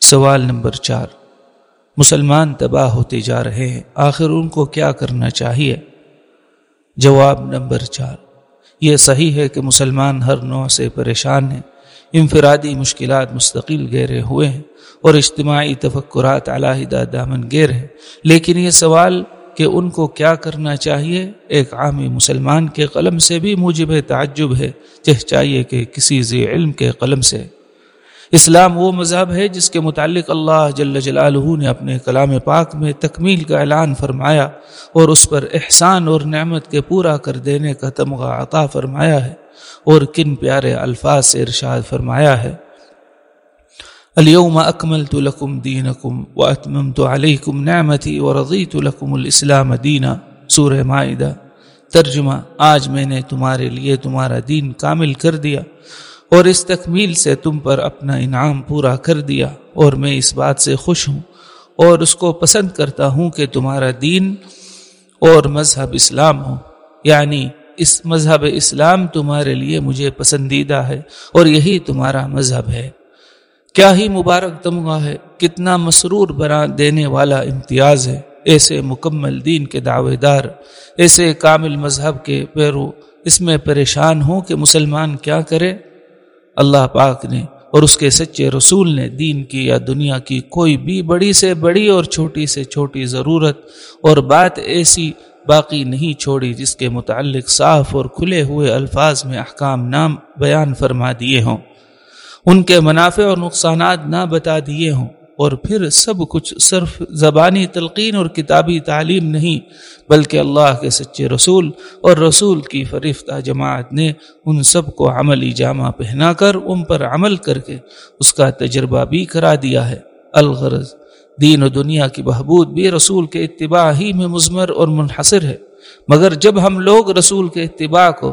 سوال نمبر چار۔ مسلمان تباہ ہوتے جا رہے ہیں، آخر ان کو کیا کرنا چاہیے؟ جواب نمبر چار۔ یہ صحیح ہے کہ مسلمان ہر نوع سے پریشان ہیں، انفرادی مشکلات مستقل گہرے ہوئے ہیں اور اجتماعی تفکرات علیحدہ دامن گیر ہیں۔ لیکن یہ سوال کہ ان کو کیا کرنا چاہیے؟ ایک عامی مسلمان کے قلم سے بھی موجب تعجب ہے، چہ چاہیے کہ کسی ذی علم کے قلم سے۔ اسلام وہ مذہب ہے جس کے متعلق اللہ جل جلالہ نے اپنے کلام پاک میں تکمیل کا اعلان فرمایا اور اس پر احسان اور نعمت کے پورا کر دینے کا تمغہ عطا فرمایا ہے اور کن پیارے الفاظ سے ارشاد فرمایا ہے۔ اليوم اکملت لکم دینکم واتممت علیکم نعمتی ورضیت لکم الاسلام دینا۔ سورہ معدہ ترجمہ، آج میں نے تمہارے لیے تمہارا دین کامل کر دیا۔ اور اس تکمیل سے تم پر اپنا انعام پورا کر دیا اور میں اس بات سے خوش ہوں اور اس کو پسند کرتا ہوں کہ تمہارا دین اور مذہب اسلام ہو یعنی اس مذہب اسلام تمہارے لیے مجھے پسندیدہ ہے اور یہی تمہارا مذہب ہے۔ کیا ہی مبارک تمغہ ہے، کتنا مسرور بنا دینے والا امتیاز ہے۔ ایسے مکمل دین کے دعوے دار، ایسے کامل مذہب کے پیرو، اس میں پریشان ہوں کہ مسلمان کیا کرے۔ اللہ پاک نے اور اس کے سچے رسول نے دین کی یا دنیا کی کوئی بھی بڑی سے بڑی اور چھوٹی سے چھوٹی ضرورت اور بات ایسی باقی نہیں چھوڑی جس کے متعلق صاف اور کھلے ہوئے الفاظ میں احکام نام بیان فرما دیے ہوں۔ ان کے منافع اور نقصانات نہ بتا دیے ہوں۔ اور پھر سب کچھ صرف زبانی تلقین اور کتابی تعلیم نہیں، بلکہ اللہ کے سچے رسول اور رسول کی فریفتہ جماعت نے ان سب کو عملی جامہ پہنا کر ان پر عمل کر کے اس کا تجربہ بھی کرا دیا ہے۔ الغرض، دین و دنیا کی بہبود بھی رسول کے اتباع ہی میں مضمر اور منحصر ہے۔ مگر جب ہم لوگ رسول کے اتباع کو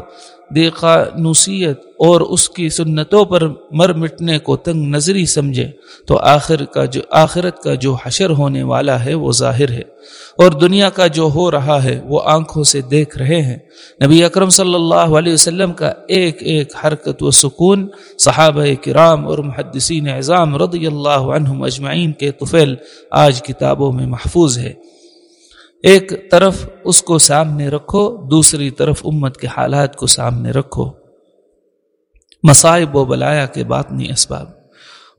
دیکھا نوسیت اور اس کی سنتوں پر مر مٹنے کو تنگ نظری سمجھے، تو آخر کا جو آخرت کا جو حشر ہونے والا ہے وہ ظاہر ہے۔ اور دنیا کا جو ہو رہا ہے وہ آنکھوں سے دیکھ رہے ہیں۔ نبی اکرم صلی اللہ علیہ وسلم کا ایک ایک حرکت و سکون، صحابہ کرام اور محدثین اعظام رضی اللہ عنہم اجمعین کے طفیل آج کتابوں میں محفوظ ہے۔ ایک طرف اس کو سامنے رکھو، دوسری طرف امت کے حالات کو سامنے رکھو۔ مصائب و بلایا کے باطنی اسباب۔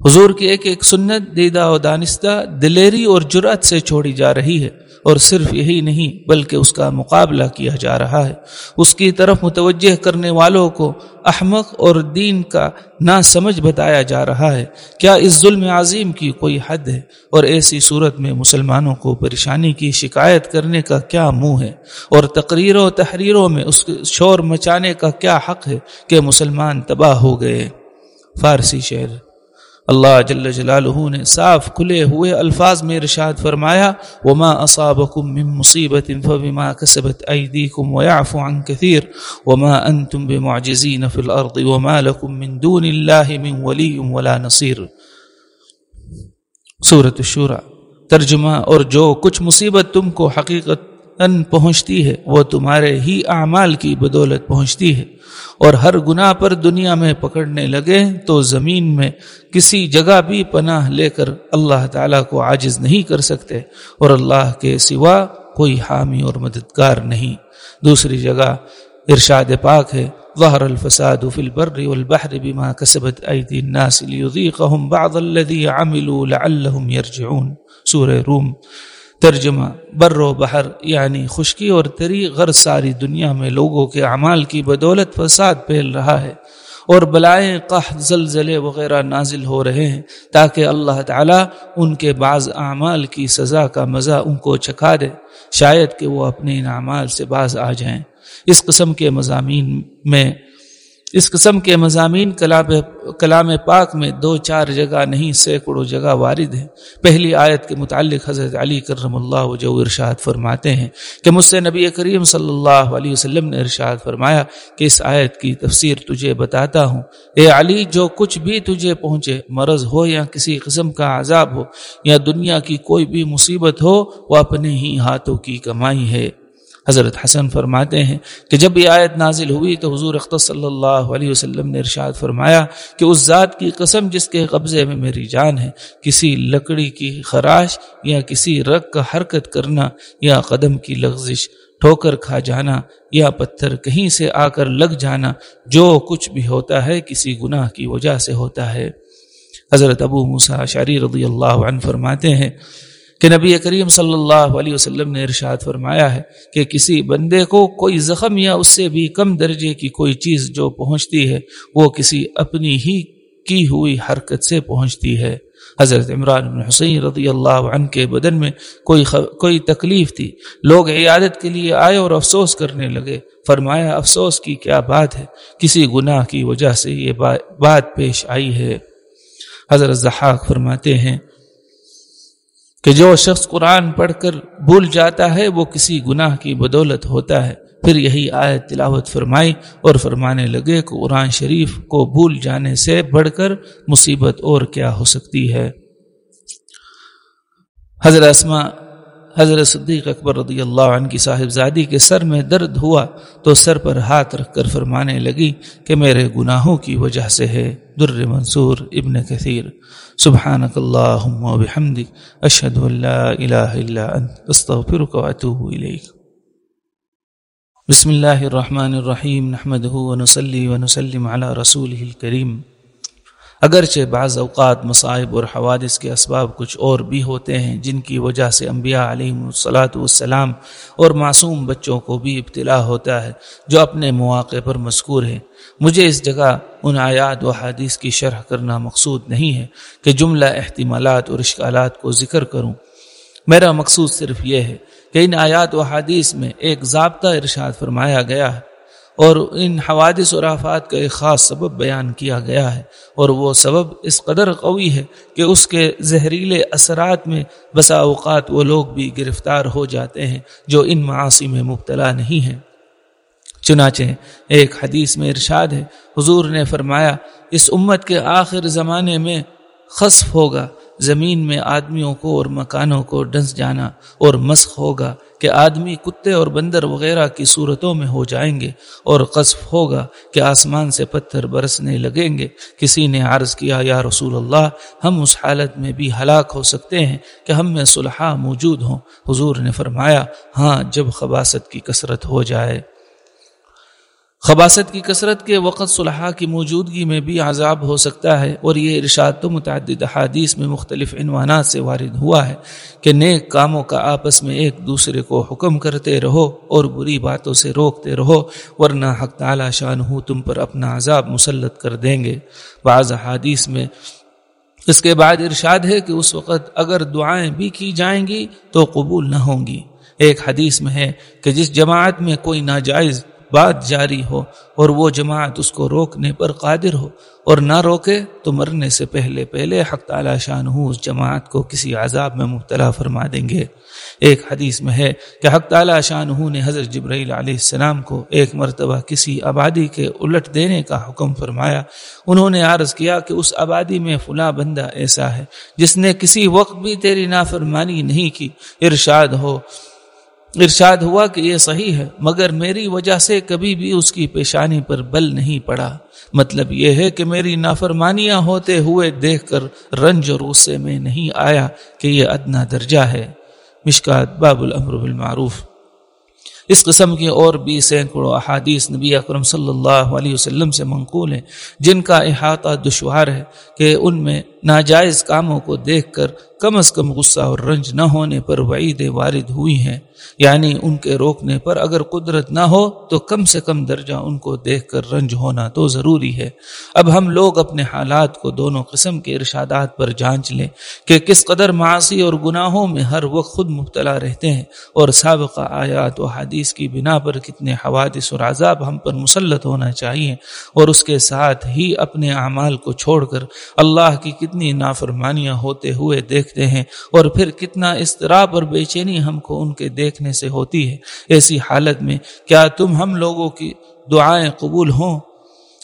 حضور کی ایک ایک سنت دیدہ و دانستہ دلیری اور جرات سے چھوڑی جا رہی ہے اور صرف یہی نہیں بلکہ اس کا مقابلہ کیا جا رہا ہے۔ اس کی طرف متوجہ کرنے والوں کو احمق اور دین کا نہ سمجھ بتایا جا رہا ہے۔ کیا اس ظلم عظیم کی کوئی حد ہے؟ اور ایسی صورت میں مسلمانوں کو پریشانی کی شکایت کرنے کا کیا منہ ہے؟ اور تقریروں و تحریروں میں اس شور مچانے کا کیا حق ہے کہ مسلمان تباہ ہو گئے؟ فارسی شعر۔ اللہ جل جلالہ نے صاف کھلے ہوئے الفاظ میں ارشاد فرمایا، وما اصابكم من مصیبت فبما كسبت ایدیکم ويعفو عن كثير وما انتم بمعجزین في الارض وما لكم من دون اللہ من ولی ولا نصیر سورة الشورى، ترجمہ اور جو کچھ مصیبت تم کو حقیقت ان پہنچتی ہے، وہ تمہارے ہی اعمال کی بدولت پہنچتی ہے۔ اور ہر گناہ پر دنیا میں پکڑنے لگے تو زمین میں کسی جگہ بھی پناہ لے کر اللہ تعالیٰ کو عاجز نہیں کر سکتے۔ اور اللہ کے سوا کوئی حامی اور مددگار نہیں۔ دوسری جگہ ارشاد پاک ہے ظهر الفساد في البر والبحر بما كسبت ايدي الناس ليذيقهم بعض الذي عملوا لعلهم يرجعون سورہ روم ترجمہ بر و بحر یعنی خشکی اور تری غر ساری دنیا میں لوگوں کے اعمال کی بدولت فساد پھیل رہا ہے اور بلائیں قح زلزلے وغیرہ نازل ہو رہے ہیں تاکہ اللہ تعالیٰ ان کے بعض اعمال کی سزا کا مزہ ان کو چکھا دے، شاید کہ وہ اپنے ان اعمال سے باز آ جائیں۔ اس قسم کے مضامین میں اس قسم کے مضامین کلام کلام پاک میں دو چار جگہ نہیں، سینکڑوں جگہ وارد ہیں۔ پہلی آیت کے متعلق حضرت علی کرم اللہ جو ارشاد فرماتے ہیں کہ مجھ سے نبی کریم صلی اللہ علیہ وسلم نے ارشاد فرمایا کہ اس آیت کی تفسیر تجھے بتاتا ہوں۔ اے علی، جو کچھ بھی تجھے پہنچے، مرض ہو یا کسی قسم کا عذاب ہو یا دنیا کی کوئی بھی مصیبت ہو، وہ اپنے ہی ہاتھوں کی کمائی ہے۔ حضرت حسن فرماتے ہیں کہ جب یہ آیت نازل ہوئی تو حضور اختر صلی اللہ علیہ وسلم نے ارشاد فرمایا کہ اس ذات کی قسم جس کے قبضے میں میری جان ہے، کسی لکڑی کی خراش یا کسی رگ کا حرکت کرنا یا قدم کی لغزش، ٹھوکر کھا جانا یا پتھر کہیں سے آ کر لگ جانا، جو کچھ بھی ہوتا ہے کسی گناہ کی وجہ سے ہوتا ہے۔ حضرت ابو موسا شاری رضی اللہ عنہ فرماتے ہیں کہ نبی کریم صلی اللہ علیہ وسلم نے ارشاد فرمایا ہے کہ کسی بندے کو کوئی زخم یا اس سے بھی کم درجے کی کوئی چیز جو پہنچتی ہے، وہ کسی اپنی ہی کی ہوئی حرکت سے پہنچتی ہے۔ حضرت عمران بن حسین رضی اللہ عنہ کے بدن میں کوئی خ... کوئی تکلیف تھی۔ لوگ عیادت کے لیے آئے اور افسوس کرنے لگے۔ فرمایا، افسوس کی کیا بات ہے؟ کسی گناہ کی وجہ سے یہ بات پیش آئی ہے۔ حضرت زحاق فرماتے ہیں کہ جو شخص قرآن پڑھ کر بھول جاتا ہے، وہ کسی گناہ کی بدولت ہوتا ہے۔ پھر یہی آیت تلاوت فرمائی اور فرمانے لگے کہ قرآن شریف کو بھول جانے سے بڑھ کر مصیبت اور کیا ہو سکتی ہے۔ حضرت اسما حضرت صدیق اکبر رضی اللہ عنہ کی صاحب زادی کے سر میں درد ہوا تو سر پر ہاتھ رکھ کر فرمانے لگی کہ میرے گناہوں کی وجہ سے ہے، در منصور ابن کثیر۔ سبحانک اللہم و بحمدک، اشہد اللہ الہ الا انت، استغفرک و اتوب الیک۔ بسم اللہ الرحمن الرحیم نحمده و نصلی و نسلم علی رسوله الكریم اگرچہ بعض اوقات مصائب اور حوادث کے اسباب کچھ اور بھی ہوتے ہیں، جن کی وجہ سے انبیاء علیہ الصلاۃ والسلام اور معصوم بچوں کو بھی ابتلا ہوتا ہے، جو اپنے مواقع پر مذکور ہے مجھے اس جگہ ان آیات و حادث کی شرح کرنا مقصود نہیں ہے کہ جملہ احتمالات اور اشکالات کو ذکر کروں۔ میرا مقصود صرف یہ ہے کہ ان آیات و حادیث میں ایک ضابطہ ارشاد فرمایا گیا ہے۔ اور ان حوادث اور آفات کا ایک خاص سبب بیان کیا گیا ہے اور وہ سبب اس قدر قوی ہے کہ اس کے زہریلے اثرات میں بسا اوقات وہ لوگ بھی گرفتار ہو جاتے ہیں جو ان معاشی میں مبتلا نہیں ہیں۔ چنانچہ ایک حدیث میں ارشاد ہے، حضور نے فرمایا، اس امت کے آخر زمانے میں خصف ہوگا، زمین میں آدمیوں کو اور مکانوں کو ڈنس جانا اور مسخ ہوگا۔ کہ آدمی کتے اور بندر وغیرہ کی صورتوں میں ہو جائیں گے اور قصف ہوگا کہ آسمان سے پتھر برسنے لگیں گے۔ کسی نے عرض کیا، یا رسول اللہ، ہم اس حالت میں بھی ہلاک ہو سکتے ہیں کہ ہم میں صلحہ موجود ہوں۔ حضور نے فرمایا ہاں جب خباست کی کثرت ہو جائے۔ خباست کی کثرت کے وقت صلحہ کی موجودگی میں بھی عذاب ہو سکتا ہے اور یہ ارشاد تو متعدد حادیث میں مختلف عنوانات سے وارد ہوا ہے کہ نیک کاموں کا آپس میں ایک دوسرے کو حکم کرتے رہو اور بری باتوں سے روکتے رہو، ورنہ حق تعالی شان ہوں تم پر اپنا عذاب مسلط کر دیں گے۔ بعض حادیث میں اس کے بعد ارشاد ہے کہ اس وقت اگر دعائیں بھی کی جائیں گی تو قبول نہ ہوں گی۔ ایک حدیث میں ہے کہ جس جماعت میں کوئی ناجائز بات جاری ہو اور وہ جماعت اس کو روکنے پر قادر ہو اور نہ روکے تو مرنے سے پہلے پہلے حق تعالی شان ہوں اس جماعت کو کسی عذاب میں مبتلا فرما دیں گے۔ ایک حدیث میں ہے کہ حق تعالی شان ہوں نے حضرت جبرائیل علیہ السلام کو ایک مرتبہ کسی آبادی کے الٹ دینے کا حکم فرمایا۔ انہوں نے عرض کیا کہ اس آبادی میں فلاں بندہ ایسا ہے جس نے کسی وقت بھی تیری نافرمانی نہیں کی۔ ارشاد ہو ارشاد ہوا کہ یہ صحیح ہے، مگر میری وجہ سے کبھی بھی اس کی پیشانی پر بل نہیں پڑا۔ مطلب یہ ہے کہ میری نافرمانیاں ہوتے ہوئے دیکھ کر رنج اور غصے میں نہیں آیا کہ یہ ادنا درجہ ہے۔ مشکات باب الامر بالمعروف۔ اس قسم کی اور بھی سینکڑوں احادیث نبی اکرم صلی اللہ علیہ وسلم سے منقول ہیں، جن کا احاطہ دشوار ہے کہ ان میں ناجائز کاموں کو دیکھ کر کم از کم غصہ اور رنج نہ ہونے پر وعید وارد ہوئی ہیں۔ یعنی ان کے روکنے پر اگر قدرت نہ ہو تو کم سے کم درجہ ان کو دیکھ کر رنج ہونا تو ضروری ہے۔ اب ہم لوگ اپنے حالات کو دونوں قسم کے ارشادات پر جانچ لیں کہ کس قدر معاشی اور گناہوں میں ہر وقت خود مبتلا رہتے ہیں اور سابقہ آیات و حدیث کی بنا پر کتنے حوادث اور عذاب ہم پر مسلط ہونا چاہیے اور اس کے ساتھ ہی اپنے اعمال کو چھوڑ کر اللہ کی کتنی نافرمانیاں ہوتے ہوئے دیکھتے ہیں اور پھر کتنا اضطراب اور بے چینی ہم کو ان کے دیکھنے سے ہوتی ہے۔ ایسی حالت میں کیا تم ہم لوگوں کی دعائیں قبول ہوں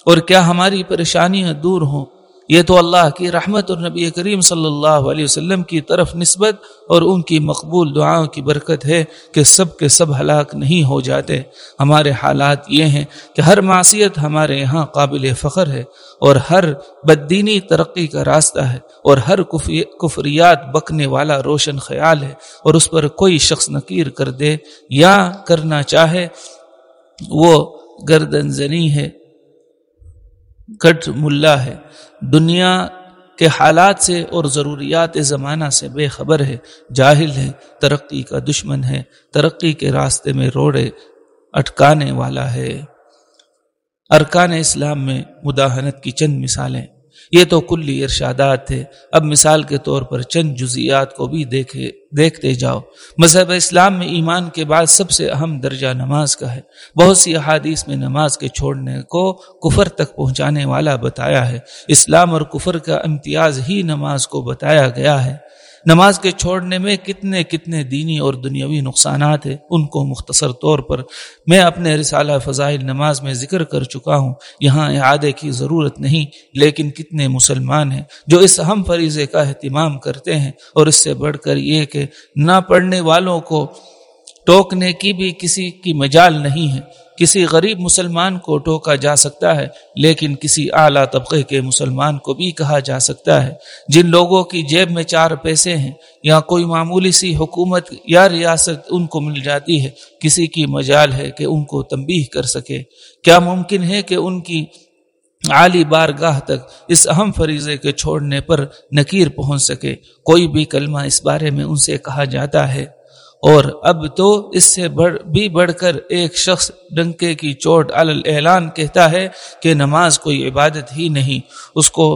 اور کیا ہماری پریشانیاں دور ہوں؟ یہ تو اللہ کی رحمت اور نبی کریم صلی اللہ علیہ وسلم کی طرف نسبت اور ان کی مقبول دعاؤں کی برکت ہے کہ سب کے سب ہلاک نہیں ہو جاتے۔ ہمارے حالات یہ ہیں کہ ہر معصیت ہمارے یہاں قابل فخر ہے اور ہر بددینی ترقی کا راستہ ہے اور ہر کفریات بکنے والا روشن خیال ہے اور اس پر کوئی شخص نکیر کر دے یا کرنا چاہے، وہ گردن زنی ہے گٹ ملا ہے۔ دنیا کے حالات سے اور ضروریات زمانہ سے بے خبر ہے، جاہل ہے، ترقی کا دشمن ہے، ترقی کے راستے میں روڑے اٹکانے والا ہے۔ ارکان اسلام میں مداحنت کی چند مثالیں۔ یہ تو کلی ارشادات تھے۔ اب مثال کے طور پر چند جزیات کو بھی دیکھے، دیکھتے جاؤ۔ مذہب اسلام میں ایمان کے بعد سب سے اہم درجہ نماز کا ہے۔ بہت سی احادیث میں نماز کے چھوڑنے کو کفر تک پہنچانے والا بتایا ہے۔ اسلام اور کفر کا امتیاز ہی نماز کو بتایا گیا ہے۔ نماز کے چھوڑنے میں کتنے کتنے دینی اور دنیاوی نقصانات ہیں، ان کو مختصر طور پر میں اپنے رسالہ فضائل نماز میں ذکر کر چکا ہوں۔ یہاں اعادے کی ضرورت نہیں، لیکن کتنے مسلمان ہیں جو اس اہم فریضے کا اہتمام کرتے ہیں اور اس سے بڑھ کر یہ کہ نہ پڑھنے والوں کو ٹوکنے کی بھی کسی کی مجال نہیں ہے۔ کسی غریب مسلمان کو ٹوکا جا سکتا ہے، لیکن کسی اعلیٰ طبقے کے مسلمان کو بھی کہا جا سکتا ہے۔ جن لوگوں کی جیب میں چار پیسے ہیں یا کوئی معمولی سی حکومت یا ریاست ان کو مل جاتی ہے، کسی کی مجال ہے کہ ان کو تنبیہ کر سکے۔ کیا ممکن ہے کہ ان کی عالی بارگاہ تک اس اہم فریضے کے چھوڑنے پر نکیر پہنچ سکے؟ کوئی بھی کلمہ اس بارے میں ان سے کہا جاتا ہے۔ اور اب تو اس سے بڑھ بھی بڑھ کر ایک شخص ڈنکے کی چوٹ اعلان کہتا ہے کہ نماز کوئی عبادت ہی نہیں، اس کو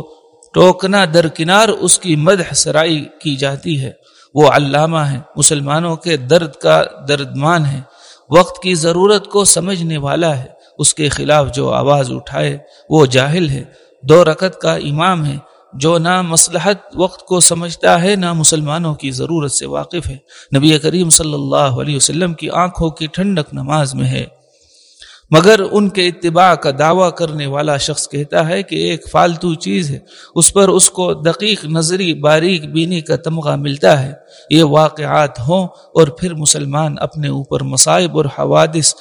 ٹوکنا درکنار اس کی مدح سرائی کی جاتی ہے۔ وہ علامہ ہے مسلمانوں کے درد کا دردمان ہے وقت کی ضرورت کو سمجھنے والا ہے، اس کے خلاف جو آواز اٹھائے وہ جاہل ہے۔ دو رکت کا امام ہے جو نہ مسلحت وقت کو سمجھتا ہے، نہ مسلمانوں کی ضرورت سے واقف ہے۔ نبی کریم صلی اللہ علیہ وسلم کی آنکھوں کی ٹھنڈک نماز میں ہے۔ مگر ان کے اتباع کا دعویٰ کرنے والا شخص کہتا ہے کہ ایک فالتو چیز ہے۔ اس پر اس کو دقیق نظری، باریک بینی کا تمغہ ملتا ہے۔ یہ واقعات ہوں اور پھر مسلمان اپنے اوپر مصائب اور حوادث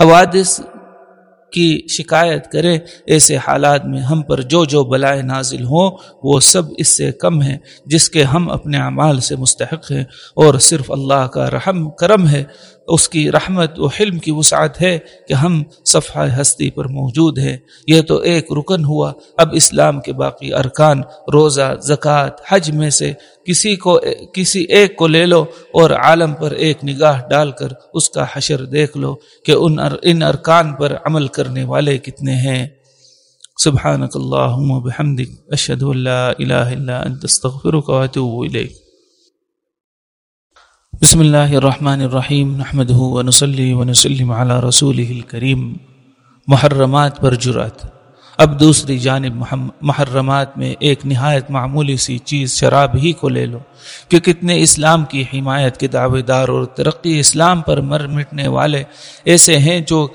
حوادث کی شکایت کرے، ایسے حالات میں ہم پر جو جو بلائے نازل ہوں، وہ سب اس سے کم ہیں، جس کے ہم اپنے اعمال سے مستحق ہیں، اور صرف اللہ کا رحم کرم ہے۔ اس کی رحمت و حلم کی وسعت ہے کہ ہم صفحہ ہستی پر موجود ہیں۔ یہ تو ایک رکن ہوا۔ اب اسلام کے باقی ارکان، روزہ، زکوٰۃ، حج میں سے کسی کو، کسی ایک کو لے لو اور عالم پر ایک نگاہ ڈال کر اس کا حشر دیکھ لو کہ ان ان ارکان پر عمل کرنے والے کتنے ہیں۔ سبحانک اللہم و بحمدک اشہد اللہ الہ الا انت، استغفرک و اتوب الیک۔ بسم اللہ الرحمن الرحیم نحمد و ونسلم علی رسول الکریم۔ محرمات پر جرات اب دوسری جانب محرمات میں ایک نہایت معمولی سی چیز شراب ہی کو لے لو، کہ کتنے اسلام کی حمایت کے دعوے دار اور ترقی اسلام پر مر مٹنے والے ایسے ہیں جو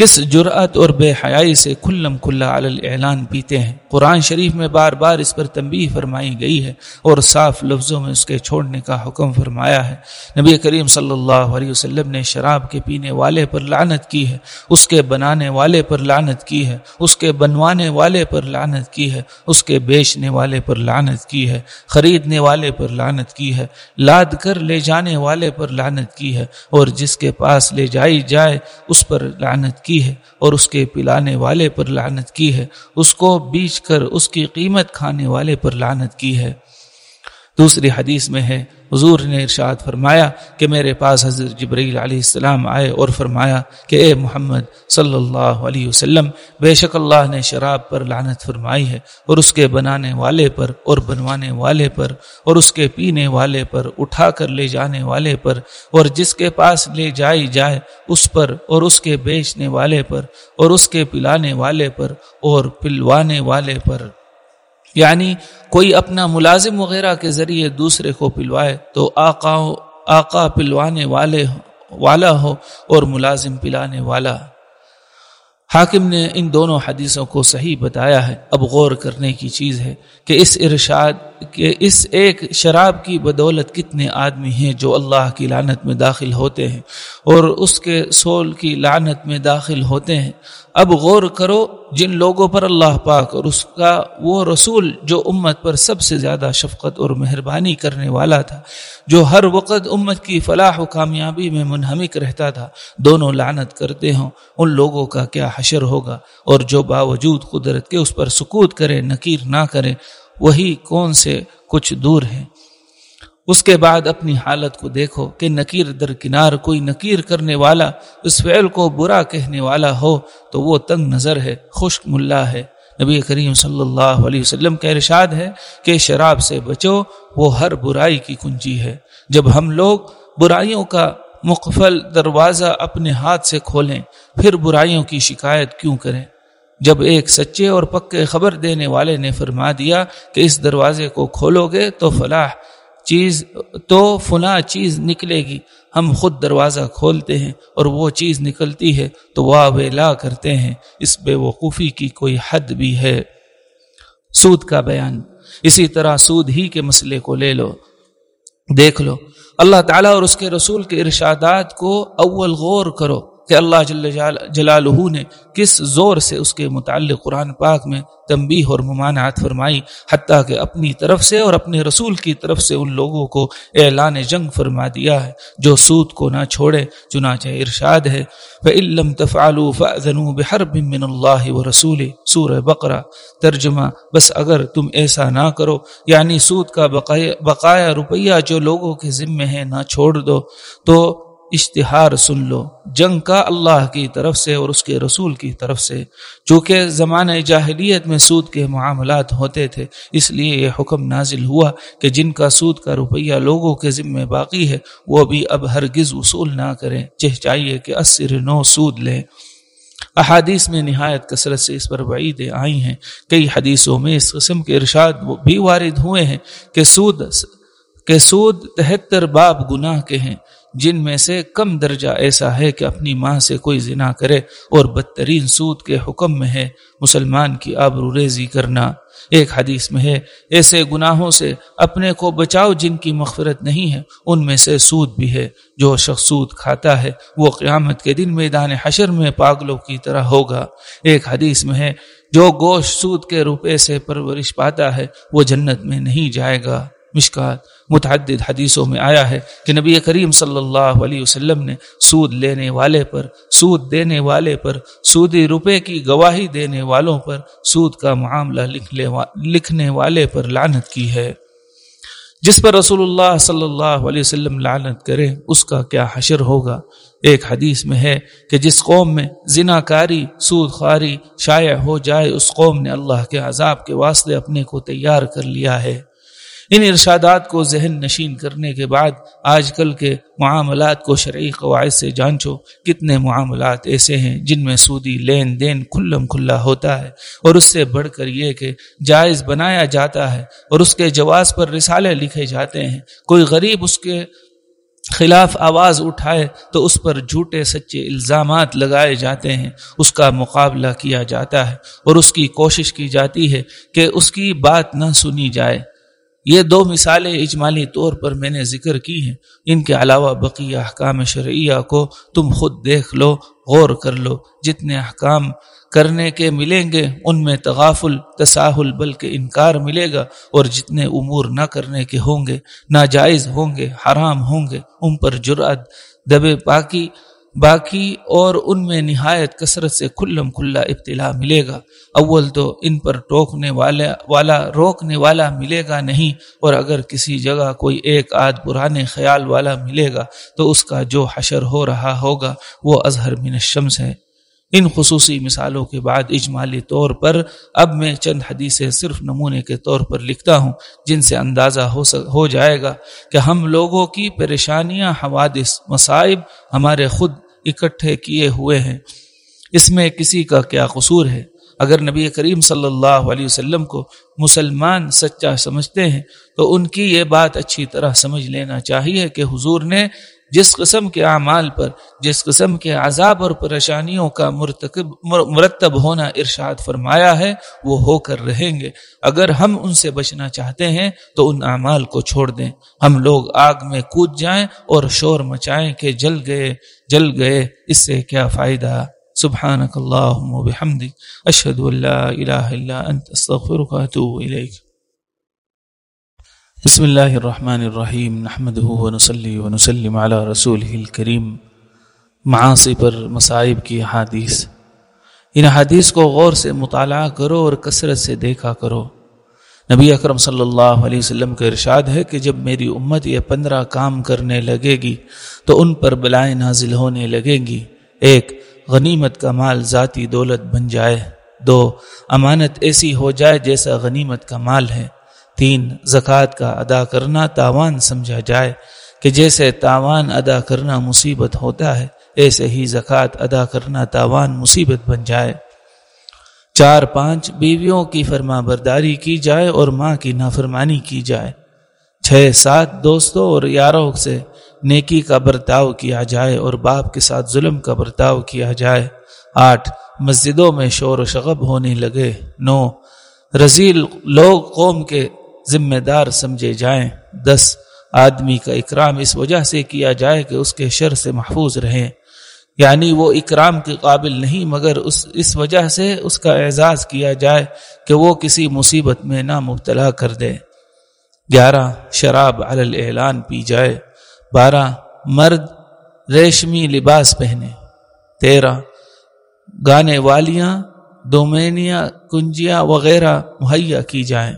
کس جرأت اور بے حیائی سے کھلم کھلا اعلان پیتے ہیں؟ قرآن شریف میں بار بار اس پر تنبیہ فرمائی گئی ہے اور صاف لفظوں میں اس کے چھوڑنے کا حکم فرمایا ہے۔ نبی کریم صلی اللہ علیہ وسلم نے شراب کے پینے والے پر لعنت کی ہے، اس کے بنانے والے پر لعنت کی ہے، اس کے بنوانے والے پر لعنت کی ہے، اس کے بیچنے والے پر لعنت کی ہے، خریدنے والے پر لعنت کی ہے، لاد کر لے جانے والے پر لعنت کی ہے اور جس کے پاس لے جائی جائے، اس پر لعنت کی کی ہے اور اس کے پلانے والے پر لعنت کی ہے، اس کو بیچ کر اس کی قیمت کھانے والے پر لعنت کی ہے۔ دوسری حدیث میں ہے، حضور نے ارشاد فرمایا کہ میرے پاس حضرت جبریل علیہ السلام آئے اور فرمایا کہ اے محمد صلی اللہ علیہ وسلم، بے شک اللہ نے شراب پر لعنت فرمائی ہے اور اس کے بنانے والے پر اور بنوانے والے پر اور اس کے پینے والے پر، اٹھا کر لے جانے والے پر اور جس کے پاس لے جائی جائے اس پر اور اس کے بیچنے والے پر اور اس کے پلانے والے پر اور پلوانے والے پر۔ یعنی کوئی اپنا ملازم وغیرہ کے ذریعے دوسرے کو پلوائے تو آقا آقا پلوانے والے والا ہو اور ملازم پلانے والا۔ حاکم نے ان دونوں حدیثوں کو صحیح بتایا ہے۔ اب غور کرنے کی چیز ہے کہ اس ارشاد کہ اس ایک شراب کی بدولت کتنے آدمی ہیں جو اللہ کی لانت میں داخل ہوتے ہیں اور اس کے سول کی لانت میں داخل ہوتے ہیں۔ اب غور کرو جن لوگوں پر اللہ پاک اور اس کا وہ رسول جو امت پر سب سے زیادہ شفقت اور مہربانی کرنے والا تھا، جو ہر وقت امت کی فلاح و کامیابی میں منہمک رہتا تھا، دونوں لعنت کرتے ہوں، ان لوگوں کا کیا حشر ہوگا؟ اور جو باوجود قدرت کے اس پر سکوت کرے نکیر نہ کرے وہی کون سے کچھ دور ہیں۔ اس کے بعد اپنی حالت کو دیکھو کہ نکیر درکنار کوئی نکیر کرنے والا، اس فعل کو برا کہنے والا ہو تو وہ تنگ نظر ہے، خشک ملا ہے۔ نبی کریم صلی اللہ علیہ وسلم کا ارشاد ہے کہ شراب سے بچو، وہ ہر برائی کی کنجی ہے۔ جب ہم لوگ برائیوں کا مقفل دروازہ اپنے ہاتھ سے کھولیں، پھر برائیوں کی شکایت کیوں کریں؟ جب ایک سچے اور پکے خبر دینے والے نے فرما دیا کہ اس دروازے کو کھولو گے تو فلاح چیز، تو فنا چیز نکلے گی۔ ہم خود دروازہ کھولتے ہیں اور وہ چیز نکلتی ہے تو واہ لا کرتے ہیں۔ اس بے وقوفی کی کوئی حد بھی ہے۔ سود کا بیان۔ اسی طرح سود ہی کے مسئلے کو لے لو۔ دیکھ لو۔ اللہ تعالیٰ اور اس کے رسول کے ارشادات کو اول غور کرو۔ کہ اللہ جل جلالہ نے کس زور سے اس کے متعلق قرآن پاک میں تنبیہ اور ممانعات فرمائی، حتیٰ کہ اپنی طرف سے اور اپنے رسول کی طرف سے ان لوگوں کو اعلان جنگ فرما دیا ہے، جو سود کو نہ چھوڑے، چنانچہ ارشاد ہے فَإِلَّمْ تَفْعَلُوا فَأْذَنُوا بِحَرْبٍ مِّنَ اللَّهِ وَرَسُولِ سورہ بقرہ، ترجمہ، بس اگر تم ایسا نہ کرو یعنی سود کا بقایا روپیہ جو لوگوں کے ذمے ہیں نہ چھوڑ دو، تو اشتہار سن لو۔ جنگ کا اللہ کی طرف سے اور اس کے رسول کی طرف سے چونکہ زمانہ جاہلیت میں سود کے معاملات ہوتے تھے۔ اس لیے یہ حکم نازل ہوا کہ جن کا سود کا روپیہ لوگوں کے ذمہ باقی ہے، وہ بھی اب ہرگز وصول نہ کریں۔ چاہیے کہ اثر نو سود لیں۔ احادیث میں نہایت کثرت سے اس پر وعیدیں آئی ہیں۔ کئی حدیثوں میں اس قسم کے ارشاد بھی وارد ہوئے ہیں کہ سود کہ سود تہتر باب گناہ کے ہیں۔ جن میں سے کم درجہ ایسا ہے کہ اپنی ماں سے کوئی زنا کرے اور بدترین سود کے حکم میں ہے مسلمان کی آبرو ریزی کرنا۔ ایک حدیث میں ہے، ایسے گناہوں سے اپنے کو بچاؤ جن کی مغفرت نہیں ہے، ان میں سے سود بھی ہے۔ جو شخص سود کھاتا ہے، وہ قیامت کے دن میدان حشر میں پاگلوں کی طرح ہوگا۔ ایک حدیث میں ہے، جو گوشت سود کے روپے سے پرورش پاتا ہے، وہ جنت میں نہیں جائے گا۔ مشکات۔ متعدد حدیثوں میں آیا ہے کہ نبی کریم صلی اللہ علیہ وسلم نے سود لینے والے پر، سود دینے والے پر، سودی روپے کی گواہی دینے والوں پر سود کا معاملہ لکھنے والے پر لعنت کی ہے۔ جس پر رسول اللہ صلی اللہ علیہ وسلم لعنت کرے، اس کا کیا حشر ہوگا؟ ایک حدیث میں ہے کہ جس قوم میں زنا کاری سود خواری شائع ہو جائے، اس قوم نے اللہ کے عذاب کے واسطے اپنے کو تیار کر لیا ہے۔ ان ارشادات کو ذہن نشین کرنے کے بعد آج کل کے معاملات کو شرعی قواعد سے جانچو۔ کتنے معاملات ایسے ہیں جن میں سودی لین دین کھلم کھلا ہوتا ہے اور اس سے بڑھ کر یہ کہ جائز بنایا جاتا ہے اور اس کے جواز پر رسالے لکھے جاتے ہیں۔ کوئی غریب اس کے خلاف آواز اٹھائے تو اس پر جھوٹے سچے الزامات لگائے جاتے ہیں۔ اس کا مقابلہ کیا جاتا ہے اور اس کی کوشش کی جاتی ہے کہ اس کی بات نہ سنی جائے۔ یہ دو مثالیں اجمالی طور پر میں نے ذکر کی ہیں۔ ان کے علاوہ بقیہ احکام شرعیہ کو تم خود دیکھ لو، غور کر لو۔ جتنے احکام کرنے کے ملیں گے، ان میں تغافل، تساہل بلکہ انکار ملے گا۔ اور جتنے امور نہ کرنے کے ہوں گے، ناجائز ہوں گے، حرام ہوں گے، ان پر جرأت، دبے پاکی باقی اور ان میں نہایت کثرت سے کھلم کھلا ابتلا ملے گا۔ اول تو ان پر ٹوکنے والا والا، روکنے والا ملے گا نہیں، اور اگر کسی جگہ کوئی ایک آدھ پرانے خیال والا ملے گا تو اس کا جو حشر ہو رہا ہوگا وہ اظہر من الشمس ہے۔ ان خصوصی مثالوں کے بعد اجمالی طور پر اب میں چند حدیثیں صرف نمونے کے طور پر لکھتا ہوں جن سے اندازہ ہو ہو جائے گا کہ ہم لوگوں کی پریشانیاں، حوادث، مصائب ہمارے خود اکٹھے کیے ہوئے ہیں۔ اس میں کسی کا کیا قصور ہے؟ اگر نبی کریم صلی اللہ علیہ وسلم کو مسلمان سچا سمجھتے ہیں تو ان کی یہ بات اچھی طرح سمجھ لینا چاہیے کہ حضور نے جس قسم کے اعمال پر، جس قسم کے عذاب اور پریشانیوں کا مرتکب مرتب ہونا ارشاد فرمایا ہے، وہ ہو کر رہیں گے۔ اگر ہم ان سے بچنا چاہتے ہیں، تو ان اعمال کو چھوڑ دیں۔ ہم لوگ آگ میں کود جائیں اور شور مچائیں کہ جل گئے جل گئے، اس سے کیا فائدہ؟ سبحانك اللهم وبحمدك أشهد أن لا إله إلا أنت أستغفرك وأتوب إليك بسم الله الرحمن الرحيم نحمده ونصلي ونسلم على رسوله الكريم معاصی پر مصائب کی حادیث ان حدیث کو غور سے مطالعہ کرو اور کثرت سے دیکھا کرو۔ نبی اکرم صلی اللہ علیہ وسلم کا ارشاد ہے کہ جب میری امت یہ پندرہ کام کرنے لگے گی، تو ان پر بلائیں نازل ہونے لگیں گی۔ ایک، غنیمت کا مال ذاتی دولت بن جائے۔ دو، امانت ایسی ہو جائے جیسا غنیمت کا مال ہے۔ تین زکوٰۃ کا ادا کرنا تاوان سمجھا جائے کہ جیسے تاوان ادا کرنا مصیبت ہوتا ہے، ایسے ہی زکوٰۃ ادا کرنا تاوان مصیبت بن جائے۔ چار پانچ، بیویوں کی فرما برداری کی جائے اور ماں کی نافرمانی کی جائے۔ چھ سات، دوستوں اور یاروں سے نیکی کا برتاؤ کیا جائے اور باپ کے ساتھ ظلم کا برتاؤ کیا جائے۔ آٹھ، مسجدوں میں شور و شغب ہونے لگے۔ نو، رزیل لوگ قوم کے ذمہ دار سمجھے جائیں۔ دس، آدمی کا اکرام اس وجہ سے کیا جائے کہ اس کے شر سے محفوظ رہیں۔ یعنی وہ اکرام کے قابل نہیں، مگر اس اس وجہ سے اس کا اعزاز کیا جائے کہ وہ کسی مصیبت میں نہ مبتلا کر دے گیارہ، شراب اعلان پی جائے۔ بارہ، مرد ریشمی لباس پہنے۔ تیرہ، گانے والیاں ڈومینیا کنجیاں وغیرہ مہیا کی جائیں۔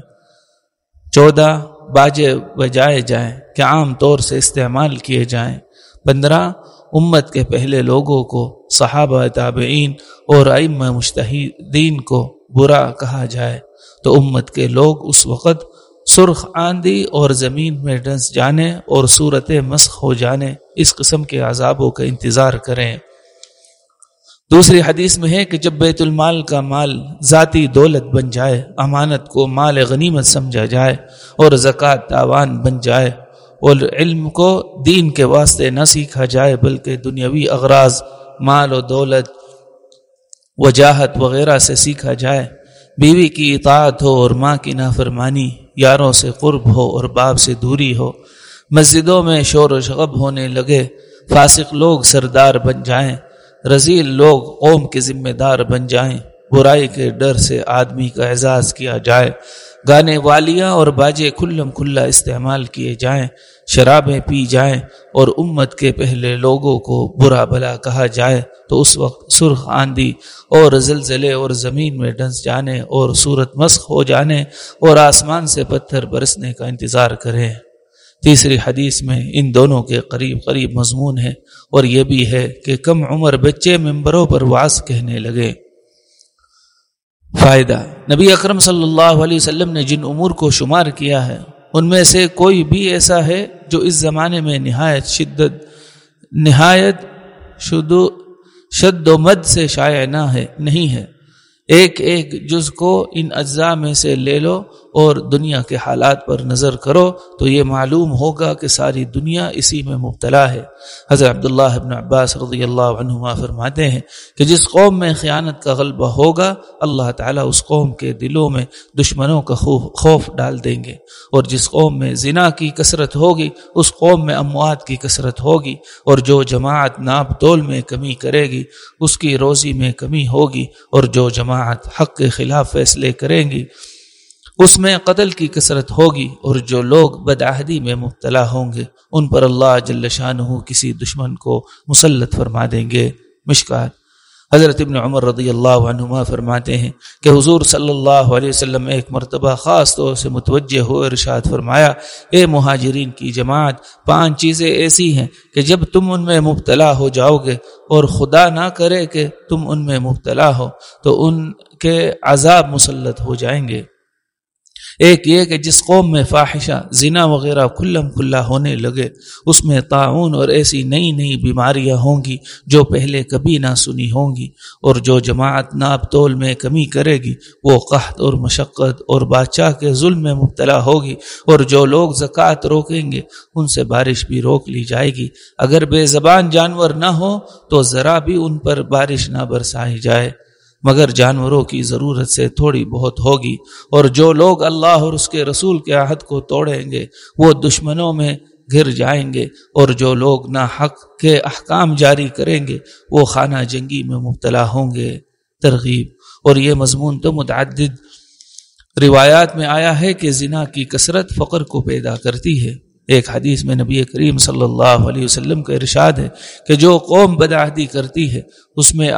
چودہ باجے بجائے جائیں کہ عام طور سے استعمال کیے جائیں۔ پندرہ، امت کے پہلے لوگوں کو صحابہ تابعین اور ام مشتحدین کو برا کہا جائے۔ تو امت کے لوگ اس وقت سرخ آندھی اور زمین میں ڈنس جانے اور صورت مسخ ہو جانے اس قسم کے عذابوں کا انتظار کریں۔ دوسری حدیث میں ہے کہ جب بیت المال کا مال ذاتی دولت بن جائے، امانت کو مال غنیمت سمجھا جائے اور زکوٰۃ تاوان بن جائے اور علم کو دین کے واسطے نہ سیکھا جائے، بلکہ دنیاوی اغراض، مال و دولت، وجاہت وغیرہ سے سیکھا جائے۔ بیوی کی اطاعت ہو اور ماں کی نافرمانی، یاروں سے قرب ہو اور باپ سے دوری ہو۔ مسجدوں میں شور و شغب ہونے لگے، فاسق لوگ سردار بن جائیں۔ رضیل لوگ قوم کے ذمہ دار بن جائیں، برائی کے ڈر سے آدمی کا اعزاز کیا جائے۔ گانے والیاں اور باجے کھلم کھلا استعمال کیے جائیں، شرابیں پی جائیں اور امت کے پہلے لوگوں کو برا بلا کہا جائے تو اس وقت سرخ آندھی اور زلزلے اور زمین میں ڈنس جانے اور صورت مسخ ہو جانے اور آسمان سے پتھر برسنے کا انتظار کریں۔ تیسری حدیث میں ان دونوں کے قریب قریب مضمون ہے اور یہ بھی ہے کہ کم عمر بچے ممبروں پر واس کہنے لگے۔ فائدہ، نبی اکرم صلی اللہ علیہ وسلم نے جن امور کو شمار کیا ہے، ان میں سے کوئی بھی ایسا ہے جو اس زمانے میں نہایت شدت، نہایت شد شد و مد سے شائع نہ ہے، نہیں ہے۔ ایک ایک جز کو ان اجزاء میں سے لے لو اور دنیا کے حالات پر نظر کرو تو یہ معلوم ہوگا کہ ساری دنیا اسی میں مبتلا ہے۔ حضرت عبداللہ ابن عباس رضی اللہ عنہما فرماتے ہیں کہ جس قوم میں خیانت کا غلبہ ہوگا، اللہ تعالیٰ اس قوم کے دلوں میں دشمنوں کا خوف ڈال دیں گے۔ اور جس قوم میں زنا کی کثرت ہوگی، اس قوم میں اموات کی کثرت ہوگی۔ اور جو جماعت ناپ تول میں کمی کرے گی، اس کی روزی میں کمی ہوگی۔ اور جو جماعت حق کے خلاف فیصلے کریں گی اس میں قتل کی کثرت ہوگی اور جو لوگ بدعہدی میں مبتلا ہوں گے، ان پر اللہ جل شانہ کسی دشمن کو مسلط فرما دیں گے۔ مشکات۔ حضرت ابن عمر رضی اللہ عنہما فرماتے ہیں کہ حضور صلی اللہ علیہ وسلم ایک مرتبہ خاص طور سے متوجہ ہو ارشاد فرمایا، اے مہاجرین کی جماعت، پانچ چیزیں ایسی ہیں کہ جب تم ان میں مبتلا ہو جاؤ گے اور خدا نہ کرے کہ تم ان میں مبتلا ہو، تو ان کے عذاب مسلط ہو جائیں گے۔ ایک یہ کہ جس قوم میں فاحشہ، زنا وغیرہ کھلم کھلا ہونے لگے، اس میں تعاون اور ایسی نئی نئی بیماریاں ہوں گی جو پہلے کبھی نہ سنی ہوں گی اور جو جماعت ناپ تول میں کمی کرے گی، وہ قحط اور مشقت اور بادشاہ کے ظلم میں مبتلا ہوگی اور جو لوگ زکوٰۃ روکیں گے، ان سے بارش بھی روک لی جائے گی۔ اگر بے زبان جانور نہ ہو تو ذرا بھی ان پر بارش نہ برسائی جائے۔ مگر جانوروں کی ضرورت سے تھوڑی بہت ہوگی۔ اور جو لوگ اللہ اور اس کے رسول کے عہد کو توڑیں گے، وہ دشمنوں میں گر جائیں گے۔ اور جو لوگ نہ حق کے احکام جاری کریں گے، وہ خانہ جنگی میں مبتلا ہوں گے۔ ترغیب۔ اور یہ مضمون تو متعدد روایات میں آیا ہے کہ زنا کی کثرت فقر کو پیدا کرتی ہے۔ ایک حدیث میں نبی کریم صلی اللہ علیہ وسلم کا ارشاد ہے کہ جو قوم بدعہدی کرتی ہے، اس میں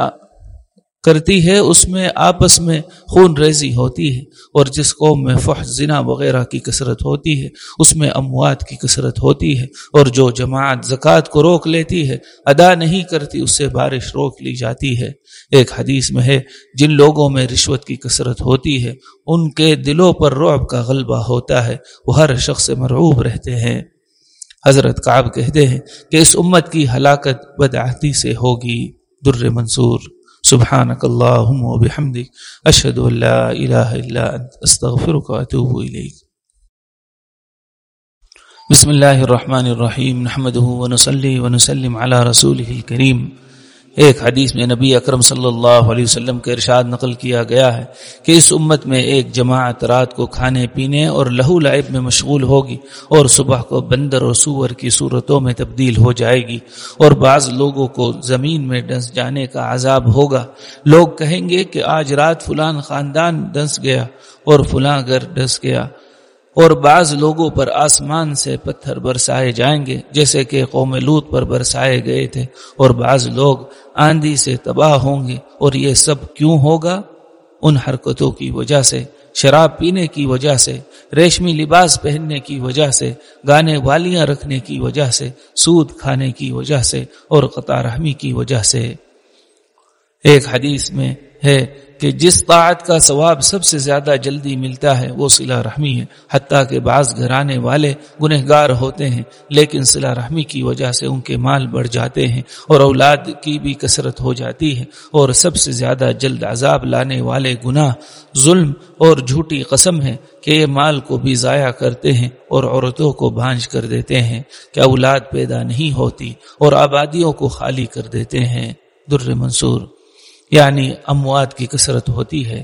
کرتی ہے، اس میں آپس میں خون ریزی ہوتی ہے اور جس قوم میں فحش، زنا وغیرہ کی کثرت ہوتی ہے، اس میں اموات کی کثرت ہوتی ہے اور جو جماعت زکوٰۃ کو روک لیتی ہے، ادا نہیں کرتی، اس سے بارش روک لی جاتی ہے۔ ایک حدیث میں ہے، جن لوگوں میں رشوت کی کثرت ہوتی ہے، ان کے دلوں پر رعب کا غلبہ ہوتا ہے، وہ ہر شخص مرعوب رہتے ہیں۔ حضرت کعب کہتے ہیں کہ اس امت کی ہلاکت بدعہدی سے ہوگی۔ در منصور سبحانك اللهم وبحمدك أشهد أن لا إله إلا أنت، أستغفرك وأتوب إليك. بسم الله الرحمن الرحيم، نحمده ونصلي ونسلم على رسوله الكريم. ایک حدیث میں نبی اکرم صلی اللہ علیہ وسلم کا ارشاد نقل کیا گیا ہے کہ اس امت میں ایک جماعت رات کو کھانے پینے اور لہو لعب میں مشغول ہوگی اور صبح کو بندر اور سور کی صورتوں میں تبدیل ہو جائے گی اور بعض لوگوں کو زمین میں ڈنس جانے کا عذاب ہوگا۔ لوگ کہیں گے کہ آج رات فلان خاندان ڈنس گیا اور فلاں گھر ڈس گیا۔ اور بعض لوگوں پر آسمان سے پتھر برسائے جائیں گے، جیسے کہ قوم لوت پر برسائے گئے تھے، اور بعض لوگ آندھی سے تباہ ہوں گے، اور یہ سب کیوں ہوگا؟ ان حرکتوں کی وجہ سے، شراب پینے کی وجہ سے، ریشمی لباس پہننے کی وجہ سے، گانے والیاں رکھنے کی وجہ سے، سود کھانے کی وجہ سے، اور قطع رحمی کی وجہ سے۔ ایک حدیث میں ہے کہ جس طاعت کا ثواب سب سے زیادہ جلدی ملتا ہے، وہ صلہ رحمی ہے۔ حتیٰ کہ بعض گھرانے والے گنہ گار ہوتے ہیں، لیکن صلہ رحمی کی وجہ سے ان کے مال بڑھ جاتے ہیں اور اولاد کی بھی کثرت ہو جاتی ہے اور سب سے زیادہ جلد عذاب لانے والے گناہ، ظلم اور جھوٹی قسم ہے کہ یہ مال کو بھی ضائع کرتے ہیں اور عورتوں کو بھانج کر دیتے ہیں۔ کہ اولاد پیدا نہیں ہوتی اور آبادیوں کو خالی کر دیتے ہیں؟ در منصور یعنی اموات کی کثرت ہوتی ہے۔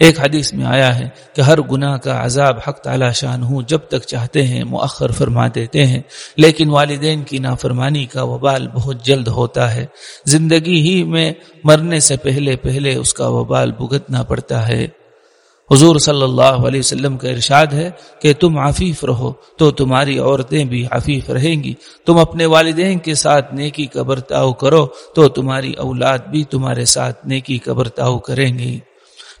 ایک حدیث میں آیا ہے کہ ہر گناہ کا عذاب حق تعالی شان ہوں جب تک چاہتے ہیں مؤخر فرما دیتے ہیں، لیکن والدین کی نافرمانی کا وبال بہت جلد ہوتا ہے۔ زندگی ہی میں مرنے سے پہلے پہلے اس کا وبال بھگتنا پڑتا ہے۔ حضور صلی اللہ علیہ وسلم کا ارشاد ہے کہ تم عفیف رہو تو تمہاری عورتیں بھی عفیف رہیں گی۔ تم اپنے والدین کے ساتھ نیکی کا برتاؤ کرو تو تمہاری اولاد بھی تمہارے ساتھ نیکی کا برتاؤ کریں گی۔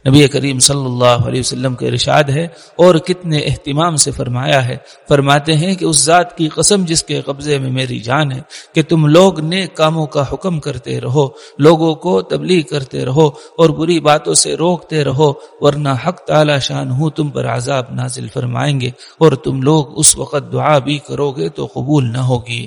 نبی کریم صلی اللہ علیہ وسلم کے ارشاد ہے اور کتنے اہتمام سے فرمایا ہے۔ فرماتے ہیں کہ اس ذات کی قسم جس کے قبضے میں میری جان ہے کہ تم لوگ نیک کاموں کا حکم کرتے رہو، لوگوں کو تبلیغ کرتے رہو اور بری باتوں سے روکتے رہو، ورنہ حق تعالی شان ہوں تم پر عذاب نازل فرمائیں گے اور تم لوگ اس وقت دعا بھی کرو گے تو قبول نہ ہوگی۔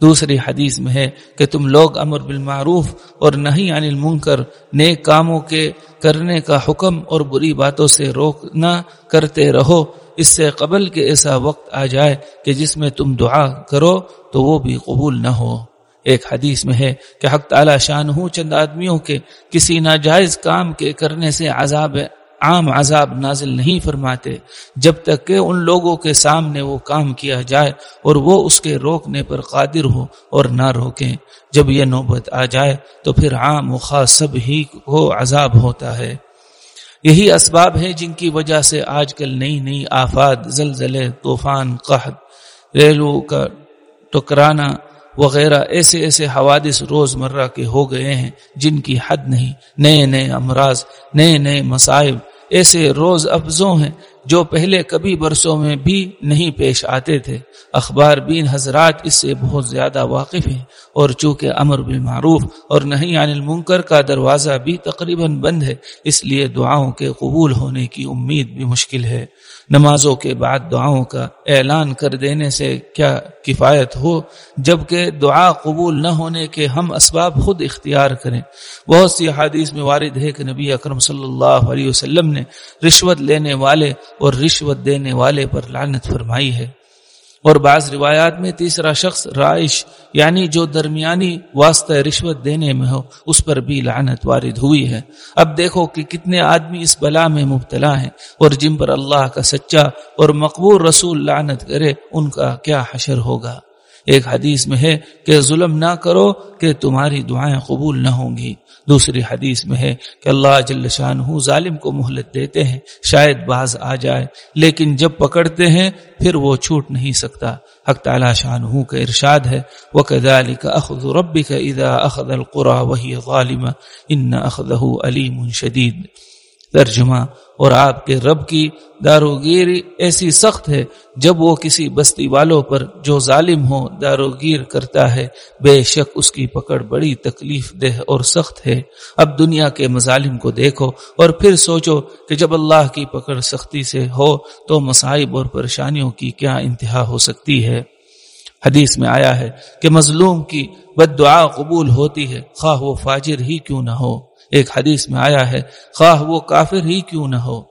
دوسری حدیث میں ہے کہ تم لوگ امر بالمعروف اور نہیں عن المنکر، نیک کاموں کے کرنے کا حکم اور بری باتوں سے روکنا کرتے رہو۔ اس سے قبل کے ایسا وقت آ جائے کہ جس میں تم دعا کرو تو وہ بھی قبول نہ ہو۔ ایک حدیث میں ہے کہ حق تعالی شان ہوں چند آدمیوں کے کسی ناجائز کام کے کرنے سے عذاب عام عذاب نازل نہیں فرماتے، جب تک کہ ان لوگوں کے سامنے وہ کام کیا جائے اور وہ اس کے روکنے پر قادر ہو اور نہ روکیں۔ جب یہ نوبت آ جائے تو پھر عام و خاص سب ہی کو عذاب ہوتا ہے۔ یہی اسباب ہیں جن کی وجہ سے آج کل نئی نئی آفات، زلزلے، طوفان، قحط، ریلو کا ٹکرانا وغیرہ ایسے ایسے حوادث روز مرہ کے ہو گئے ہیں جن کی حد نہیں۔ نئے نئے امراض، نئے نئے مصائب ایسے روز افزوں ہیں جو پہلے کبھی برسوں میں بھی نہیں پیش آتے تھے۔ اخبار بین حضرات اس سے بہت زیادہ واقف ہیں اور چونکہ امر بالمعروف اور نہیں عن المنکر کا دروازہ بھی تقریباً بند ہے، اس لیے دعاؤں کے قبول ہونے کی امید بھی مشکل ہے۔ نمازوں کے بعد دعاؤں کا اعلان کر دینے سے کیا کفایت ہو؟ جبکہ دعا قبول نہ ہونے کے ہم اسباب خود اختیار کریں۔ بہت سی حادیث میں وارد ہے کہ نبی اکرم صلی اللہ علیہ وسلم نے رشوت لینے والے اور رشوت دینے والے پر لعنت فرمائی ہے۔ اور بعض روایات میں تیسرا شخص رائش یعنی جو درمیانی واسطہ رشوت دینے میں ہو، اس پر بھی لعنت وارد ہوئی ہے۔ اب دیکھو کہ کتنے آدمی اس بلا میں مبتلا ہیں اور جن پر اللہ کا سچا اور مقبول رسول لعنت کرے، ان کا کیا حشر ہوگا؟ ایک حدیث میں ہے کہ ظلم نہ کرو کہ تمہاری دعائیں قبول نہ ہوں گی۔ دوسری حدیث میں ہے کہ اللہ جل شاہ ظالم کو مہلت دیتے ہیں، شاید باز آ جائے، لیکن جب پکڑتے ہیں پھر وہ چھوٹ نہیں سکتا۔ حق تعالی شاہ کا ارشاد ہے وہ اخذ ربك اذا اخذ القرى وهي ظالمه ان اخذه علیم شدید ترجمہ اور آپ کے رب کی داروگیری ایسی سخت ہے جب وہ کسی بستی والوں پر جو ظالم ہو داروگیر کرتا ہے۔ بے شک اس کی پکڑ بڑی تکلیف دہ اور سخت ہے۔ اب دنیا کے مظالم کو دیکھو اور پھر سوچو کہ جب اللہ کی پکڑ سختی سے ہو تو مصائب اور پریشانیوں کی کیا انتہا ہو سکتی ہے۔ حدیث میں آیا ہے کہ مظلوم کی بد دعا قبول ہوتی ہے، خواہ وہ فاجر ہی کیوں نہ ہو۔ ایک حدیث میں آیا ہے، خواہ وہ کافر ہی کیوں نہ ہو۔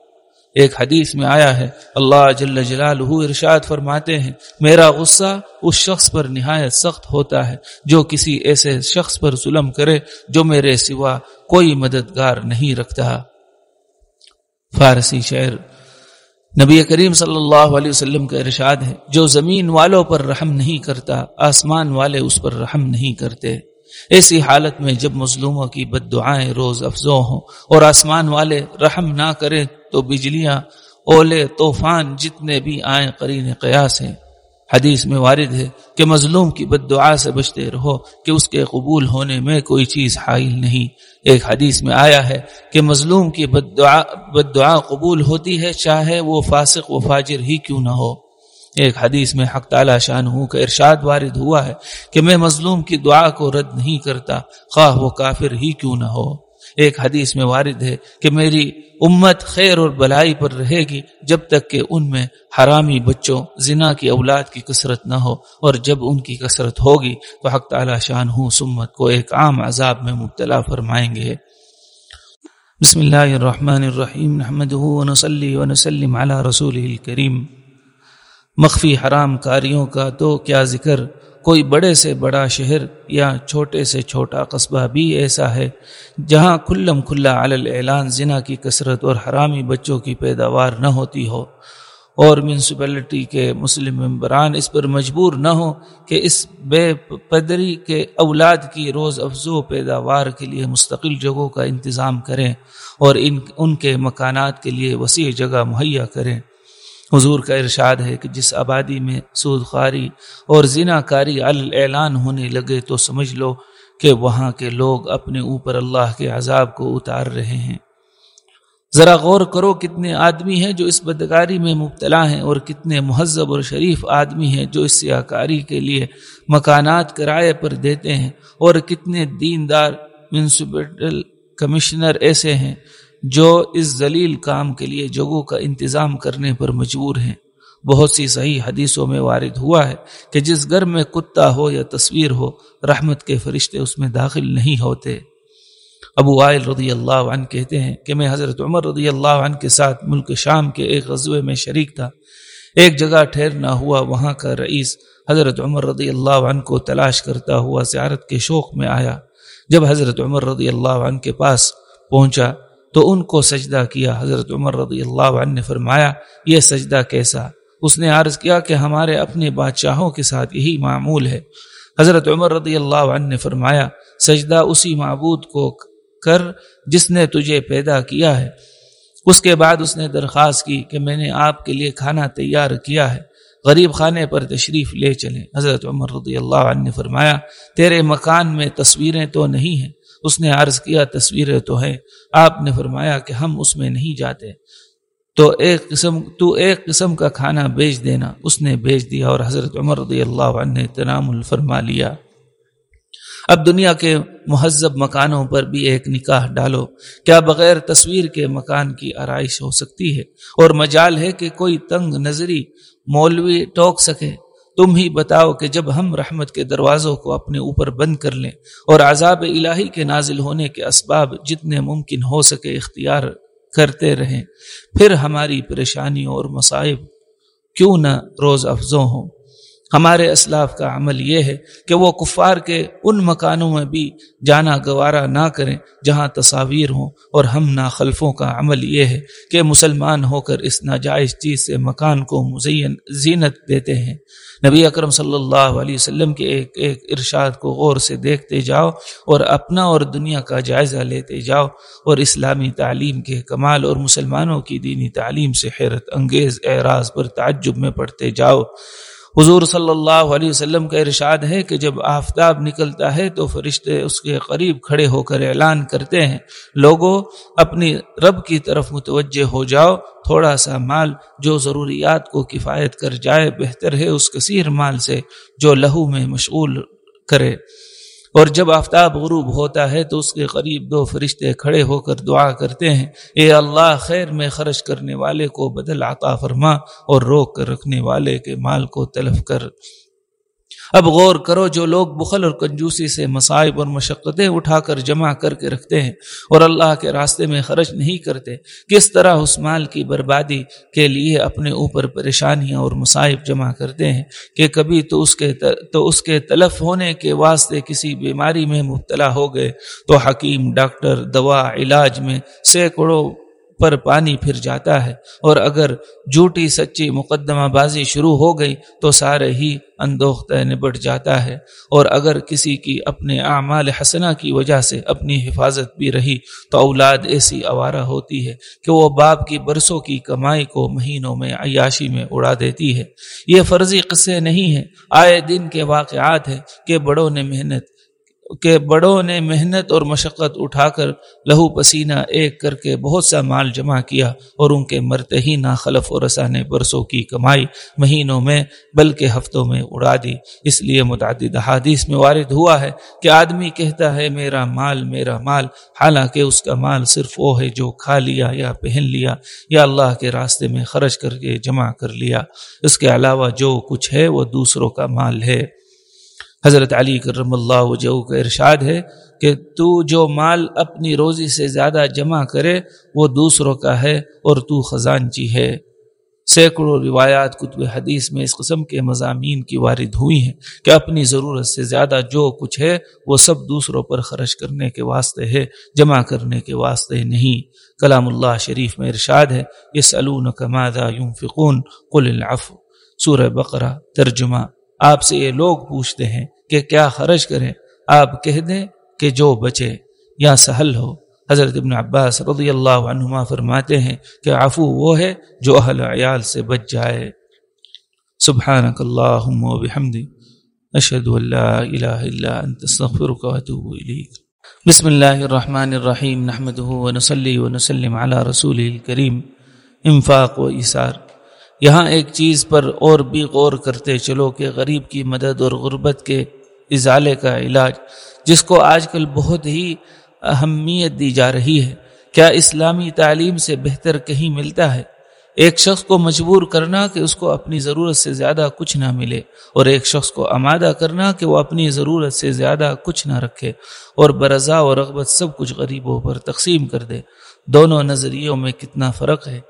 ایک حدیث میں آیا ہے، اللہ جل جلالہ ارشاد فرماتے ہیں، میرا غصہ اس شخص پر نہایت سخت ہوتا ہے جو کسی ایسے شخص پر ظلم کرے جو میرے سوا کوئی مددگار نہیں رکھتا۔ فارسی شعر نبی کریم صلی اللہ علیہ وسلم کا ارشاد ہے، جو زمین والوں پر رحم نہیں کرتا، آسمان والے اس پر رحم نہیں کرتے۔ ایسی حالت میں جب مظلوموں کی بد دعائیں روز افزو ہوں اور آسمان والے رحم نہ کریں، تو بجلیاں، اولے، طوفان، جتنے بھی آئیں، قرین قیاس ہیں۔ حدیث میں وارد ہے کہ مظلوم کی بد دعا سے بچتے رہو کہ اس کے قبول ہونے میں کوئی چیز حائل نہیں۔ ایک حدیث میں آیا ہے کہ مظلوم کی بد دعا بد دعا قبول ہوتی ہے، چاہے وہ فاسق و فاجر ہی کیوں نہ ہو۔ ایک حدیث میں حق تعالی شان ہوں کا ارشاد وارد ہوا ہے کہ میں مظلوم کی دعا کو رد نہیں کرتا، خواہ وہ کافر ہی کیوں نہ ہو۔ ایک حدیث میں وارد ہے کہ میری امت خیر اور بلائی پر رہے گی جب تک کہ ان میں حرامی بچوں، زنا کی اولاد کی کثرت نہ ہو اور جب ان کی کثرت ہوگی تو حق تعالی شان ہوں، سمت کو ایک عام عذاب میں مبتلا فرمائیں گے۔ بسم اللہ الرحمن الرحیم نحمده ونصلي ونسلم على رسوله الكريم مخفی حرام کاریوں کا تو کیا ذکر؟ کوئی بڑے سے بڑا شہر یا چھوٹے سے چھوٹا قصبہ بھی ایسا ہے جہاں کھلم کھلا علی اعلان زنا کی کثرت اور حرامی بچوں کی پیداوار نہ ہوتی ہو اور میونسپلٹی کے مسلم ممبران اس پر مجبور نہ ہو کہ اس بے پدری کے اولاد کی روز افزو پیداوار کے لیے مستقل جگہوں کا انتظام کریں اور ان ان کے مکانات کے لیے وسیع جگہ مہیا کریں۔ حضور کا ارشاد ہے کہ جس آبادی میں سود خاری اور زنا کاری اعلان ہونے لگے تو سمجھ لو کہ وہاں کے لوگ اپنے اوپر اللہ کے عذاب کو اتار رہے ہیں۔ ذرا غور کرو کتنے آدمی ہیں جو اس بدکاری میں مبتلا ہیں اور کتنے مہذب اور شریف آدمی ہیں جو اس سیاہ کاری کے لیے مکانات کرائے پر دیتے ہیں اور کتنے دیندار میونسپل کمشنر ایسے ہیں جو اس ذلیل کام کے لیے جگہوں کا انتظام کرنے پر مجبور ہیں۔ بہت سی صحیح حدیثوں میں وارد ہوا ہے کہ جس گھر میں کتا ہو یا تصویر ہو، رحمت کے فرشتے اس میں داخل نہیں ہوتے۔ ابو عائل رضی اللہ عنہ کہتے ہیں کہ میں حضرت عمر رضی اللہ عنہ کے ساتھ ملک شام کے ایک غزوے میں شریک تھا۔ ایک جگہ ٹھہرنا ہوا، وہاں کا رئیس حضرت عمر رضی اللہ عنہ کو تلاش کرتا ہوا زیارت کے شوق میں آیا۔ جب حضرت عمر رضی اللہ عنہ کے پاس پہنچا تو ان کو سجدہ کیا۔ حضرت عمر رضی اللہ عنہ نے فرمایا، یہ سجدہ کیسا؟ اس نے عرض کیا کہ ہمارے اپنے بادشاہوں کے ساتھ یہی معمول ہے۔ حضرت عمر رضی اللہ عنہ نے فرمایا، سجدہ اسی معبود کو کر جس نے تجھے پیدا کیا ہے۔ اس کے بعد اس نے درخواست کی کہ میں نے آپ کے لیے کھانا تیار کیا ہے۔ غریب خانے پر تشریف لے چلیں۔ حضرت عمر رضی اللہ عنہ نے فرمایا، تیرے مکان میں تصویریں تو نہیں ہیں۔ اس نے عرض کیا، تصویریں تو ہیں۔ آپ نے فرمایا کہ ہم اس میں نہیں جاتے۔ تو ایک قسم، تو ایک قسم کا کھانا بیچ دینا۔ اس نے بیچ دیا اور حضرت عمر رضی اللہ عنہ نے تنام الفرما لیا۔ اب دنیا کے مہذب مکانوں پر بھی ایک نکاح ڈالو۔ کیا بغیر تصویر کے مکان کی آرائش ہو سکتی ہے؟ اور مجال ہے کہ کوئی تنگ نظری مولوی ٹوک سکے۔ تم ہی بتاؤ کہ جب ہم رحمت کے دروازوں کو اپنے اوپر بند کر لیں اور عذاب الہی کے نازل ہونے کے اسباب جتنے ممکن ہو سکے اختیار کرتے رہیں، پھر ہماری پریشانیوں اور مصائب کیوں نہ روز افزوں ہوں۔ ہمارے اسلاف کا عمل یہ ہے کہ وہ کفار کے ان مکانوں میں بھی جانا گوارا نہ کریں جہاں تصاویر ہوں اور ہم نا خلفوں کا عمل یہ ہے کہ مسلمان ہو کر اس ناجائز چیز سے مکان کو مزین زینت دیتے ہیں۔ نبی اکرم صلی اللہ علیہ وسلم کے ایک ایک ارشاد کو غور سے دیکھتے جاؤ اور اپنا اور دنیا کا جائزہ لیتے جاؤ اور اسلامی تعلیم کے کمال اور مسلمانوں کی دینی تعلیم سے حیرت انگیز اعراض پر تعجب میں پڑھتے جاؤ۔ حضور صلی اللہ علیہ وسلم کا ارشاد ہے کہ جب آفتاب نکلتا ہے تو فرشتے اس کے قریب کھڑے ہو کر اعلان کرتے ہیں لوگوں اپنی رب کی طرف متوجہ ہو جاؤ، تھوڑا سا مال جو ضروریات کو کفایت کر جائے بہتر ہے، اس کثیر مال سے جو لہو میں مشغول کرے۔ اور جب آفتاب غروب ہوتا ہے تو اس کے قریب دو فرشتے کھڑے ہو کر دعا کرتے ہیں، اے اللہ، خیر میں خرچ کرنے والے کو بدل عطا فرما اور روک کر رکھنے والے کے مال کو تلف کر۔ اب غور کرو جو لوگ بخل اور کنجوسی سے مصائب اور مشقتیں اٹھا کر جمع کر کے رکھتے ہیں اور اللہ کے راستے میں خرچ نہیں کرتے، کس طرح اس مال کی بربادی کے لیے اپنے اوپر پریشانیاں اور مصائب جمع کرتے ہیں کہ کبھی تو اس کے تو اس کے تلف ہونے کے واسطے کسی بیماری میں مبتلا ہو گئے، تو حکیم، ڈاکٹر، دوا، علاج میں سینکڑوں پر پانی پھر جاتا ہے اور اگر جھوٹی سچی مقدمہ بازی شروع ہو گئی تو سارے ہی اندوختہ نبٹ جاتا ہے اور اگر کسی کی اپنے اعمال حسنہ کی وجہ سے اپنی حفاظت بھی رہی تو اولاد ایسی آوارہ ہوتی ہے کہ وہ باپ کی برسوں کی کمائی کو مہینوں میں عیاشی میں اڑا دیتی ہے۔ یہ فرضی قصے نہیں ہیں۔ آئے دن کے واقعات ہیں کہ بڑوں نے محنت کہ بڑوں نے محنت اور مشقت اٹھا کر لہو پسینہ ایک کر کے بہت سا مال جمع کیا اور ان کے مرتے ہی نہ خلف و رسا نے برسوں کی کمائی مہینوں میں بلکہ ہفتوں میں اڑا دی۔ اس لیے متعدد حادیث میں وارد ہوا ہے کہ آدمی کہتا ہے، میرا مال میرا مال۔ حالانکہ اس کا مال صرف وہ ہے جو کھا لیا یا پہن لیا یا اللہ کے راستے میں خرچ کر کے جمع کر لیا۔ اس کے علاوہ جو کچھ ہے وہ دوسروں کا مال ہے۔ حضرت علی کرم اللہ وجہ کا ارشاد ہے کہ تو جو مال اپنی روزی سے زیادہ جمع کرے، وہ دوسروں کا ہے اور تو خزانچی ہے۔ سینکڑوں روایات، کتب حدیث میں اس قسم کے مضامین کی وارد ہوئی ہیں کہ اپنی ضرورت سے زیادہ جو کچھ ہے، وہ سب دوسروں پر خرچ کرنے کے واسطے ہے، جمع کرنے کے واسطے نہیں۔ کلام اللہ شریف میں ارشاد ہے اس علون کمادہ یوں فکون قل العفو۔ سورہ بقرہ، ترجمہ۔ آپ سے یہ لوگ پوچھتے ہیں کہ کیا خرچ کریں؟ آپ کہہ دیں کہ جو بچے یا سہل ہو۔ حضرت ابن عباس رضی اللہ عنہما فرماتے ہیں کہ عفو وہ ہے جو اہل عیال سے بچ جائے۔ سبحانک اللہم و بحمدی۔ اشہد ان لا الہ الا انت، استغفرک و اتوب الیک۔ بسم اللہ الرحمن الرحیم۔ نحمده و نصلی و نسلم علی رسول الكریم انفاق و ایثار۔ یہاں ایک چیز پر اور بھی غور کرتے چلو کہ غریب کی مدد اور غربت کے ازالے کا علاج جس کو آج کل بہت ہی اہمیت دی جا رہی ہے، کیا اسلامی تعلیم سے بہتر کہیں ملتا ہے؟ ایک شخص کو مجبور کرنا کہ اس کو اپنی ضرورت سے زیادہ کچھ نہ ملے، اور ایک شخص کو آمادہ کرنا کہ وہ اپنی ضرورت سے زیادہ کچھ نہ رکھے، اور برضا اور رغبت سب کچھ غریبوں پر تقسیم کر دے۔ دونوں نظریوں میں کتنا فرق ہے؟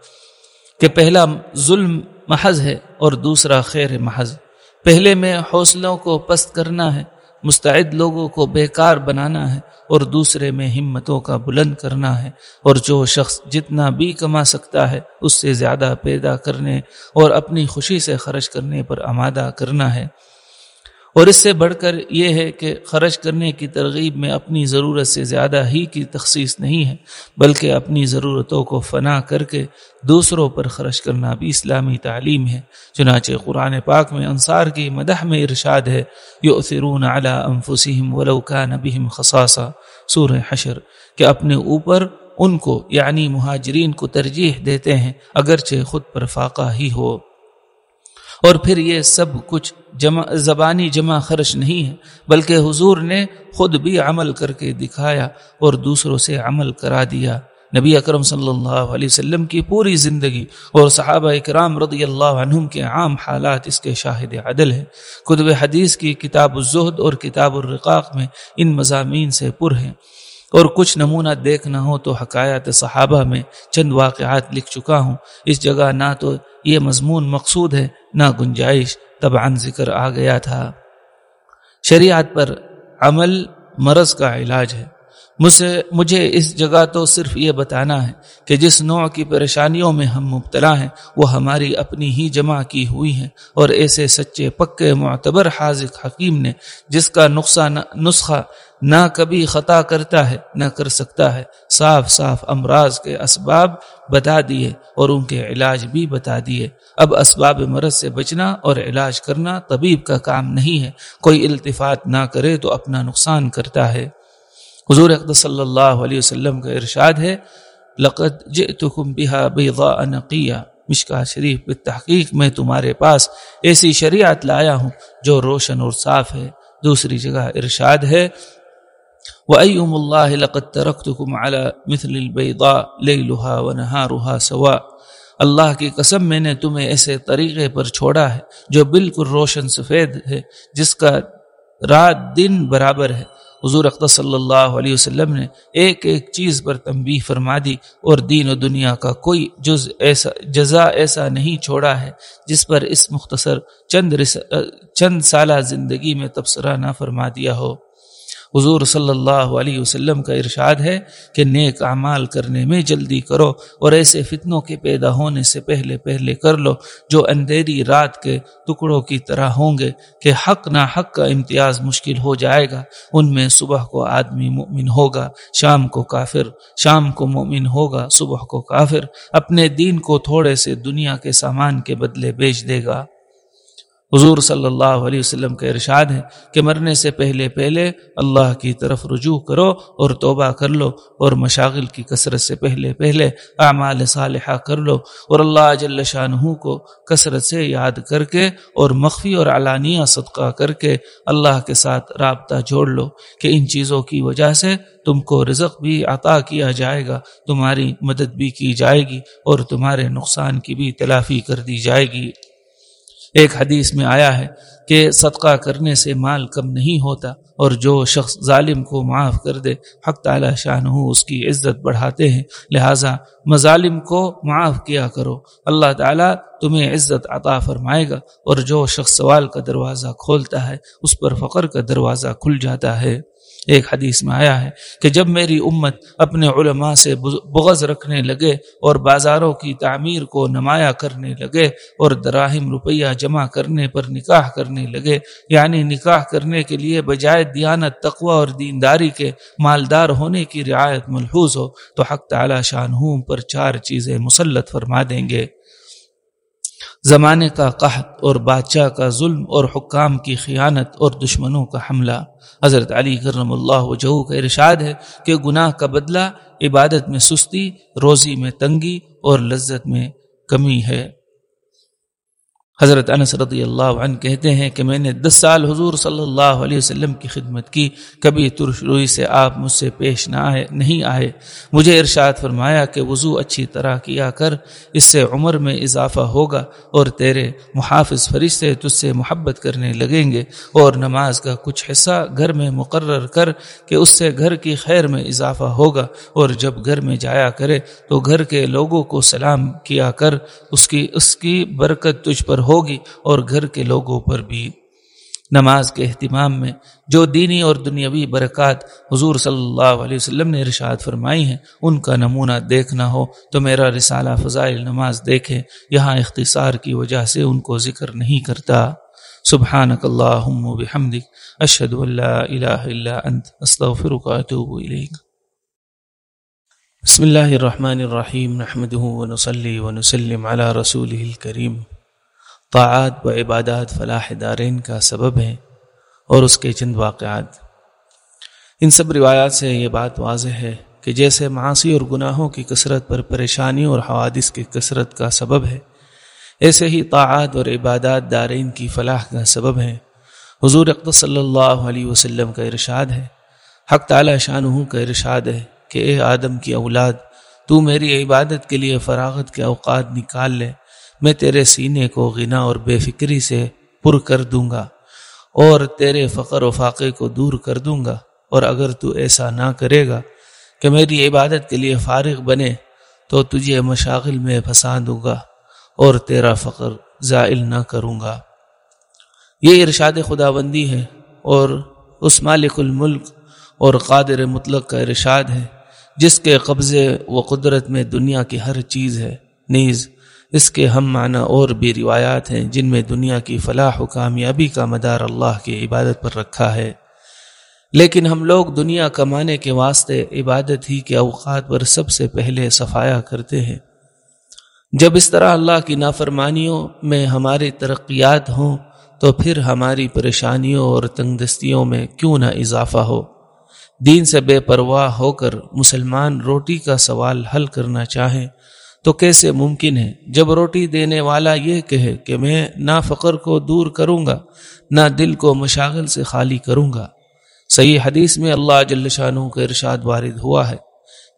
کہ پہلا ظلم محض ہے اور دوسرا خیر محض۔ پہلے میں حوصلوں کو پست کرنا ہے، مستعد لوگوں کو بیکار بنانا ہے اور دوسرے میں ہمتوں کا بلند کرنا ہے۔ اور جو شخص جتنا بھی کما سکتا ہے، اس سے زیادہ پیدا کرنے اور اپنی خوشی سے خرچ کرنے پر آمادہ کرنا ہے۔ اور اس سے بڑھ کر یہ ہے کہ خرچ کرنے کی ترغیب میں اپنی ضرورت سے زیادہ ہی کی تخصیص نہیں ہے، بلکہ اپنی ضرورتوں کو فنا کر کے دوسروں پر خرچ کرنا بھی اسلامی تعلیم ہے۔ چنانچہ قرآن پاک میں انصار کی مدح میں ارشاد ہے، یؤثرون علی انفسهم ولو كان بهم خصاصہ سورہ حشر، کہ اپنے اوپر ان کو یعنی مہاجرین کو ترجیح دیتے ہیں، اگرچہ خود پر فاقہ ہی ہو۔ اور پھر یہ سب کچھ جمع زبانی جمع خرچ نہیں ہے، بلکہ حضور نے خود بھی عمل کر کے دکھایا اور دوسروں سے عمل کرا دیا۔ نبی اکرم صلی اللہ علیہ وسلم کی پوری زندگی اور صحابہ اکرام رضی اللہ عنہم کے عام حالات اس کے شاہد عدل ہیں۔ کتب حدیث کی کتاب الزہد اور کتاب الرقاق میں ان مضامین سے پر ہیں۔ اور کچھ نمونہ دیکھنا ہو تو حکایات صحابہ میں چند واقعات لکھ چکا ہوں۔ اس جگہ نہ تو یہ مضمون مقصود ہے، نہ گنجائش۔ طبعا ذکر آ گیا تھا۔ شریعت پر عمل مرض کا علاج ہے۔ مجھے مجھے اس جگہ تو صرف یہ بتانا ہے کہ جس نوع کی پریشانیوں میں ہم مبتلا ہیں، وہ ہماری اپنی ہی جمع کی ہوئی ہیں۔ اور ایسے سچے، پکے، معتبر حاضق حکیم نے جس کا نسخہ نہ کبھی خطا کرتا ہے، نہ کر سکتا ہے۔ صاف صاف امراض کے اسباب بتا دیے اور ان کے علاج بھی بتا دیے۔ اب اسباب مرض سے بچنا اور علاج کرنا طبیب کا کام نہیں ہے۔ کوئی التفات نہ کرے تو اپنا نقصان کرتا ہے۔ حضور اقدس صلی اللہ علیہ وسلم کا ارشاد ہے، لقد جئتکم بها بیضاء نقیہ۔ مشکا شریف بالتحقیق میں تمہارے پاس ایسی شریعت لایا ہوں جو روشن اور صاف ہے۔ دوسری جگہ ارشاد ہے وَأَيُّمُ اللَّهِ لَقَدْ تَرَكْتُكُمْ عَلَى مِثْلِ الْبَيْضَاءِ لَيْلُهَا وَنَهَارُهَا سَوَاء۔ اللہ کی قسم میں نے تمہیں ایسے طریقے پر چھوڑا ہے جو بالکل روشن سفید ہے، جس کا رات دن برابر ہے۔ حضور اختر صلی اللہ علیہ وسلم نے ایک ایک چیز پر تنبیہ فرما دی اور دین و دنیا کا کوئی جز ایسا، جزا ایسا نہیں چھوڑا ہے جس پر اس مختصر چند چند سالہ زندگی میں تبصرہ نہ فرما دیا ہو۔ حضور صلی اللہ علیہ وسلم کا ارشاد ہے کہ نیک اعمال کرنے میں جلدی کرو اور ایسے فتنوں کے پیدا ہونے سے پہلے پہلے کر لو جو اندھیری رات کے ٹکڑوں کی طرح ہوں گے کہ حق نہ حق کا امتیاز مشکل ہو جائے گا۔ ان میں صبح کو آدمی مومن ہوگا، شام کو کافر، شام کو مومن ہوگا، صبح کو کافر۔ اپنے دین کو تھوڑے سے دنیا کے سامان کے بدلے بیچ دے گا۔ حضور صلی اللہ علیہ وسلم کا ارشاد ہے کہ مرنے سے پہلے پہلے اللہ کی طرف رجوع کرو اور توبہ کر لو اور مشاغل کی کثرت سے پہلے پہلے اعمال صالحہ کر لو اور اللہ جل شاہ کو کثرت سے یاد کر کے اور مخفی اور علانیہ صدقہ کر کے اللہ کے ساتھ رابطہ جوڑ لو کہ ان چیزوں کی وجہ سے تم کو رزق بھی عطا کیا جائے گا، تمہاری مدد بھی کی جائے گی اور تمہارے نقصان کی بھی تلافی کر دی جائے گی۔ ایک حدیث میں آیا ہے کہ صدقہ کرنے سے مال کم نہیں ہوتا اور جو شخص ظالم کو معاف کر دے، حق تعالی شاہ اس کی عزت بڑھاتے ہیں۔ لہٰذا مظالم کو معاف کیا کرو۔ اللہ تعالیٰ تمہیں عزت عطا فرمائے گا اور جو شخص سوال کا دروازہ کھولتا ہے، اس پر فقر کا دروازہ کھل جاتا ہے۔ ایک حدیث میں آیا ہے کہ جب میری امت اپنے علماء سے بغض رکھنے لگے اور بازاروں کی تعمیر کو نمایاں کرنے لگے اور دراہم روپیہ جمع کرنے پر نکاح کرنے لگے یعنی نکاح کرنے کے لیے بجائے دیانت، تقوی اور دینداری کے مالدار ہونے کی رعایت ملحوظ ہو، تو حق تعالی شان پر چار چیزیں مسلط فرما دیں گے۔ زمانے کا قحط اور بادشاہ کا ظلم اور حکام کی خیانت اور دشمنوں کا حملہ۔ حضرت علی کرم اللہ وجہو کا ارشاد ہے کہ گناہ کا بدلہ عبادت میں سستی، روزی میں تنگی اور لذت میں کمی ہے۔ حضرت انس رضی اللہ عنہ کہتے ہیں کہ میں نے دس سال حضور صلی اللہ علیہ وسلم کی خدمت کی، کبھی ترش روئی سے آپ مجھ سے پیش نہ آئے، نہیں آئے۔ مجھے ارشاد فرمایا کہ وضو اچھی طرح کیا کر، اس سے عمر میں اضافہ ہوگا اور تیرے محافظ فرشتے تجھ سے محبت کرنے لگیں گے اور نماز کا کچھ حصہ گھر میں مقرر کر کہ اس سے گھر کی خیر میں اضافہ ہوگا۔ اور جب گھر میں جایا کرے تو گھر کے لوگوں کو سلام کیا کر، اس کی اس کی برکت تجھ پر ہوگی اور گھر کے لوگوں پر بھی۔ نماز کے اہتمام میں جو دینی اور دنیاوی برکات حضور صلی اللہ علیہ وسلم نے ارشاد فرمائی ہیں، ان کا نمونہ دیکھنا ہو تو میرا رسالہ فضائل نماز دیکھے یہاں اختصار کی وجہ سے ان کو ذکر نہیں کرتا۔ سبحانک اللہم و بحمدک، اشہد اللہ الہ الا انت، استغفرک اتوب الیک۔ بسم اللہ الرحمن الرحیم نحمده ونصلي ونسلم على رسوله الكريم طاعات و عبادات فلاح دارین کا سبب ہے اور اس کے چند واقعات۔ ان سب روایات سے یہ بات واضح ہے کہ جیسے معاشی اور گناہوں کی کثرت پر پریشانیوں اور حوادث کی کثرت کا سبب ہے، ایسے ہی طاعات اور عبادات دارین کی فلاح کا سبب ہے حضور اقدس صلی اللہ علیہ وسلم کا ارشاد ہے۔ حق تعالی شاہ کا ارشاد ہے کہ اے آدم کی اولاد، تو میری عبادت کے لیے فراغت کے اوقات نکال لے۔ میں تیرے سینے کو غنا اور بے فکری سے پر کر دوں گا اور تیرے فقر و فاقے کو دور کر دوں گا اور اگر تو ایسا نہ کرے گا کہ میری عبادت کے لیے فارغ بنے تو تجھے مشاغل میں پھنسا دوں گا اور تیرا فقر زائل نہ کروں گا۔ یہ ارشاد خدا بندی ہے اور اس مالک الملک اور قادر مطلق کا ارشاد ہے جس کے قبضے و قدرت میں دنیا کی ہر چیز ہے۔ نیز اس کے ہم معنی اور بھی روایات ہیں جن میں دنیا کی فلاح و کامیابی کا مدار اللہ کی عبادت پر رکھا ہے۔ لیکن ہم لوگ دنیا کمانے کے واسطے عبادت ہی کے اوقات پر سب سے پہلے صفایا کرتے ہیں۔ جب اس طرح اللہ کی نافرمانیوں میں ہماری ترقیات ہوں تو پھر ہماری پریشانیوں اور تنگ دستیوں میں کیوں نہ اضافہ ہو۔ دین سے بے پرواہ ہو کر مسلمان روٹی کا سوال حل کرنا چاہیں تو کیسے ممکن ہے؟ جب روٹی دینے والا یہ کہے کہ میں نہ فقر کو دور کروں گا، نہ دل کو مشاغل سے خالی کروں گا۔ صحیح حدیث میں اللہ جل شاہ کا ارشاد وارد ہوا ہے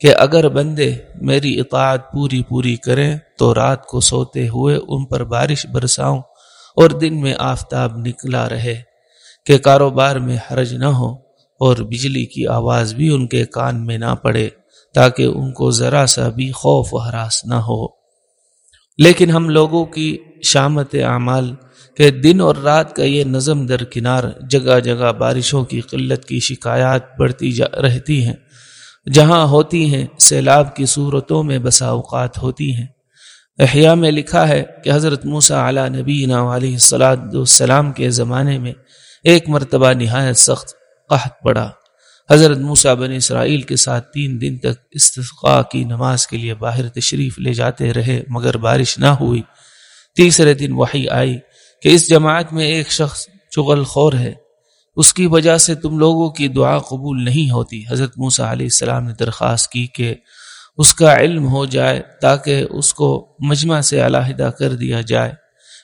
کہ اگر بندے میری اطاعت پوری پوری کریں تو رات کو سوتے ہوئے ان پر بارش برساؤں اور دن میں آفتاب نکلا رہے کہ کاروبار میں حرج نہ ہو اور بجلی کی آواز بھی ان کے کان میں نہ پڑے۔ تاکہ ان کو ذرا سا بھی خوف و حراس نہ ہو۔ لیکن ہم لوگوں کی شامت اعمال کہ دن اور رات کا یہ نظم درکنار جگہ جگہ بارشوں کی قلت کی شکایات بڑھتی جا رہتی ہیں۔ جہاں ہوتی ہیں، سیلاب کی صورتوں میں بسا اوقات ہوتی ہیں۔ احیاء میں لکھا ہے کہ حضرت موسیٰ علیہ نبی علیہ السلام السلام کے زمانے میں ایک مرتبہ نہایت سخت قحط پڑا۔ حضرت موسیٰ بن اسرائیل کے ساتھ تین دن تک استقاع کی نماز کے لیے باہر تشریف لے جاتے رہے، مگر بارش نہ ہوئی۔ تیسرے دن وحی آئی کہ اس جماعت میں ایک شخص چغل خور ہے۔ اس کی وجہ سے تم لوگوں کی دعا قبول نہیں ہوتی۔ حضرت موسیٰ علیہ السلام نے درخواست کی کہ اس کا علم ہو جائے تاکہ اس کو مجمع سے علیحدہ کر دیا جائے۔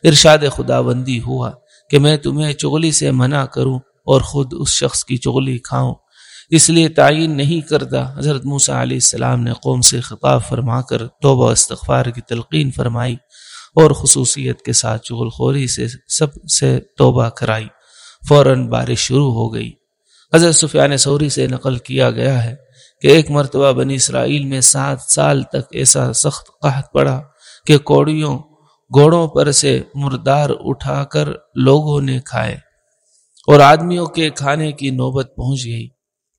ارشاد خدا بندی ہوا کہ میں تمہیں چغلی سے منع کروں اور خود اس شخص کی چغلی کھاؤں۔ اس لیے تعین نہیں کرتا۔ حضرت موسیٰ علیہ السلام نے قوم سے خطاب فرما کر توبہ استغفار کی تلقین فرمائی اور خصوصیت کے ساتھ چغل خوری سے سب سے توبہ کرائی۔ فوراً بارش شروع ہو گئی۔ حضرت سفیان سوری سے نقل کیا گیا ہے کہ ایک مرتبہ بنی اسرائیل میں سات سال تک ایسا سخت قحط پڑا کہ کوڑیوں، گھوڑوں پر سے مردار اٹھا کر لوگوں نے کھائے اور آدمیوں کے کھانے کی نوبت پہنچ گئی۔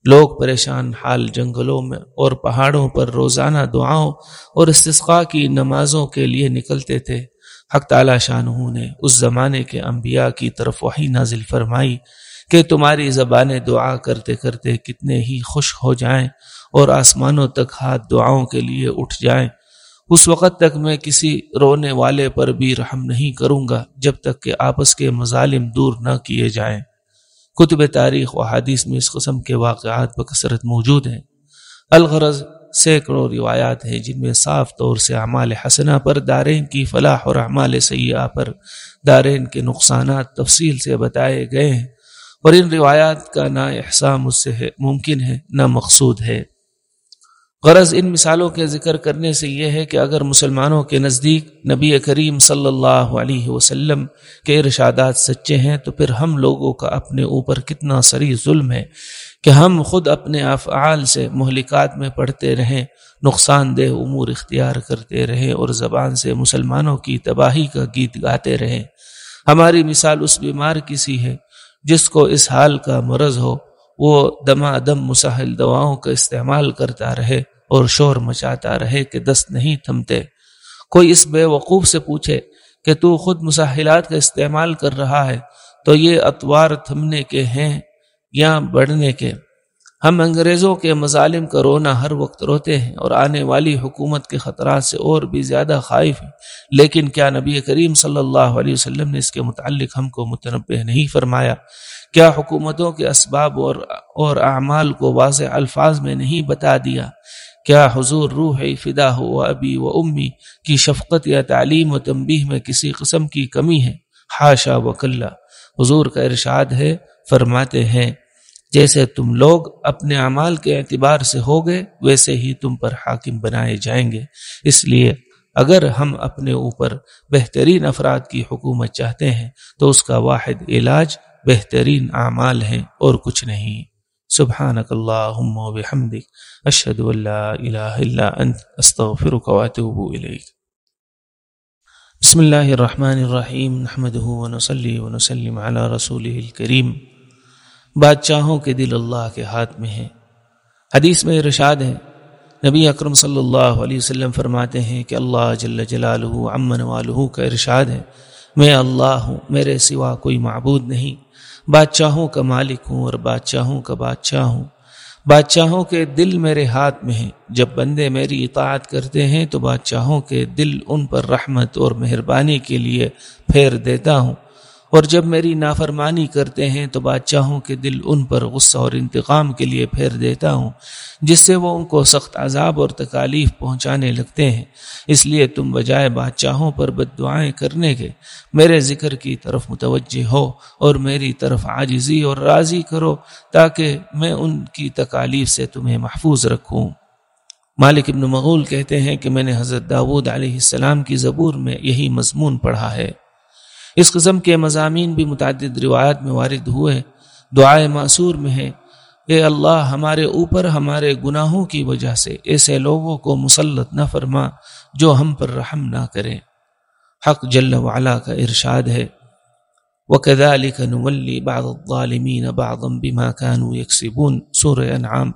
لوگ پریشان، حال جنگلوں میں اور پہاڑوں پر روزانہ دعاؤں اور استثقاء کی نمازوں کے لیے نکلتے تھے۔ حق تعالی شاہ نے اس زمانے کے انبیاء کی طرف وہی نازل فرمائی کہ تمہاری زبان دعا کرتے کرتے کتنے ہی خوش ہو جائیں اور آسمانوں تک ہاتھ دعاؤں کے لیے اٹھ جائیں۔ اس وقت تک میں کسی رونے والے پر بھی رحم نہیں کروں گا جب تک کہ آپس کے مظالم دور نہ کیے جائیں۔ کتب تاریخ و حادث میں اس قسم کے واقعات بکثرت موجود ہیں۔ الغرض سینکڑوں روایات ہیں جن میں صاف طور سے اعمال حسنہ پر، دارین کی فلاح اور اعمال سیاح پر دارین کے نقصانات تفصیل سے بتائے گئے ہیں۔ اور ان روایات کا نہ احسام اس سے ممکن ہے نہ مقصود ہے۔ غرض ان مثالوں کے ذکر کرنے سے یہ ہے کہ اگر مسلمانوں کے نزدیک نبی کریم صلی اللہ علیہ وسلم کے ارشادات سچے ہیں، تو پھر ہم لوگوں کا اپنے اوپر کتنا سری ظلم ہے کہ ہم خود اپنے افعال سے مہلکات میں پڑھتے رہیں، نقصان دہ امور اختیار کرتے رہیں اور زبان سے مسلمانوں کی تباہی کا گیت گاتے رہیں۔ ہماری مثال اس بیمار کسی ہے جس کو اس حال کا مرض ہو وہ دما دم مساحل دواؤں کا استعمال کرتا رہے اور شور مچاتا رہے کہ دست نہیں تھمتے۔ کوئی اس بے وقوف سے پوچھے کہ تو خود مساحلات کا استعمال کر رہا ہے تو یہ اتوار تھمنے کے ہیں یا بڑھنے کے؟ ہم انگریزوں کے مظالم کا رونا ہر وقت روتے ہیں اور آنے والی حکومت کے خطرات سے اور بھی زیادہ خائف ہیں۔ لیکن کیا نبی کریم صلی اللہ علیہ وسلم نے اس کے متعلق ہم کو متنبع نہیں فرمایا؟ کیا حکومتوں کے اسباب اور اور اعمال کو واضح الفاظ میں نہیں بتا دیا؟ کیا حضور روح فدا ہو ابی و امی کی شفقت یا تعلیم و تنبیہ میں کسی قسم کی کمی ہے؟ حاشا و حضور کا ارشاد ہے، فرماتے ہیں، جیسے تم لوگ اپنے اعمال کے اعتبار سے ہوگے، ویسے ہی تم پر حاکم بنائے جائیں گے۔ اس لیے اگر ہم اپنے اوپر بہترین افراد کی حکومت چاہتے ہیں، تو اس کا واحد علاج بہترین اعمال ہیں اور کچھ نہیں۔ سبحانک اللہم و بحمدک، اشہد اللہ الہ الا انت، استغفرک و اتوب الیک۔ بسم اللہ الرحمن الرحیم نحمده و نصلی و نسلم علی رسوله الكریم بادشاہوں کے دل اللہ کے ہاتھ میں ہیں۔ حدیث میں ارشاد ہے، نبی اکرم صلی اللہ علیہ وسلم فرماتے ہیں کہ اللہ جل جلالہ امن والہ کا ارشاد ہے، میں اللہ ہوں، میرے سوا کوئی معبود نہیں۔ بادشاہوں کا مالک ہوں اور بادشاہوں کا بادشاہ ہوں۔ بادشاہوں کے دل میرے ہاتھ میں ہیں۔ جب بندے میری اطاعت کرتے ہیں تو بادشاہوں کے دل ان پر رحمت اور مہربانی کے لیے پھیر دیتا ہوں۔ اور جب میری نافرمانی کرتے ہیں تو بادشاہوں کے دل ان پر غصہ اور انتقام کے لیے پھیر دیتا ہوں، جس سے وہ ان کو سخت عذاب اور تکالیف پہنچانے لگتے ہیں۔ اس لیے تم بجائے بادشاہوں پر بد دعائیں کرنے کے میرے ذکر کی طرف متوجہ ہو اور میری طرف عاجزی اور راضی کرو تاکہ میں ان کی تکالیف سے تمہیں محفوظ رکھوں۔ مالک ابن مغول کہتے ہیں کہ میں نے حضرت داود علیہ السلام کی زبور میں یہی مضمون پڑھا ہے۔ اس قسم کے مضامین بھی متعدد روایات میں وارد ہوئے دعائے معصور میں ہے اے اللہ، ہمارے اوپر ہمارے گناہوں کی وجہ سے ایسے لوگوں کو مسلط نہ فرما جو ہم پر رحم نہ کریں۔ حق جل وعلا کا ارشاد ہے۔ وَكَذَلِكَ نُوَلِّي بَعْضَ الظَّالِمِينَ بَعْضًا بِمَا كَانُوا يَكْسِبُونَ سورہ انعام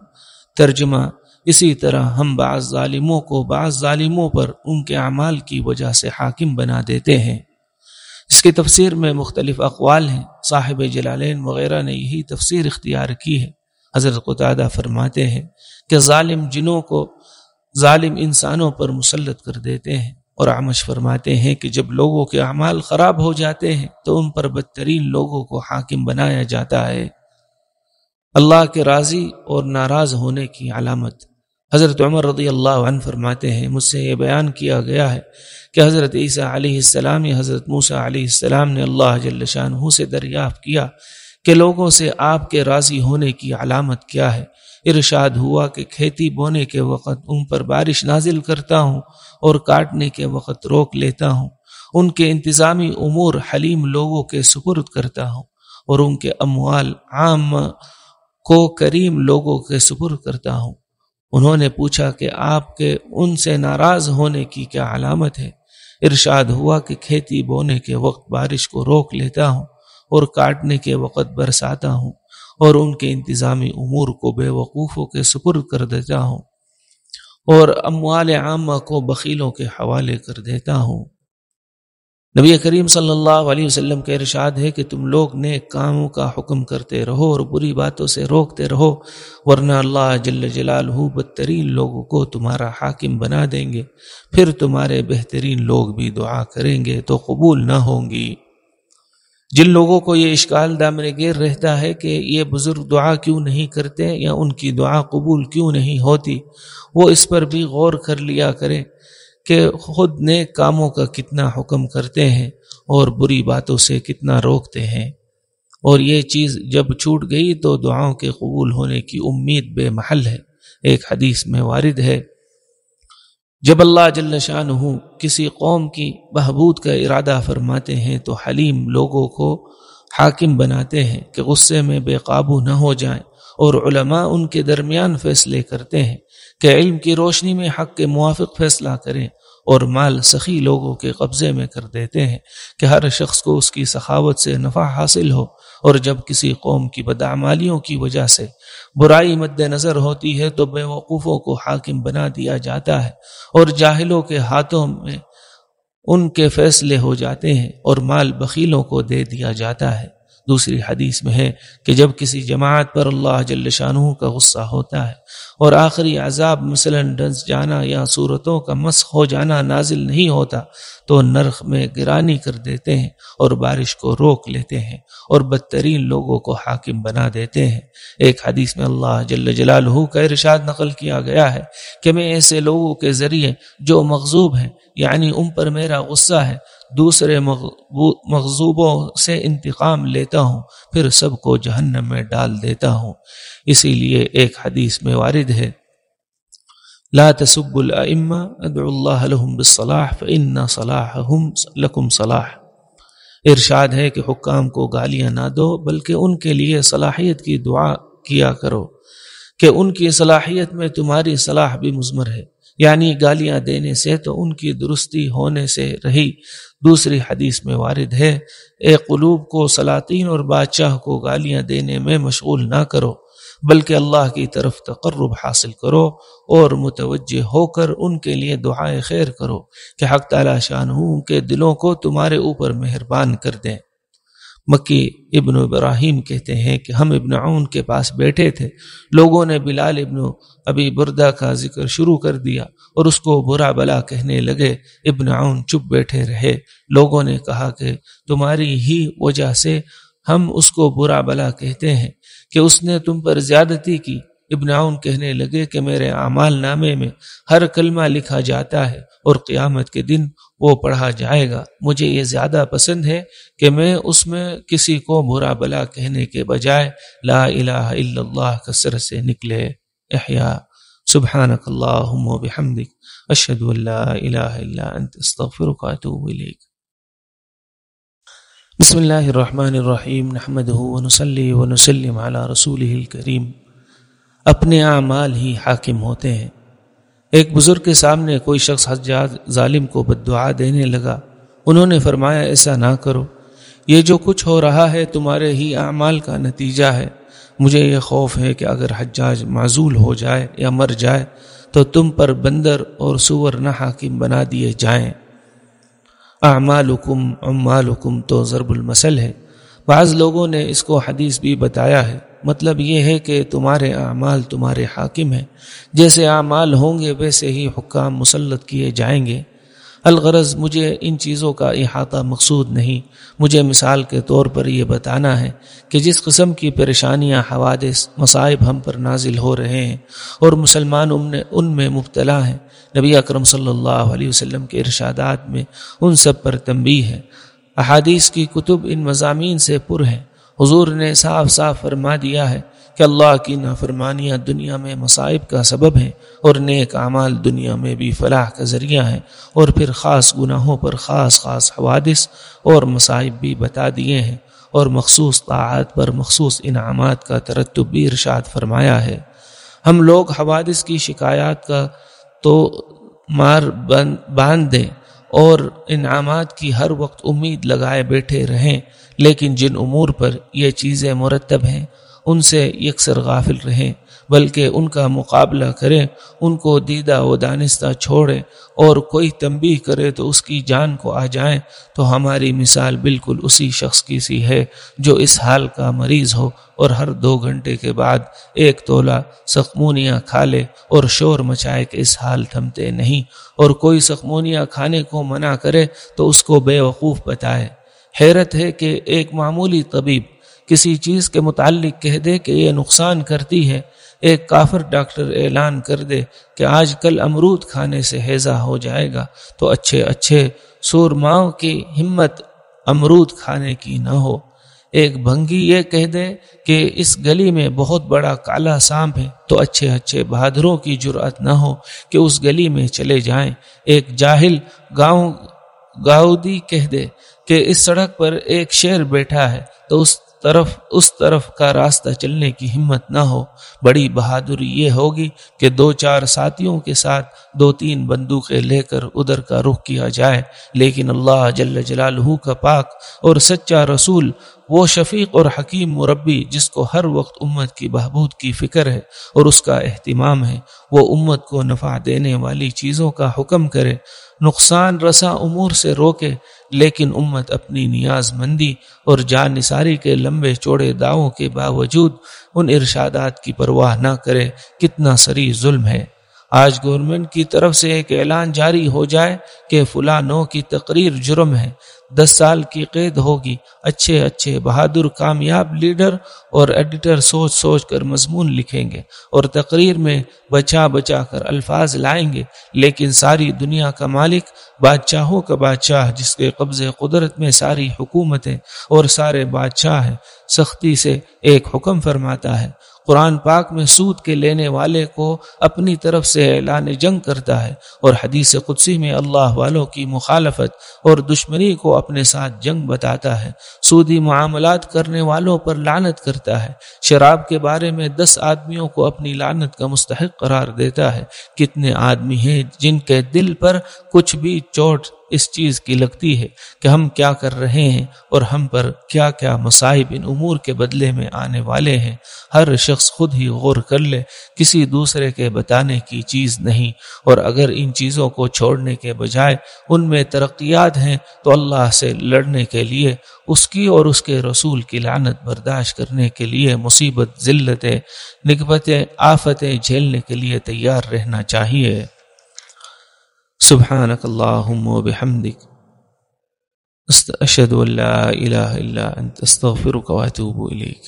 ترجمہ۔ اسی طرح ہم بعض ظالموں کو بعض ظالموں پر ان کے اعمال کی وجہ سے حاکم بنا دیتے ہیں۔ اس کی تفسیر میں مختلف اقوال ہیں، صاحب جلالین وغیرہ نے یہی تفسیر اختیار کی ہے۔ حضرت قطادہ فرماتے ہیں کہ ظالم جنوں کو ظالم انسانوں پر مسلط کر دیتے ہیں اور عمش فرماتے ہیں کہ جب لوگوں کے اعمال خراب ہو جاتے ہیں تو ان پر بدترین لوگوں کو حاکم بنایا جاتا ہے۔ اللہ کے راضی اور ناراض ہونے کی علامت۔ حضرت عمر رضی اللہ عنہ فرماتے ہیں، مجھ سے یہ بیان کیا گیا ہے کہ حضرت عیسیٰ علیہ السلام یا حضرت موسیٰ علیہ السلام نے اللہ جل شاہ سے دریافت کیا کہ لوگوں سے آپ کے راضی ہونے کی علامت کیا ہے۔ ارشاد ہوا کہ کھیتی بونے کے وقت ان پر بارش نازل کرتا ہوں اور کاٹنے کے وقت روک لیتا ہوں۔ ان کے انتظامی امور حلیم لوگوں کے سپرد کرتا ہوں اور ان کے اموال عام کو کریم لوگوں کے سپرد کرتا ہوں۔ انہوں نے پوچھا کہ آپ کے ان سے ناراض ہونے کی کیا علامت ہے؟ ارشاد ہوا کہ کھیتی بونے کے وقت بارش کو روک لیتا ہوں اور کاٹنے کے وقت برساتا ہوں اور ان کے انتظامی امور کو بے وقوفوں کے سپرد کر دیتا ہوں اور اموال عامہ کو بخیلوں کے حوالے کر دیتا ہوں۔ نبی کریم صلی اللہ علیہ وسلم کے ارشاد ہے کہ تم لوگ نیک کاموں کا حکم کرتے رہو اور بری باتوں سے روکتے رہو، ورنہ اللہ جل جلالہ بدترین لوگوں کو تمہارا حاکم بنا دیں گے۔ پھر تمہارے بہترین لوگ بھی دعا کریں گے تو قبول نہ ہوں گی۔ جن لوگوں کو یہ اشکال دامن گیر رہتا ہے کہ یہ بزرگ دعا کیوں نہیں کرتے یا ان کی دعا قبول کیوں نہیں ہوتی، وہ اس پر بھی غور کر لیا کریں۔ کہ خود نیک کاموں کا کتنا حکم کرتے ہیں اور بری باتوں سے کتنا روکتے ہیں۔ اور یہ چیز جب چھوٹ گئی تو دعاؤں کے قبول ہونے کی امید بے محل ہے۔ ایک حدیث میں وارد ہے، جب اللہ جل شان ہوں کسی قوم کی بہبود کا ارادہ فرماتے ہیں تو حلیم لوگوں کو حاکم بناتے ہیں کہ غصے میں بے قابو نہ ہو جائیں اور علماء ان کے درمیان فیصلے کرتے ہیں۔ کہ علم کی روشنی میں حق کے موافق فیصلہ کریں اور مال سخی لوگوں کے قبضے میں کر دیتے ہیں کہ ہر شخص کو اس کی سخاوت سے نفع حاصل ہو اور جب کسی قوم کی بدعمالیوں کی وجہ سے برائی مد نظر ہوتی ہے تو بے وقوفوں کو حاکم بنا دیا جاتا ہے اور جاہلوں کے ہاتھوں میں ان کے فیصلے ہو جاتے ہیں اور مال بخیلوں کو دے دیا جاتا ہے۔ دوسری حدیث میں ہے کہ جب کسی جماعت پر اللہ جل شانہ کا غصہ ہوتا ہے اور آخری عذاب مثلا ڈنس جانا یا صورتوں کا مسخ ہو جانا نازل نہیں ہوتا، تو نرخ میں گرانی کر دیتے ہیں اور بارش کو روک لیتے ہیں اور بدترین لوگوں کو حاکم بنا دیتے ہیں۔ ایک حدیث میں اللہ جل جلالہ کا ارشاد نقل کیا گیا ہے کہ میں ایسے لوگوں کے ذریعے جو مغزوب ہیں یعنی ان پر میرا غصہ ہے دوسرے مغزوبوں سے انتقام لیتا ہوں، پھر سب کو جہنم میں ڈال دیتا ہوں۔ اسی لیے ایک حدیث میں وارد ہے، لا تسب الائمہ ادعو اللہ لهم بالصلاح، فإن صلاحهم لکم صلاح۔ ارشاد ہے کہ حکام کو گالیاں نہ دو، بلکہ ان کے لیے صلاحیت کی دعا کیا کرو، کہ ان کی صلاحیت میں تمہاری صلاح بھی مزمر ہے۔ یعنی گالیاں دینے سے تو ان کی درستی ہونے سے رہی۔ دوسری حدیث میں وارد ہے، اے قلوب کو، سلاطین اور بادشاہ کو گالیاں دینے میں مشغول نہ کرو، بلکہ اللہ کی طرف تقرب حاصل کرو اور متوجہ ہو کر ان کے لیے دعائیں خیر کرو کہ حق تعالی شان ہوں کے دلوں کو تمہارے اوپر مہربان کر دیں۔ مکی ابن ابراہیم کہتے ہیں کہ ہم ابن عون کے پاس بیٹھے تھے۔ لوگوں نے بلال ابن ابھی بردہ کا ذکر شروع کر دیا اور اس کو برا بلا کہنے لگے۔ ابن عون چپ بیٹھے رہے۔ لوگوں نے کہا کہ تمہاری ہی وجہ سے ہم اس کو برا بلا کہتے ہیں کہ اس نے تم پر زیادتی کی۔ ابن عون کہنے لگے کہ میرے اعمال نامے میں ہر کلمہ لکھا جاتا ہے اور قیامت کے دن وہ پڑھا جائے گا۔ مجھے یہ زیادہ پسند ہے کہ میں اس میں کسی کو برا بلا کہنے کے بجائے لا الہ الا اللہ کثر سے نکلے۔ احیاء۔ سبحانک اللہم و بحمدک۔ اشہد ان لا الہ الا انت۔ استغفرک اتوب الیک۔ بسم اللہ الرحمن الرحیم۔ نحمده ونسلی ونسلم علی رسوله الكریم اپنے اعمال ہی حاکم ہوتے ہیں۔ ایک بزرگ کے سامنے کوئی شخص حجاج ظالم کو بد دعا دینے لگا۔ انہوں نے فرمایا، ایسا نہ کرو۔ یہ جو کچھ ہو رہا ہے، تمہارے ہی اعمال کا نتیجہ ہے۔ مجھے یہ خوف ہے کہ اگر حجاج معذول ہو جائے یا مر جائے، تو تم پر بندر اور سور نہ حاکم بنا دیے جائیں۔ اعمالکم عمالکم تو ضرب المسل ہے۔ بعض لوگوں نے اس کو حدیث بھی بتایا ہے۔ مطلب یہ ہے کہ تمہارے اعمال تمہارے حاکم ہیں۔ جیسے اعمال ہوں گے، ویسے ہی حکام مسلط کیے جائیں گے۔ الغرض، مجھے ان چیزوں کا احاطہ مقصود نہیں۔ مجھے مثال کے طور پر یہ بتانا ہے کہ جس قسم کی پریشانیاں حوادث، مصائب ہم پر نازل ہو رہے ہیں اور مسلمان ان میں مبتلا ہیں۔ نبی اکرم صلی اللہ علیہ وسلم کے ارشادات میں ان سب پر تنبی ہے۔ احادیث کی کتب ان مضامین سے پر ہیں۔ حضور نے صاف صاف فرما دیا ہے کہ اللہ کی نافرمانیاں دنیا میں مصائب کا سبب ہیں اور نیک اعمال دنیا میں بھی فلاح کا ذریعہ ہیں اور پھر خاص گناہوں پر خاص خاص حوادث اور مصائب بھی بتا دیے ہیں اور مخصوص طاعت پر مخصوص انعامات کا ترتب بھی ارشاد فرمایا ہے۔ ہم لوگ حوادث کی شکایات کا تو مار باندھ دیں۔ اور انعامات کی ہر وقت امید لگائے بیٹھے رہیں، لیکن جن امور پر یہ چیزیں مرتب ہیں، ان سے یکسر غافل رہیں۔ بلکہ ان کا مقابلہ کریں، ان کو دیدہ و دانستہ چھوڑیں اور کوئی تنبیہ کرے تو اس کی جان کو آ جائیں۔ تو ہماری مثال بالکل اسی شخص کی سی ہے جو اس حال کا مریض ہو اور ہر دو گھنٹے کے بعد ایک تولا سخمونیاں کھا لے اور شور مچائے کہ اس حال تھمتے نہیں۔ اور کوئی سخمونیاں کھانے کو منع کرے تو اس کو بے وقوف بتائے۔ حیرت ہے کہ ایک معمولی طبیب کسی چیز کے متعلق کہہ دے کہ یہ نقصان کرتی ہے۔ ایک کافر ڈاکٹر اعلان کر دے کہ آج کل امرود کھانے سے ہیضہ ہو جائے گا تو اچھے اچھے سورماؤں کی ہمت امرود کھانے کی نہ ہو۔ ایک بھنگی یہ کہہ دے کہ اس گلی میں بہت بڑا کالا سانپ ہے تو اچھے اچھے بہادروں کی جرأت نہ ہو کہ اس گلی میں چلے جائیں۔ ایک جاہل گاؤں گاؤدی کہہ دے کہ اس سڑک پر ایک شیر بیٹھا ہے تو اس طرف، اس طرف کا راستہ چلنے کی ہمت نہ ہو۔ بڑی بہادری یہ ہوگی کہ دو چار ساتھیوں کے ساتھ دو تین بندوقیں لے کر ادھر کا رخ کیا جائے۔ لیکن اللہ جل جلالہ کا پاک اور سچا رسول، وہ شفیق اور حکیم مربی جس کو ہر وقت امت کی بہبود کی فکر ہے اور اس کا اہتمام ہے، وہ امت کو نفع دینے والی چیزوں کا حکم کرے۔ نقصان رسا امور سے روکے۔ لیکن امت اپنی نیاز مندی اور جان نثاری کے لمبے چوڑے دعووں کے باوجود ان ارشادات کی پرواہ نہ کرے، کتنا سری ظلم ہے۔ آج گورنمنٹ کی طرف سے ایک اعلان جاری ہو جائے کہ فلاں نو کی تقریر جرم ہے۔ دس سال کی قید ہوگی۔ اچھے اچھے بہادر کامیاب لیڈر اور ایڈیٹر سوچ سوچ کر مضمون لکھیں گے اور تقریر میں بچا بچا کر الفاظ لائیں گے۔ لیکن ساری دنیا کا مالک بادشاہوں کا بادشاہ، جس کے قبضے قدرت میں ساری حکومتیں اور سارے بادشاہ ہیں، سختی سے ایک حکم فرماتا ہے۔ قرآن پاک میں سود کے لینے والے کو اپنی طرف سے اعلان جنگ کرتا ہے اور حدیث قدسی میں اللہ والوں کی مخالفت اور دشمنی کو اپنے ساتھ جنگ بتاتا ہے۔ سودی معاملات کرنے والوں پر لانت کرتا ہے۔ شراب کے بارے میں دس آدمیوں کو اپنی لانت کا مستحق قرار دیتا ہے۔ کتنے آدمی ہیں جن کے دل پر کچھ بھی چوٹ اس چیز کی لگتی ہے کہ ہم کیا کر رہے ہیں اور ہم پر کیا کیا مصائب ان امور کے بدلے میں آنے والے ہیں۔ ہر شخص خود ہی غور کر لے، کسی دوسرے کے بتانے کی چیز نہیں۔ اور اگر ان چیزوں کو چھوڑنے کے بجائے ان میں ترقیات ہیں، تو اللہ سے لڑنے کے لیے، اس کی اور اس کے رسول کی لعنت برداشت کرنے کے لیے مصیبت، ذلتیں، نکبتیں، آفتیں جھیلنے کے لیے تیار رہنا چاہیے۔ سبحانك اللهم وبحمدك. أشهد أن لا إله إلا أنت، أستغفرك وأتوب إليك.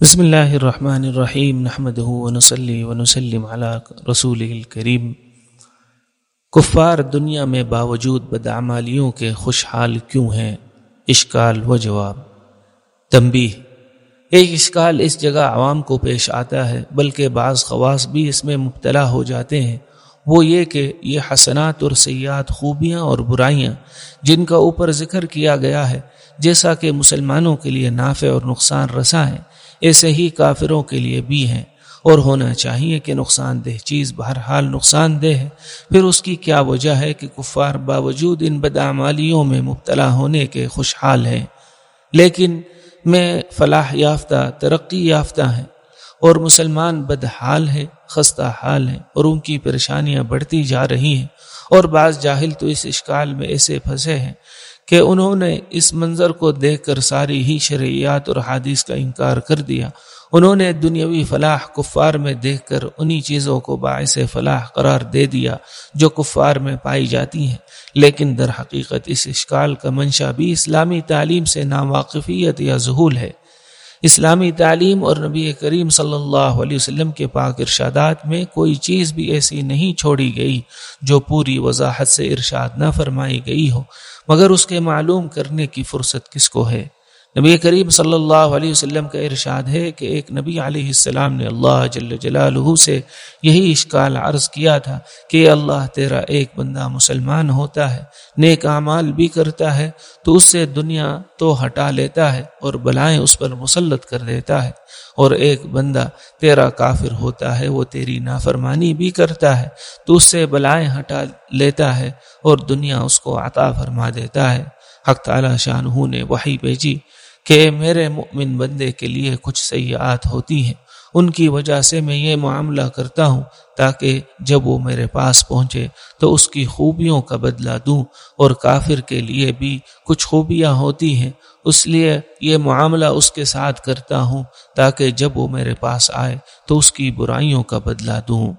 بسم الله الرحمن الرحيم. نحمده ونصلي ونسلم على رسوله الكريم. کفار دنیا میں باوجود بدعمالیوں کے خوشحال کیوں ہیں؟ اشکال و جواب. تنبیہ. ایک اشکال اس جگہ عوام کو پیش آتا ہے، بلکہ بعض خواص بھی اس میں مبتلا ہو جاتے ہیں۔ وہ یہ کہ یہ حسنات اور سیاحت خوبیاں اور برائیاں جن کا اوپر ذکر کیا گیا ہے، جیسا کہ مسلمانوں کے لیے نافع اور نقصان رساں ہیں، ایسے ہی کافروں کے لیے بھی ہیں۔ اور ہونا چاہیے کہ نقصان دہ چیز بہرحال نقصان دہ ہے۔ پھر اس کی کیا وجہ ہے کہ کفار باوجود ان بدعمالیوں میں مبتلا ہونے کے خوشحال ہیں۔ لیکن میں فلاح یافتہ، ترقی یافتہ ہیں اور مسلمان بدحال ہے خستہ حال ہیں اور ان کی پریشانیاں بڑھتی جا رہی ہیں۔ اور بعض جاہل تو اس اشکال میں ایسے پھنسے ہیں کہ انہوں نے اس منظر کو دیکھ کر ساری ہی شرعیات اور حادث کا انکار کر دیا۔ انہوں نے دنیاوی فلاح کفار میں دیکھ کر انہی چیزوں کو باعث فلاح قرار دے دیا جو کفار میں پائی جاتی ہیں۔ لیکن در حقیقت اس اشکال کا منشا بھی اسلامی تعلیم سے ناواقفیت یا ظہول ہے۔ اسلامی تعلیم اور نبی کریم صلی اللہ علیہ وسلم کے پاک ارشادات میں کوئی چیز بھی ایسی نہیں چھوڑی گئی جو پوری وضاحت سے ارشاد نہ فرمائی گئی ہو، مگر اس کے معلوم کرنے کی فرصت کس کو ہے؟ نبی کریم صلی اللہ علیہ وسلم کا ارشاد ہے کہ ایک نبی علیہ السلام نے اللہ جل جلالہ سے یہی اشکال عرض کیا تھا کہ اللہ تیرا ایک بندہ مسلمان ہوتا ہے، نیک اعمال بھی کرتا ہے، تو اس سے دنیا تو ہٹا لیتا ہے اور بلائیں اس پر مسلط کر دیتا ہے۔ اور ایک بندہ تیرا کافر ہوتا ہے، وہ تیری نافرمانی بھی کرتا ہے، تو اس سے بلائیں ہٹا لیتا ہے اور دنیا اس کو عطا فرما دیتا ہے۔ حق تعالی شاہ نے وہی بھیجی۔ کہ میرے مؤمن بندے کے لیے کچھ سیاحت ہوتی ہیں۔ ان کی وجہ سے میں یہ معاملہ کرتا ہوں تاکہ جب وہ میرے پاس پہنچے تو اس کی خوبیوں کا بدلہ دوں اور کافر کے لیے بھی کچھ خوبیاں ہوتی ہیں۔ اس لیے یہ معاملہ اس کے ساتھ کرتا ہوں تاکہ جب وہ میرے پاس آئے تو اس کی برائیوں کا بدلہ دوں۔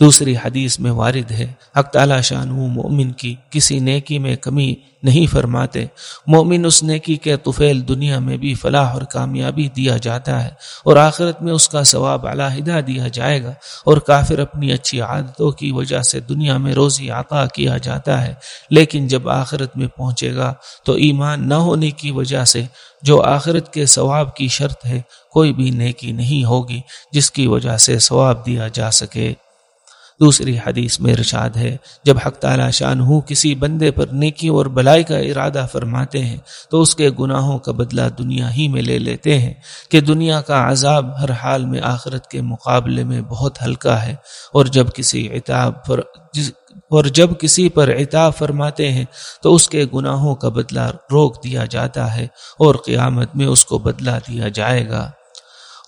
دوسری حدیث میں وارد ہے، حق تعالی شان مومن کی کسی نیکی میں کمی نہیں فرماتے۔ مومن اس نیکی کے طفیل دنیا میں بھی فلاح اور کامیابی دیا جاتا ہے اور آخرت میں اس کا ثواب علیحدہ دیا جائے گا اور کافر اپنی اچھی عادتوں کی وجہ سے دنیا میں روزی عطا کیا جاتا ہے۔ لیکن جب آخرت میں پہنچے گا تو ایمان نہ ہونے کی وجہ سے جو آخرت کے ثواب کی شرط ہے، کوئی بھی نیکی نہیں ہوگی، جس کی وجہ سے ثواب دیا جا سکے۔ دوسری حدیث میں ارشاد ہے، جب حق تعالی شان ہو کسی بندے پر نیکی اور بلائی کا ارادہ فرماتے ہیں، تو اس کے گناہوں کا بدلہ دنیا ہی میں لے لیتے ہیں کہ دنیا کا عذاب ہر حال میں آخرت کے مقابلے میں بہت ہلکا ہے۔ اور جب کسی عتاب پر اور جب کسی پر عتاب فرماتے ہیں، تو اس کے گناہوں کا بدلہ روک دیا جاتا ہے اور قیامت میں اس کو بدلہ دیا جائے گا۔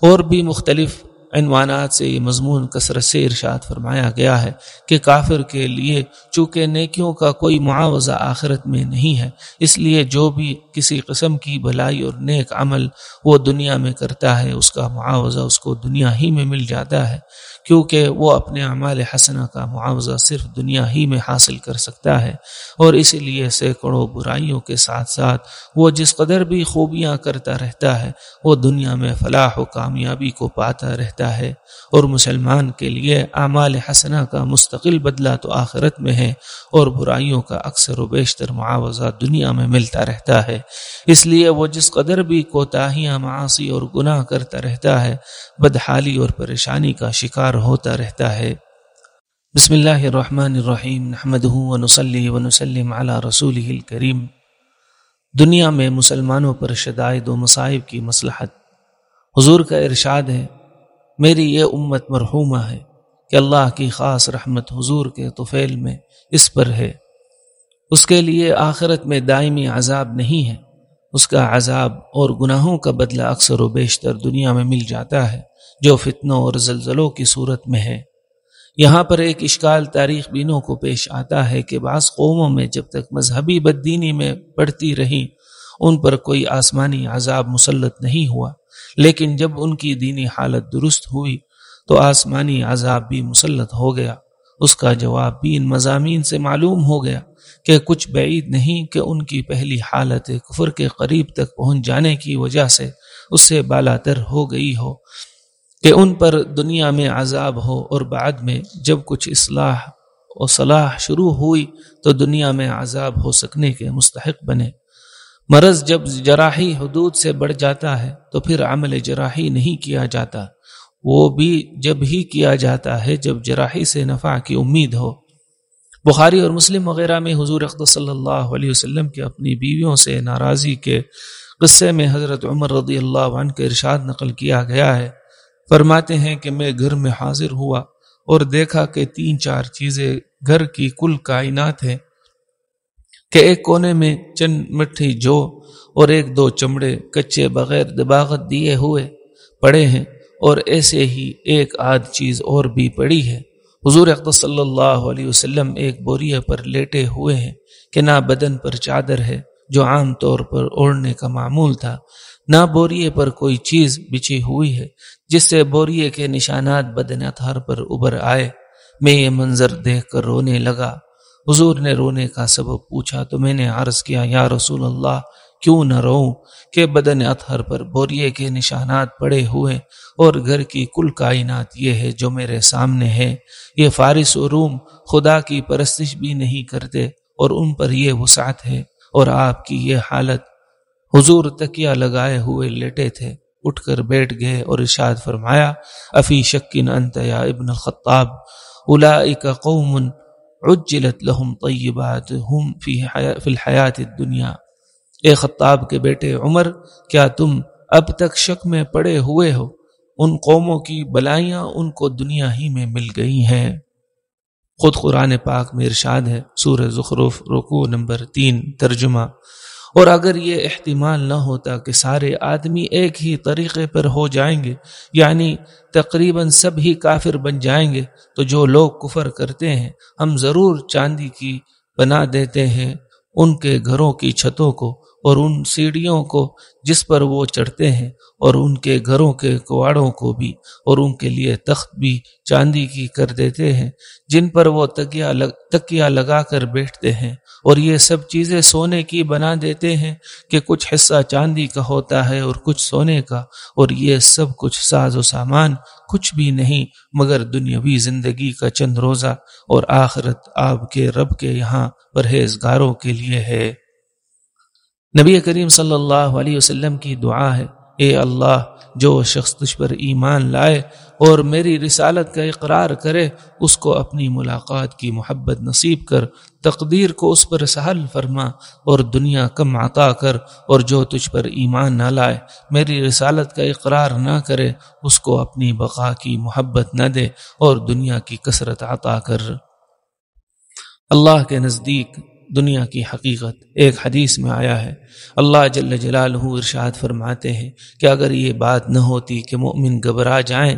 اور بھی مختلف عنوانات سے یہ مضمون کثرت سے ارشاد فرمایا گیا ہے کہ کافر کے لیے چونکہ نیکیوں کا کوئی معاوضہ آخرت میں نہیں ہے، اس لیے جو بھی کسی قسم کی بھلائی اور نیک عمل وہ دنیا میں کرتا ہے، اس کا معاوضہ اس کو دنیا ہی میں مل جاتا ہے۔ کیونکہ وہ اپنے اعمال حسنہ کا معاوضہ صرف دنیا ہی میں حاصل کر سکتا ہے اور اسی لیے سینکڑوں برائیوں کے ساتھ ساتھ وہ جس قدر بھی خوبیاں کرتا رہتا ہے، وہ دنیا میں فلاح و کامیابی کو پاتا رہتا ہے۔ اور مسلمان کے لیے اعمال حسنہ کا مستقل بدلہ تو آخرت میں ہے اور برائیوں کا اکثر و بیشتر معاوضہ دنیا میں ملتا رہتا ہے۔ اس لیے وہ جس قدر بھی کوتاہیاں معاشی اور گناہ کرتا رہتا ہے، بدحالی اور پریشانی کا شکار ہوتا رہتا ہے۔ بسم اللہ الرحمن الرحیم نحمده ونصلي ونسلم على رسوله الكریم دنیا میں مسلمانوں پر شدائد و مصائب کی مصلحت۔ حضور کا ارشاد ہے، میری یہ امت مرحومہ ہے کہ اللہ کی خاص رحمت حضور کے طفیل میں اس پر ہے۔ اس کے لیے آخرت میں دائمی عذاب نہیں ہے۔ اس کا عذاب اور گناہوں کا بدلہ اکثر و بیشتر دنیا میں مل جاتا ہے۔ جو فتنوں اور زلزلوں کی صورت میں ہے۔ یہاں پر ایک اشکال تاریخ بینوں کو پیش آتا ہے کہ بعض قوموں میں جب تک مذہبی بددینی میں پڑتی رہی ان پر کوئی آسمانی عذاب مسلط نہیں ہوا۔ لیکن جب ان کی دینی حالت درست ہوئی، تو آسمانی عذاب بھی مسلط ہو گیا۔ اس کا جواب بھی ان مضامین سے معلوم ہو گیا کہ کچھ بعید نہیں کہ ان کی پہلی حالت کفر کے قریب تک پہنچ جانے کی وجہ سے اس سے بالا تر ہو گئی ہو۔ کہ ان پر دنیا میں عذاب ہو اور بعد میں جب کچھ اصلاح و صلاح شروع ہوئی تو دنیا میں عذاب ہو سکنے کے مستحق بنے۔ مرض جب جراحی حدود سے بڑھ جاتا ہے تو پھر عمل جراحی نہیں کیا جاتا۔ وہ بھی جب ہی کیا جاتا ہے جب جراحی سے نفع کی امید ہو۔ بخاری اور مسلم وغیرہ میں حضور اقدس صلی اللہ علیہ وسلم کے اپنی بیویوں سے ناراضی کے قصے میں حضرت عمر رضی اللہ عنہ کے ارشاد نقل کیا گیا ہے۔ فرماتے ہیں کہ میں گھر میں حاضر ہوا اور دیکھا کہ تین چار چیزیں گھر کی کل کائنات ہیں کہ ایک کونے میں چند مٹھی جو اور ایک دو چمڑے کچے بغیر دباغت دیے ہوئے پڑے ہیں اور ایسے ہی ایک آدھ چیز اور بھی پڑی ہے۔ حضور اقدس صلی اللہ علیہ وسلم ایک بوریے پر لیٹے ہوئے ہیں کہ نہ بدن پر چادر ہے جو عام طور پر اوڑھنے کا معمول تھا۔ نہ بوریے پر کوئی چیز بچھی ہوئی ہے، جس سے بوریے کے نشانات بدن اتھار پر ابھر آئے۔ میں یہ منظر دیکھ کر رونے لگا۔ حضور نے رونے کا سبب پوچھا، تو میں نے عرض کیا، یا رسول اللہ، کیوں نہ رو کہ بدن اطہر پر بوریے کے نشانات پڑے ہوئے اور گھر کی کل کائنات یہ ہے جو میرے سامنے ہے۔ یہ فارس و روم خدا کی پرستش بھی نہیں کرتے اور ان پر یہ وسعت ہے اور آپ کی یہ حالت حضور تکیا لگائے ہوئے لیٹے تھے، اٹھ کر بیٹھ گئے اور ارشاد فرمایا، افی شکن انت یا ابن الخطاب اولئک قوم عجلت لهم طیبات هم فی الحیات الدنیا۔ اے خطاب کے بیٹے عمر، کیا تم اب تک شک میں پڑے ہوئے ہو؟ ان قوموں کی بلائیاں ان کو دنیا ہی میں مل گئی ہیں۔ خود قرآن پاک میں ارشاد ہے، سورہ زخرف رکو نمبر تین، ترجمہ۔ اور اگر یہ احتمال نہ ہوتا کہ سارے آدمی ایک ہی طریقے پر ہو جائیں گے یعنی تقریباً سب ہی کافر بن جائیں گے، تو جو لوگ کفر کرتے ہیں، ہم ضرور چاندی کی بنا دیتے ہیں ان کے گھروں کی چھتوں کو اور ان سیڑھیوں کو جس پر وہ چڑھتے ہیں اور ان کے گھروں کے کواڑوں کو بھی اور ان کے لیے تخت بھی چاندی کی کر دیتے ہیں، جن پر وہ تکیا لگ تکیا لگا کر بیٹھتے ہیں اور یہ سب چیزیں سونے کی بنا دیتے ہیں کہ کچھ حصہ چاندی کا ہوتا ہے اور کچھ سونے کا اور یہ سب کچھ ساز و سامان کچھ بھی نہیں، مگر دنیاوی زندگی کا چند روزہ اور آخرت آپ کے رب کے یہاں پرہیزگاروں کے لیے ہے۔ نبی کریم صلی اللہ علیہ وسلم کی دعا ہے، اے اللہ، جو شخص تجھ پر ایمان لائے اور میری رسالت کا اقرار کرے، اس کو اپنی ملاقات کی محبت نصیب کر، تقدیر کو اس پر سہل فرما اور دنیا کم عطا کر اور جو تجھ پر ایمان نہ لائے، میری رسالت کا اقرار نہ کرے، اس کو اپنی بقا کی محبت نہ دے اور دنیا کی کثرت عطا کر۔ اللہ کے نزدیک دنیا کی حقیقت ایک حدیث میں آیا ہے۔ اللہ جل جلالہ ارشاد فرماتے ہیں کہ اگر یہ بات نہ ہوتی کہ مومن گھبرا جائیں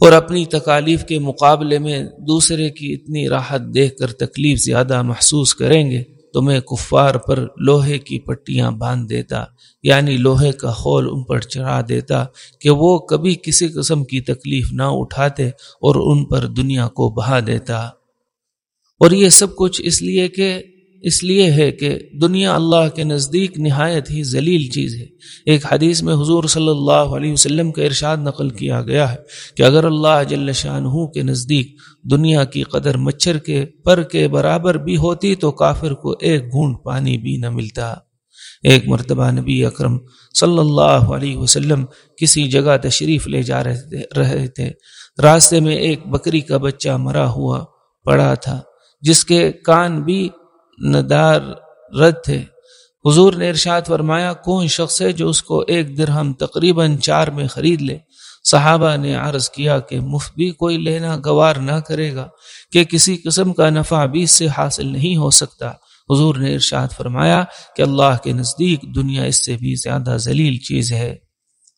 اور اپنی تکالیف کے مقابلے میں دوسرے کی اتنی راحت دیکھ کر تکلیف زیادہ محسوس کریں گے تو میں کفار پر لوہے کی پٹیاں باندھ دیتا یعنی لوہے کا خول ان پر چڑھا دیتا کہ وہ کبھی کسی قسم کی تکلیف نہ اٹھاتے اور ان پر دنیا کو بہا دیتا۔ اور یہ سب کچھ اس لیے کہ اس لیے ہے کہ دنیا اللہ کے نزدیک نہایت ہی ذلیل چیز ہے۔ ایک حدیث میں حضور صلی اللہ علیہ وسلم کا ارشاد نقل کیا گیا ہے کہ اگر اللہ جل شاہ کے نزدیک دنیا کی قدر مچھر کے پر کے برابر بھی ہوتی تو کافر کو ایک گھونٹ پانی بھی نہ ملتا۔ ایک مرتبہ نبی اکرم صلی اللہ علیہ وسلم کسی جگہ تشریف لے جا رہے تھے۔ راستے میں ایک بکری کا بچہ مرا ہوا پڑا تھا، جس کے کان بھی ندار رد تھے۔ حضور نے ارشاد فرمایا، کون شخص ہے جو اس کو ایک درہم تقریباً چار میں خرید لے؟ صحابہ نے عرض کیا کہ، مفت بھی کوئی لینا گوار نہ کرے گا کہ کسی قسم کا نفع بھی اس سے حاصل نہیں ہو سکتا۔ حضور نے ارشاد فرمایا کہ اللہ کے نزدیک دنیا اس سے بھی زیادہ ذلیل چیز ہے۔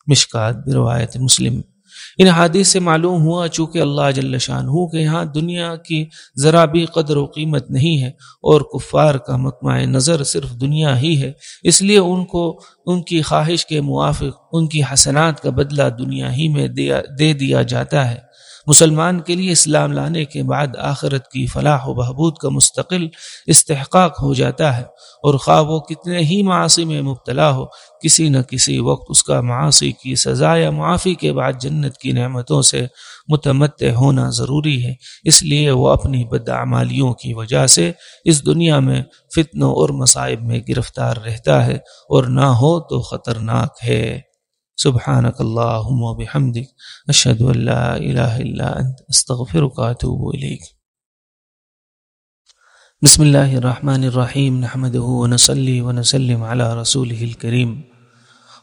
مشکات بروایت مسلم۔ یعنی ان حادث سے معلوم ہوا چونکہ اللہ جل شان ہو کہ یہاں دنیا کی ذرا بھی قدر و قیمت نہیں ہے اور کفار کا مکمع نظر صرف دنیا ہی ہے، اس لیے ان کو، ان کی خواہش کے موافق، ان کی حسنات کا بدلہ دنیا ہی میں دے دیا جاتا ہے۔ مسلمان کے لیے اسلام لانے کے بعد آخرت کی فلاح و بہبود کا مستقل استحقاق ہو جاتا ہے اور خواہ وہ کتنے ہی معاشی میں مبتلا ہو، کسی نہ کسی وقت اس کا معاشی کی سزا یا معافی کے بعد جنت کی نعمتوں سے متمتع ہونا ضروری ہے۔ اس لیے وہ اپنی بدعمالیوں کی وجہ سے اس دنیا میں فتنوں اور مصائب میں گرفتار رہتا ہے اور نہ ہو تو خطرناک ہے۔ سبحانك اللهم وبحمدك أشهد أن لا إله إلا أنت، أستغفرك وأتوب إليك. بسم الله الرحمن الرحيم، نحمده ونصلي ونسلم على رسوله الكريم.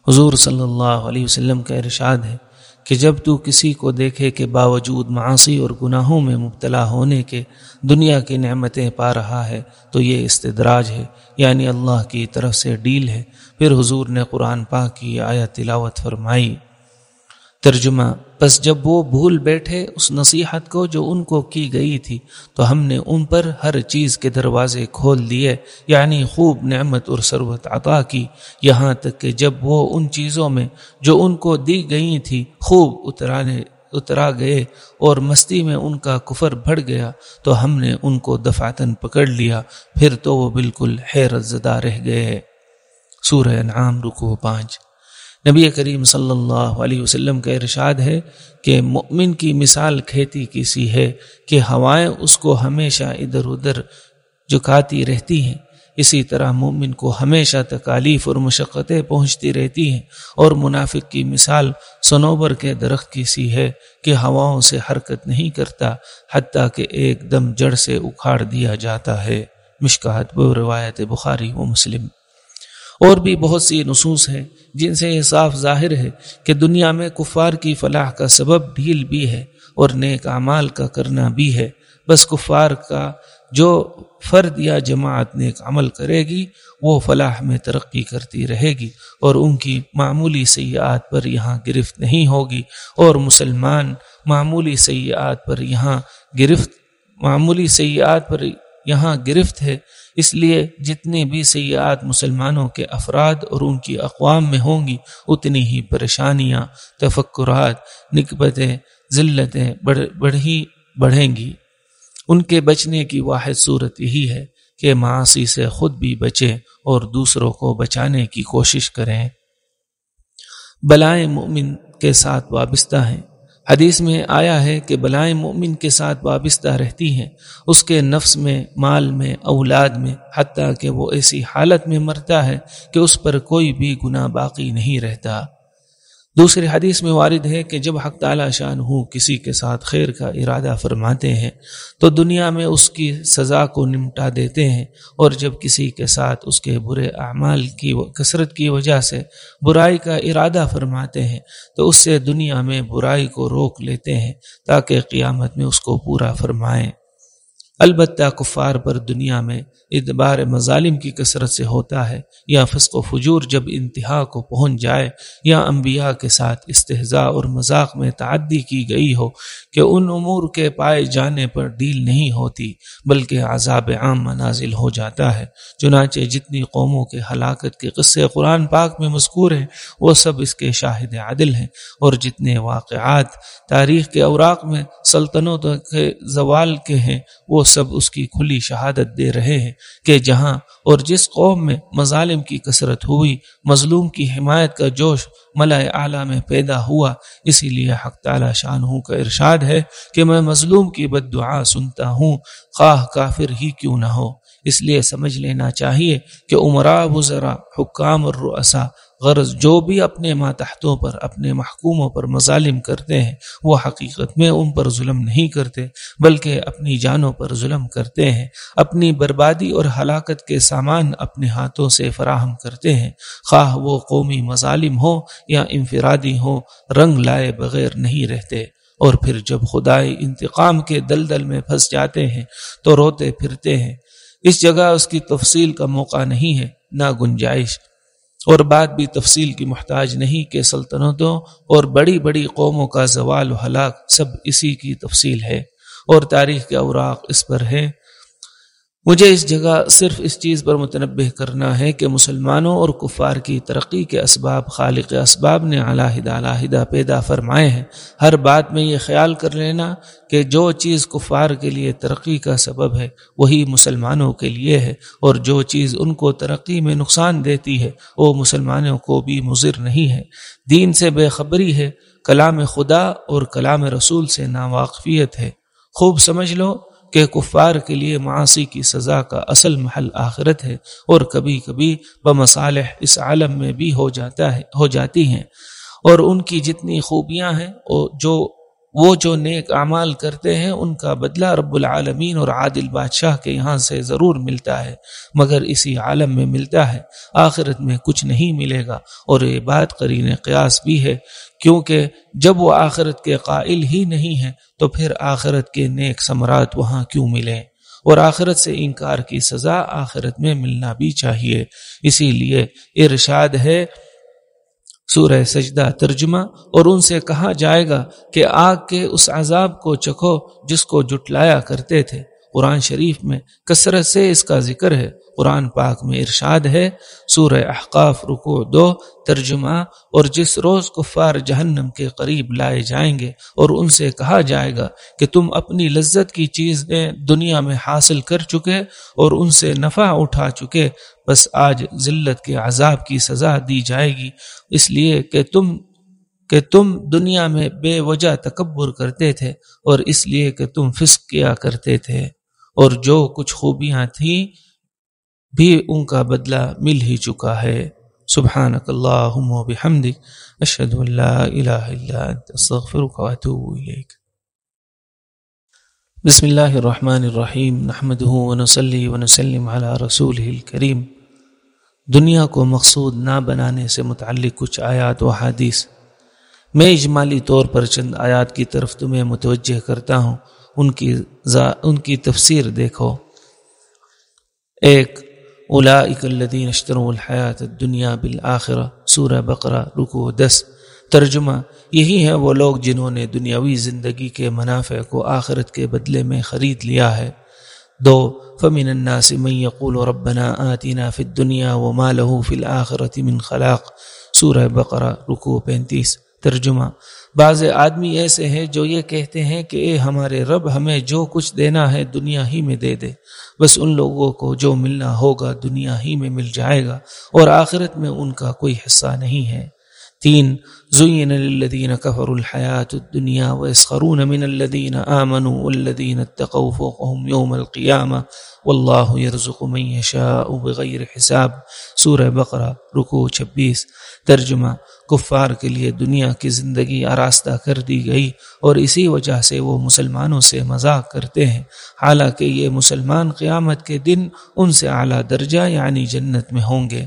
حضور صلی اللہ علیہ وسلم کا ارشاد ہے کہ جب تو کسی کو دیکھے کہ باوجود معاشی اور گناہوں میں مبتلا ہونے کے دنیا کی نعمتیں پا رہا ہے تو یہ استدراج ہے یعنی اللہ کی طرف سے ڈیل ہے۔ پھر حضور نے قرآن پاک کی آیت تلاوت فرمائی۔ ترجمہ، بس جب وہ بھول بیٹھے اس نصیحت کو جو ان کو کی گئی تھی، تو ہم نے ان پر ہر چیز کے دروازے کھول دیے یعنی خوب نعمت اور ثروت عطا کی۔ یہاں تک کہ جب وہ ان چیزوں میں جو ان کو دی گئی تھی خوب اترانے، اترا گئے اور مستی میں ان کا کفر بڑھ گیا، تو ہم نے ان کو دفاتن پکڑ لیا۔ پھر تو وہ بالکل حیرت زدہ رہ گئے۔ سورہ انعام رکو پانچ۔ نبی کریم صلی اللہ علیہ وسلم کا ارشاد ہے کہ مؤمن کی مثال کھیتی کی سی ہے کہ ہوائیں اس کو ہمیشہ ادھر ادھر جھکاتی رہتی ہیں۔ اسی طرح مومن کو ہمیشہ تکالیف اور مشقتیں پہنچتی رہتی ہیں۔ اور منافق کی مثال سنوبر کے درخت کی سی ہے کہ ہواؤں سے حرکت نہیں کرتا، حتیٰ کہ ایک دم جڑ سے اکھاڑ دیا جاتا ہے۔ مشکات وہ روایت بخاری و مسلم۔ اور بھی بہت سی نصوص ہیں جن سے یہ صاف ظاہر ہے کہ دنیا میں کفار کی فلاح کا سبب ڈھیل بھی ہے اور نیک اعمال کا کرنا بھی ہے۔ بس کفار کا جو فرد یا جماعت نیک عمل کرے گی، وہ فلاح میں ترقی کرتی رہے گی اور ان کی معمولی سیاحت پر یہاں گرفت نہیں ہوگی اور مسلمان معمولی سیاحت پر یہاں گرفت، معمولی سیاحت پر یہاں گرفت ہے۔ اس لیے جتنی بھی سیاحت مسلمانوں کے افراد اور ان کی اقوام میں ہوں گی، اتنی ہی پریشانیاں، تفکرات، نکبتیں، ذلتیں بڑھ، بڑھی، بڑھیں گی۔ ان کے بچنے کی واحد صورت یہی ہے کہ معاشی سے خود بھی بچے اور دوسروں کو بچانے کی کوشش کریں۔ بلائیں مومن کے ساتھ وابستہ ہیں۔ حدیث میں آیا ہے کہ بلائیں مومن کے ساتھ وابستہ رہتی ہیں، اس کے نفس میں، مال میں، اولاد میں، حتیٰ کہ وہ ایسی حالت میں مرتا ہے کہ اس پر کوئی بھی گناہ باقی نہیں رہتا۔ دوسری حدیث میں وارد ہے کہ جب حق تعالی شان ہوں کسی کے ساتھ خیر کا ارادہ فرماتے ہیں، تو دنیا میں اس کی سزا کو نمٹا دیتے ہیں اور جب کسی کے ساتھ اس کے برے اعمال کی کثرت کی وجہ سے برائی کا ارادہ فرماتے ہیں، تو اس سے دنیا میں برائی کو روک لیتے ہیں تاکہ قیامت میں اس کو پورا فرمائیں۔ البتہ کفار پر دنیا میں ادبار مظالم کی کثرت سے ہوتا ہے، یا فسق و فجور جب انتہا کو پہنچ جائے، یا انبیاء کے ساتھ استحضاء اور مذاق میں تعدی کی گئی ہو کہ ان امور کے پائے جانے پر ڈیل نہیں ہوتی، بلکہ عذاب عام منازل ہو جاتا ہے۔ چنانچہ جتنی قوموں کے ہلاکت کے قصے قرآن پاک میں مذکور ہیں، وہ سب اس کے شاہد عادل ہیں۔ اور جتنے واقعات تاریخ کے اوراق میں سلطنت کے زوال کے ہیں، وہ سب اس کی کھلی شہادت دے رہے ہیں کہ جہاں اور جس قوم میں مظالم کی کثرت ہوئی، مظلوم کی حمایت کا جوش ملا اعلیٰ میں پیدا ہوا۔ اسی لیے حق تعالی شان ہوں کا ارشاد ہے کہ میں مظلوم کی بد دعا سنتا ہوں۔ خواہ کافر ہی کیوں نہ ہو۔ اس لیے سمجھ لینا چاہیے کہ عمرہ وزرا حکام اور رؤسا غرض جو بھی اپنے ماتحتوں پر، اپنے محکوموں پر مظالم کرتے ہیں، وہ حقیقت میں ان پر ظلم نہیں کرتے، بلکہ اپنی جانوں پر ظلم کرتے ہیں، اپنی بربادی اور ہلاکت کے سامان اپنے ہاتھوں سے فراہم کرتے ہیں۔ خواہ وہ قومی مظالم ہو یا انفرادی ہو رنگ لائے بغیر نہیں رہتے۔ اور پھر جب خدائی انتقام کے دلدل میں پھنس جاتے ہیں، تو روتے پھرتے ہیں۔ اس جگہ اس کی تفصیل کا موقع نہیں ہے، نہ گنجائش۔ اور بات بھی تفصیل کی محتاج نہیں کہ سلطنتوں اور بڑی بڑی قوموں کا زوال و ہلاک سب اسی کی تفصیل ہے اور تاریخ کے اوراق اس پر ہے مجھے اس جگہ صرف اس چیز پر متنبع کرنا ہے کہ مسلمانوں اور کفار کی ترقی کے اسباب خالق اسباب نے علیحدہ علیحدہ پیدا فرمائے ہیں۔ ہر بات میں یہ خیال کر لینا کہ جو چیز کفار کے لیے ترقی کا سبب ہے، وہی مسلمانوں کے لیے ہے۔ اور جو چیز ان کو ترقی میں نقصان دیتی ہے، وہ مسلمانوں کو بھی مضر نہیں ہے۔ دین سے بے خبری ہے، کلام خدا اور کلام رسول سے ناواقفیت ہے۔ خوب سمجھ لو کہ کفار کے لیے معاشی کی سزا کا اصل محل آخرت ہے اور کبھی کبھی بمصالح اس عالم میں بھی ہو جاتا ہے، ہو جاتی ہیں۔ اور ان کی جتنی خوبیاں ہیں جو وہ جو نیک اعمال کرتے ہیں، ان کا بدلہ رب العالمین اور عادل بادشاہ کے یہاں سے ضرور ملتا ہے، مگر اسی عالم میں ملتا ہے، آخرت میں کچھ نہیں ملے گا۔ اور یہ بات قرین قیاس بھی ہے، کیونکہ جب وہ آخرت کے قائل ہی نہیں ہے تو پھر آخرت کے نیک ثمرات وہاں کیوں ملیں؟ اور آخرت سے انکار کی سزا آخرت میں ملنا بھی چاہیے۔ اسی لیے ارشاد ہے سورہ سجدہ ترجمہ اور ان سے کہا جائے گا کہ آگ کے اس عذاب کو چکھو جس کو جٹلایا کرتے تھے۔ قرآن شریف میں کثرت سے اس کا ذکر ہے۔ قرآن پاک میں ارشاد ہے، سورہ احقاف رکو دو، ترجمہ، اور جس روز کفار جہنم کے قریب لائے جائیں گے اور ان سے کہا جائے گا کہ تم اپنی لذت کی چیزیں دنیا میں حاصل کر چکے اور ان سے نفع اٹھا چکے، بس آج ذلت کے عذاب کی سزا دی جائے گی۔ اس لیے کہ تم کہ تم دنیا میں بے وجہ تکبر کرتے تھے اور اس لیے کہ تم فسق کیا کرتے تھے۔ اور جو کچھ خوبیاں تھیں بھی ان کا بدلہ مل ہی چکا ہے۔ سبحانک اللہم و بحمدک، اشہد ان لا الہ الا انت، استغفرک و اتوب الیک۔ بسم اللہ الرحمن الرحیم نحمده و نصلی و نسلم علی رسوله الكریم دنیا کو مقصود نہ بنانے سے متعلق کچھ آیات و حادیث میں اجمالی طور پر چند آیات کی طرف تمہیں متوجہ کرتا ہوں، ان کی ان کی تفسیر دیکھو۔ ایک الدین اشتر الحیات دنیا بالآخرہ، سورہ بقرہ رکو دس۔ ترجمہ یہی ہیں وہ لوگ جنہوں نے دنیاوی زندگی کے منافع کو آخرت کے بدلے میں خرید لیا ہے۔ دو، فمن الناس من يقول ربنا آتنا في الدنيا وما له في الآخرة من خلاق۔ سورہ بقرہ رکو پینتیس۔ ترجمہ بعض آدمی ایسے ہیں جو یہ کہتے ہیں کہ اے ہمارے رب، ہمیں جو کچھ دینا ہے دنیا ہی میں دے دے۔ بس ان لوگوں کو جو ملنا ہوگا دنیا ہی میں مل جائے گا اور آخرت میں ان کا کوئی حصہ نہیں ہے۔ تین، زین للذین کفروا الحیات الدنیا واسخرون من الذین آمنوا والذین اتقوا فوقهم یوم القیامة واللہ یرزق من یشاء بغیر حساب۔ سورہ بقرہ رکو چھبیس۔ ترجمہ کفار کے لیے دنیا کی زندگی آراستہ کر دی گئی اور اسی وجہ سے وہ مسلمانوں سے مذاق کرتے ہیں۔ حالانکہ یہ مسلمان قیامت کے دن ان سے اعلیٰ درجہ یعنی جنت میں ہوں گے۔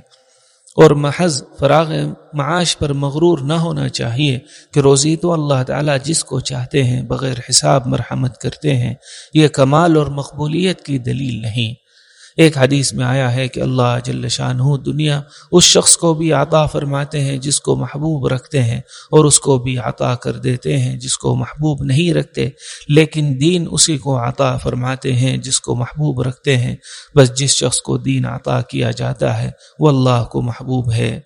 اور محض فراغ معاش پر مغرور نہ ہونا چاہیے کہ روزی تو اللہ تعالیٰ جس کو چاہتے ہیں بغیر حساب مرحمت کرتے ہیں۔ یہ کمال اور مقبولیت کی دلیل نہیں۔ ایک حدیث میں آیا ہے کہ اللہ جل شان دنیا اس شخص کو بھی عطا فرماتے ہیں جس کو محبوب رکھتے ہیں اور اس کو بھی عطا کر دیتے ہیں جس کو محبوب نہیں رکھتے، لیکن دین اسی کو عطا فرماتے ہیں جس کو محبوب رکھتے ہیں۔ بس جس شخص کو دین عطا کیا جاتا ہے، وہ اللہ کو محبوب ہے۔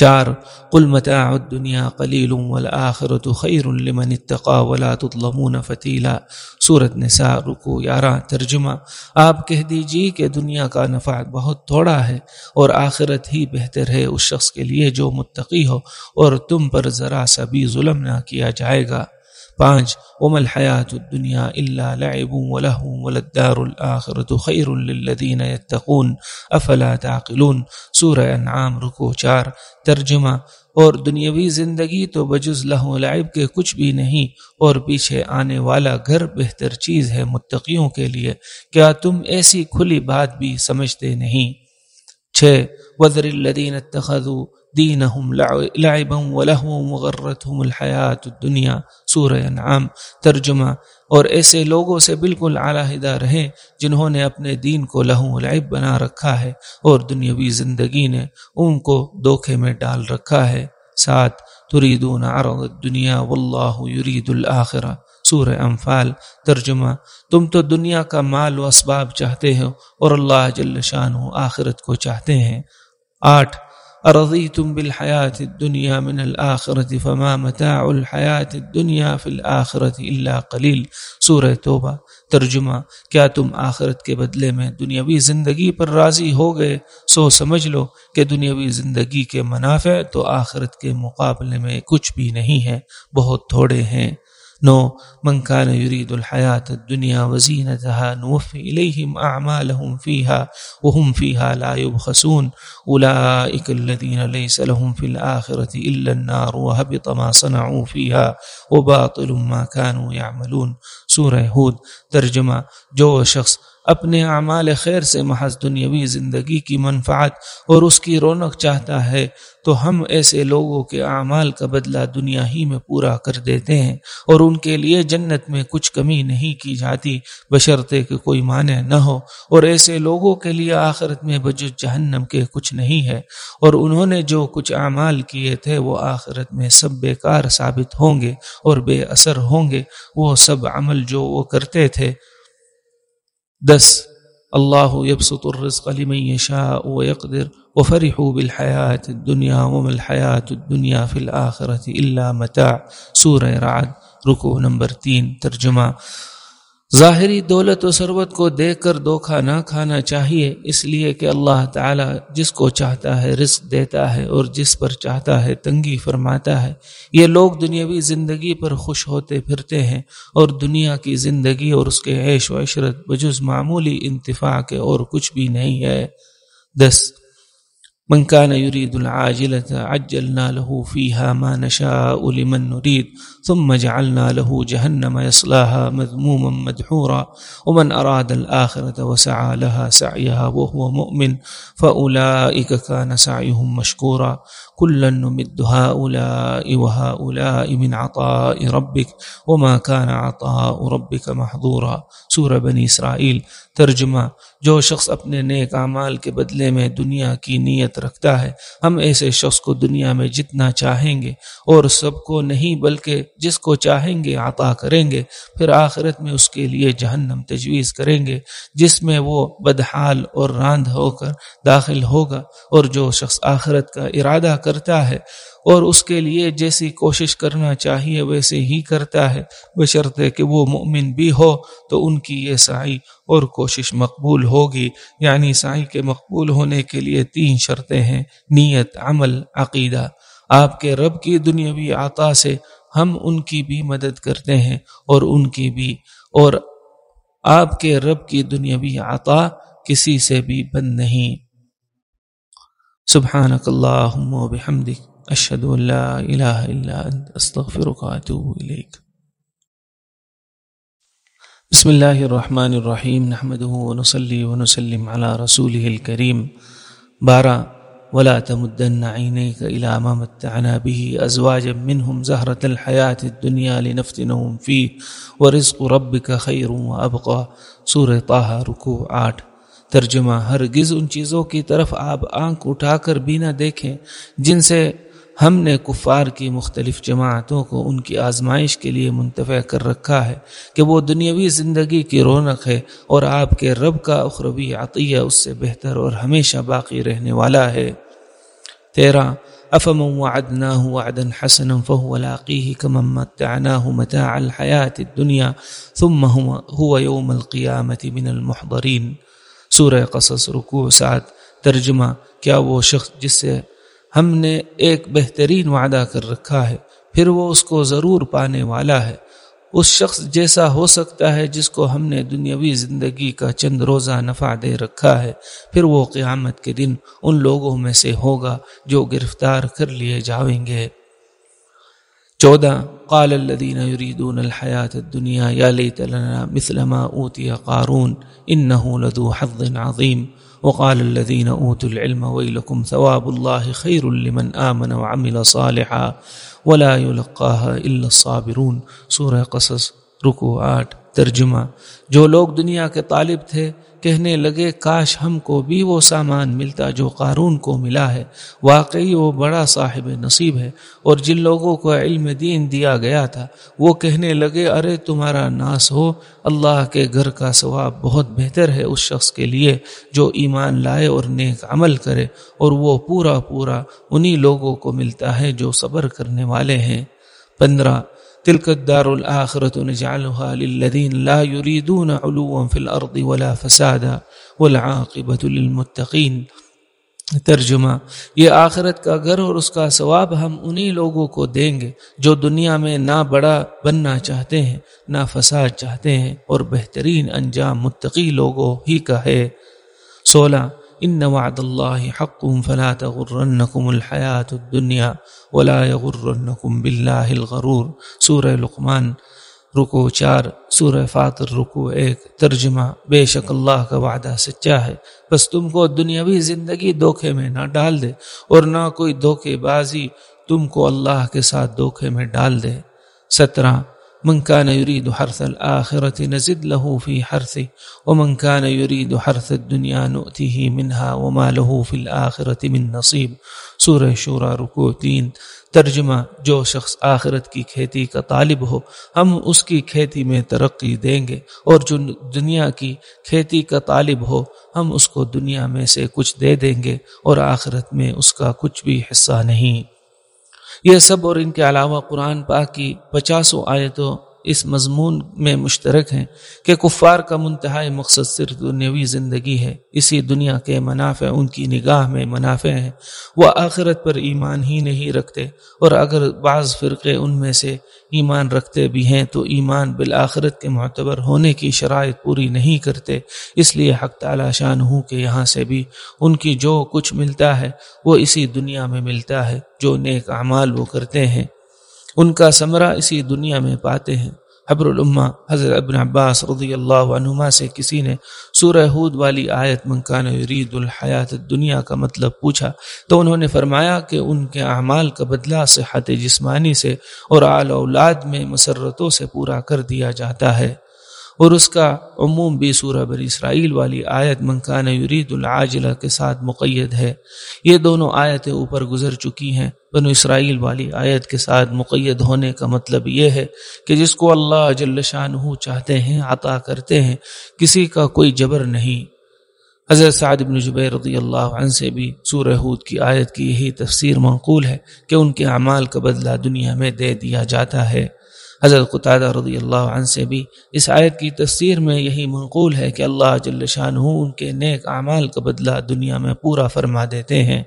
چار قل متاع الدنیا قلیل والآخرت خیر لمن اتقا ولا تظلمون فتیلا سورت نساء رکو یارہ ترجمہ۔ آپ کہہ دیجیے کہ دنیا کا نفع بہت تھوڑا ہے اور آخرت ہی بہتر ہے اس شخص کے لیے جو متقی ہو اور تم پر ذرا سا بھی ظلم نہ کیا جائے گا۔ پانچ ام الحیات الدنیا الا لعب ولهو وللدار الاخرة خیر للذین یتقون، افلا تعقلون؟ سورہ انعام رکو چار، ترجمہ، اور دنیاوی زندگی تو بجز لہو لعب کے کچھ بھی نہیں، اور پیچھے آنے والا گھر بہتر چیز ہے متقیوں کے لیے، کیا تم ایسی کھلی بات بھی سمجھتے نہیں؟ چھ، وذر الذین اتخذوا دینہم لعبا ولہو مغرتہم الحیات الدنیا، سورہ انعام، ترجمہ۔ اور ایسے لوگوں سے بالکل علیحدہ رہیں جنہوں نے اپنے دین کو لہو لعب بنا رکھا ہے اور دنیاوی زندگی نے ان کو دھوکے میں ڈال رکھا ہے۔ ساتھ، تریدون عرض الدنیا واللہ یرید الاخرہ سورہ انفال، ترجمہ۔ تم تو دنیا کا مال و اسباب چاہتے ہو اور اللہ جل شان آخرت کو چاہتے ہیں۔ آٹھ ارضیتم بالحیات الدنیا من الآخرة فما متاع الحیات الدنیا فی الآخرة الا قلیل سورہ توبہ، ترجمہ، کیا تم آخرت کے بدلے میں دنیاوی زندگی پر راضی ہو گئے؟ سو سمجھ لو کہ دنیاوی زندگی کے منافع تو آخرت کے مقابلے میں کچھ بھی نہیں ہے بہت تھوڑے ہیں۔ نو من كان يريد الحياة الدنيا وزينتها نوفي إليهم أعمالهم فيها وهم فيها لا يبخسون. أولئك الذين ليس لهم في الآخرة إلا النار وهبط ما صنعوا فيها وباطل ما كانوا يعملون. سورہ ہود ترجمہ جو شخص اپنے اعمال خیر سے محض دنیاوی زندگی کی منفعت اور اس کی رونق چاہتا ہے، تو ہم ایسے لوگوں کے اعمال کا بدلہ دنیا ہی میں پورا کر دیتے ہیں اور ان کے لیے جنت میں کچھ کمی نہیں کی جاتی، بشرطے کہ کوئی معنی نہ ہو۔ اور ایسے لوگوں کے لیے آخرت میں بجز جہنم کے کچھ نہیں ہے۔ اور انہوں نے جو کچھ اعمال کیے تھے، وہ آخرت میں سب بیکار ثابت ہوں گے اور بے اثر ہوں گے۔ وہ سب عمل جو وہ کرتے تھے دس. اللہ يبسط الرزق لمن يشاء ويقدر. وفرحوا بالحياة الدنيا وما الحياة الدنيا في الآخرة إلا متاع. سورہ رعد رکو نمبر تین ترجمہ ظاہری دولت و ثروت کو دیکھ کر دھوکھا نہ کھانا چاہیے، اس لیے کہ اللہ تعالی جس کو چاہتا ہے رزق دیتا ہے اور جس پر چاہتا ہے تنگی فرماتا ہے۔ یہ لوگ دنیاوی زندگی پر خوش ہوتے پھرتے ہیں اور دنیا کی زندگی اور اس کے عیش و عشرت بجز معمولی انتفاع کے اور کچھ بھی نہیں ہے۔ دس، من كان يريد العاجلة عجلنا له فيها ما نشاء لمن نريد ثم جعلنا له جهنم يصلاها مذموما مدحورا ومن أراد الآخرة وسعى لها سعيها وهو مؤمن فأولئك كان سعيهم مشكورا كلا نمد هؤلاء وهؤلاء من عطاء ربك وما كان عطاء ربك محظورا سورة بني إسرائيل ترجمہ جو شخص اپنے نیک اعمال کے بدلے میں دنیا کی نیت رکھتا ہے ہم ایسے شخص کو دنیا میں جتنا چاہیں گے اور سب کو نہیں بلکہ جس کو چاہیں گے عطا کریں گے، پھر آخرت میں اس کے لیے جہنم تجویز کریں گے، جس میں وہ بدحال اور راند ہو کر داخل ہوگا اور جو شخص آخرت کا ارادہ کرتا ہے اور اس کے لیے جیسی کوشش کرنا چاہیے ویسے ہی کرتا ہے بشرطے کہ وہ مومن بھی ہو تو ان کی یہ سائی اور کوشش مقبول ہوگی۔ یعنی سائی کے مقبول ہونے کے لیے تین شرطیں ہیں، نیت، عمل، عقیدہ۔ آپ کے رب کی دنیاوی عطا سے ہم ان کی بھی مدد کرتے ہیں اور ان کی بھی۔ اور آپ کے رب کی دنیاوی عطا کسی سے بھی بند نہیں۔ سبحانک اللہم و بحمدک، اشہد ان لا الہ الا انت، استغفرک و اتوب الیک۔ بسم اللہ الرحمن الرحیم نحمده و نصلی و نسلم علی رسوله الكریم بارہ ولا تمدن عينيك إلى ما متعنا به أزواجا منهم زهرة الحياة الدنيا لنفتنهم فيه ورزق ربك خير وأبقى. سورة طه رکو آٹھ۔ ترجمہ، ہرگز ان چیزوں کی طرف آپ آنکھ اٹھا کر بھی نہ دیکھیں جن سے ہم نے کفار کی مختلف جماعتوں کو ان کی آزمائش کے لیے منتفع کر رکھا ہے کہ وہ دنیاوی زندگی کی رونق ہے اور آپ کے رب کا اخروی عطیہ اس سے بہتر اور ہمیشہ باقی رہنے والا ہے۔ تیرہ افم وعدناه وعدا حسنا فهو لاقيه كما متعناه متاع الحياة الدنيا ثم هو يوم القيامة من المحضرين سورہ قصص رکوع سعد ترجمہ، کیا وہ شخص جس سے ہم نے ایک بہترین وعدہ کر رکھا ہے، پھر وہ اس کو ضرور پانے والا ہے۔ اس شخص جیسا ہو سکتا ہے جس کو ہم نے دنیاوی زندگی کا چند روزہ نفع دے رکھا ہے، پھر وہ قیامت کے دن ان لوگوں میں سے ہوگا جو گرفتار کر لیے جاویں گے۔ چودہ، قال الذين يريدون الحياة الدنيا يا ليت لنا مثل ما أوتي قارون إنه لذو حظ عظيم وقال الذين أوتوا العلم ويلكم ثواب الله خير لمن آمن وعمل صالحا ولا يلقاها إلا الصابرون سورة قصص رکو آٹھ ترجمہ جو لوگ دنیا کے طالب تھے کہنے لگے، کاش ہم کو بھی وہ سامان ملتا جو قارون کو ملا ہے۔ واقعی وہ بڑا صاحب نصیب ہے اور جن لوگوں کو علم دین دیا گیا تھا، وہ کہنے لگے، ارے تمہارا ناس ہو، اللہ کے گھر کا ثواب بہت بہتر ہے اس شخص کے لیے جو ایمان لائے اور نیک عمل کرے۔ اور وہ پورا پورا انہی لوگوں کو ملتا ہے جو صبر کرنے والے ہیں۔ پندرہ تلك الدار الآخرة نجعلها للذين لا يريدون علوا في الأرض ولا فسادا والعاقبة للمتقين۔ ترجمہ، یہ آخرت کا گھر اور اس کا ثواب ہم انہی لوگوں کو دیں گے جو دنیا میں نہ بڑا بننا چاہتے ہیں، نہ فساد چاہتے ہیں اور بہترین انجام متقی لوگوں ہی کا ہے۔ سولہ ان وعد اللہ حق فلا تغرنکم الحیات الدنیا ولا يغرنکم باللہ الغرور. سورہ لقمان رکو چار، سورہ فاطر رکو ایک، ترجمہ بے شک اللہ کا وعدہ سچا ہے. بس تم کو دنیاوی زندگی دھوکے میں نہ ڈال دے اور نہ کوئی دھوکے بازی تم کو اللہ کے ساتھ دھوکے میں ڈال دے. سترہ من كان يريد حرث الآخرة نزد له في حرثه، ومن كان يريد حرث الدنيا نؤته منها وما له في الآخرة من نصيب. سورہ شورا رکو تین، ترجمہ جو شخص آخرت کی کھیتی کا طالب ہو، ہم اس کی کھیتی میں ترقی دیں گے، اور جو دنیا کی کھیتی کا طالب ہو، ہم اس کو دنیا میں سے کچھ دے دیں گے، اور آخرت میں اس کا کچھ بھی حصہ نہیں۔ یہ سب اور ان کے علاوہ قرآن پاک کی پچاسوں آیتوں اس مضمون میں مشترک ہیں کہ کفار کا منتہائی مقصد صرف دنیاوی زندگی ہے، اسی دنیا کے منافع ان کی نگاہ میں منافع ہیں۔ وہ آخرت پر ایمان ہی نہیں رکھتے، اور اگر بعض فرقے ان میں سے ایمان رکھتے بھی ہیں تو ایمان بالآخرت کے معتبر ہونے کی شرائط پوری نہیں کرتے۔ اس لیے حق تعالی شان ہوں کہ یہاں سے بھی ان کی جو کچھ ملتا ہے، وہ اسی دنیا میں ملتا ہے جو نیک اعمال وہ کرتے ہیں۔ ان کا ثمرہ اسی دنیا میں پاتے ہیں۔ حبر الامہ حضرت ابن عباس رضی اللہ عنہما سے کسی نے سورہ حود والی آیت منکان یرید الحیات دنیا کا مطلب پوچھا تو انہوں نے فرمایا کہ ان کے اعمال کا بدلہ صحت جسمانی سے اور آل اولاد میں مسرتوں سے پورا کر دیا جاتا ہے۔ اور اس کا عموم بھی سورہ بر اسرائیل والی آیت منکان یرید العاجلہ کے ساتھ مقید ہے۔ یہ دونوں آیتیں اوپر گزر چکی ہیں۔ بنو اسرائیل والی آیت کے ساتھ مقید ہونے کا مطلب یہ ہے کہ جس کو اللہ جل شانہ چاہتے ہیں، عطا کرتے ہیں، کسی کا کوئی جبر نہیں۔ حضرت سعد بن جبیر رضی اللہ عنہ سے بھی سورہ حود کی آیت کی یہی تفسیر منقول ہے کہ ان کے اعمال کا بدلہ دنیا میں دے دیا جاتا ہے۔ حضرت قطعہ رضی اللہ عنہ سے بھی اس آیت کی تفسیر میں یہی منقول ہے کہ اللہ جل شان ان کے نیک اعمال کا بدلہ دنیا میں پورا فرما دیتے ہیں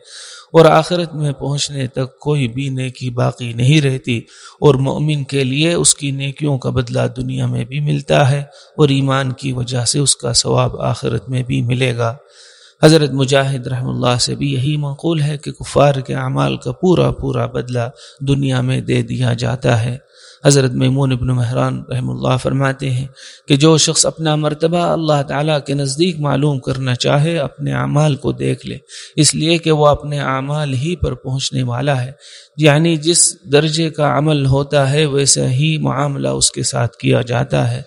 اور آخرت میں پہنچنے تک کوئی بھی نیکی باقی نہیں رہتی اور مومن کے لیے اس کی نیکیوں کا بدلہ دنیا میں بھی ملتا ہے اور ایمان کی وجہ سے اس کا ثواب آخرت میں بھی ملے گا۔ حضرت مجاہد رحم اللہ سے بھی یہی معقول ہے کہ کفار کے اعمال کا پورا پورا بدلہ دنیا میں دے دیا جاتا ہے۔ حضرت میمون ابن مہران رحم اللہ فرماتے ہیں کہ جو شخص اپنا مرتبہ اللہ تعالیٰ کے نزدیک معلوم کرنا چاہے اپنے اعمال کو دیکھ لے۔ اس لیے کہ وہ اپنے اعمال ہی پر پہنچنے والا ہے۔ یعنی جس درجے کا عمل ہوتا ہے، ویسا ہی معاملہ اس کے ساتھ کیا جاتا ہے۔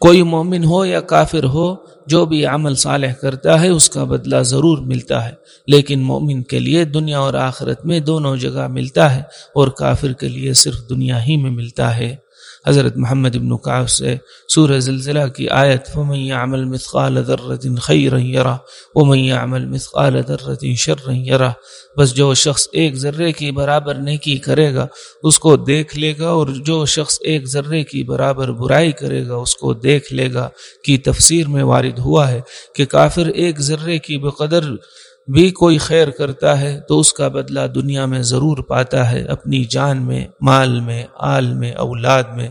کوئی مومن ہو یا کافر ہو، جو بھی عمل صالح کرتا ہے، اس کا بدلہ ضرور ملتا ہے۔ لیکن مومن کے لیے دنیا اور آخرت میں دونوں جگہ ملتا ہے اور کافر کے لیے صرف دنیا ہی میں ملتا ہے۔ حضرت محمد ابن قاف سے سورہ زلزلہ کی آیت فمن يعمل مثقال ذرة خيرا يرى ومن يعمل مثقال ذرة شرا يرى بس جو شخص ایک ذرے کی برابر نیکی کرے گا، اس کو دیکھ لے گا، اور جو شخص ایک ذرے کی برابر برائی کرے گا، اس کو دیکھ لے گا، کی تفسیر میں وارد ہوا ہے کہ کافر ایک ذرے کی بقدر بھی کوئی خیر کرتا ہے تو اس کا بدلہ دنیا میں ضرور پاتا ہے، اپنی جان میں، مال میں، آل میں، اولاد میں۔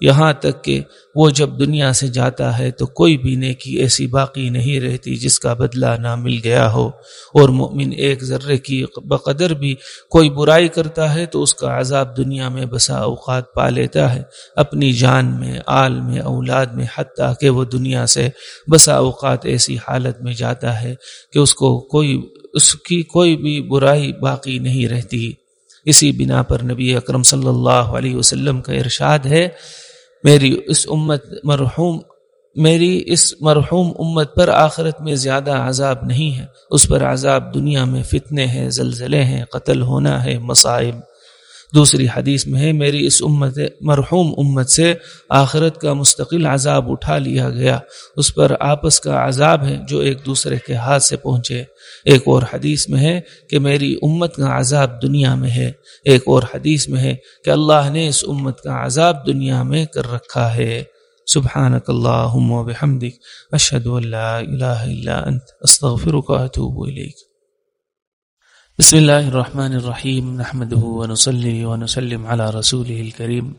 یہاں تک کہ وہ جب دنیا سے جاتا ہے تو کوئی بھی نیکی ایسی باقی نہیں رہتی جس کا بدلہ نہ مل گیا ہو۔ اور مومن ایک ذرے کی بقدر بھی کوئی برائی کرتا ہے تو اس کا عذاب دنیا میں بسا اوقات پا لیتا ہے۔ اپنی جان میں، آل میں، اولاد میں، حتیٰ کہ وہ دنیا سے بسا اوقات ایسی حالت میں جاتا ہے کہ اس کو کوئی، اس کی کوئی بھی برائی باقی نہیں رہتی۔ اسی بنا پر نبی اکرم صلی اللہ علیہ وسلم کا ارشاد ہے میری اس امت مرحوم، میری اس مرحوم امت پر آخرت میں زیادہ عذاب نہیں ہے۔ اس پر عذاب دنیا میں فتنے ہیں، زلزلے ہیں، قتل ہونا ہے، مصائب۔ دوسری حدیث میں ہے، میری اس امت، مرحوم امت سے آخرت کا مستقل عذاب اٹھا لیا گیا۔ اس پر آپس کا عذاب ہے جو ایک دوسرے کے ہاتھ سے پہنچے۔ ایک اور حدیث میں ہے کہ میری امت کا عذاب دنیا میں ہے۔ ایک اور حدیث میں ہے کہ اللہ نے اس امت کا عذاب دنیا میں کر رکھا ہے۔ سبحانك اللهم وبحمدك اشهد ان لا اله الا انت استغفرك واتوب اليك بسم اللہ الرحمن الرحیم نحمده ونصلي ونسلم على رسوله الكريم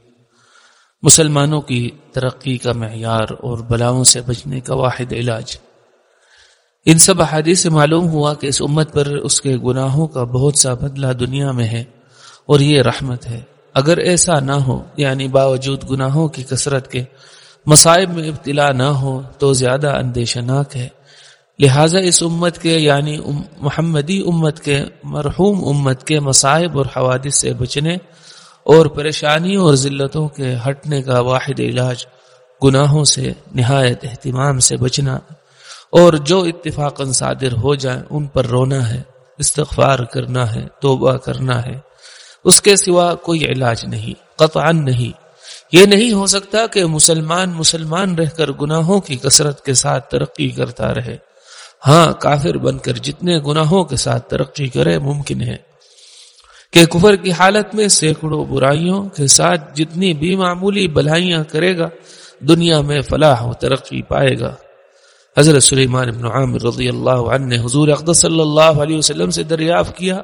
مسلمانوں کی ترقی کا معیار اور بلاؤں سے بچنے کا واحد علاج۔ ان سب احادیث سے معلوم ہوا کہ اس امت پر اس کے گناہوں کا بہت سا بدلہ دنیا میں ہے اور یہ رحمت ہے۔ اگر ایسا نہ ہو یعنی باوجود گناہوں کی کثرت کے، مصائب میں ابتلا نہ ہو تو زیادہ اندیشناک ہے۔ لہٰذا اس امت کے یعنی محمدی امت کے مرحوم امت کے مصائب اور حوادث سے بچنے اور پریشانیوں اور ذلتوں کے ہٹنے کا واحد علاج گناہوں سے نہایت اہتمام سے بچنا اور جو اتفاق صادر ہو جائیں، ان پر رونا ہے، استغفار کرنا ہے، توبہ کرنا ہے۔ اس کے سوا کوئی علاج نہیں، قطعا نہیں۔ یہ نہیں ہو سکتا کہ مسلمان مسلمان رہ کر گناہوں کی کثرت کے ساتھ ترقی کرتا رہے۔ ہاں کافر بن کر جتنے گناہوں کے ساتھ ترقی کرے ممکن ہے کہ کفر کی حالت میں سینکڑوں برائیوں کے ساتھ جتنی بھی معمولی بلائیاں کرے گا، دنیا میں فلاح و ترقی پائے گا۔ حضرت سلیمان ابن عامر رضی اللہ عنہ نے حضور اقدس صلی اللہ علیہ وسلم سے دریافت کیا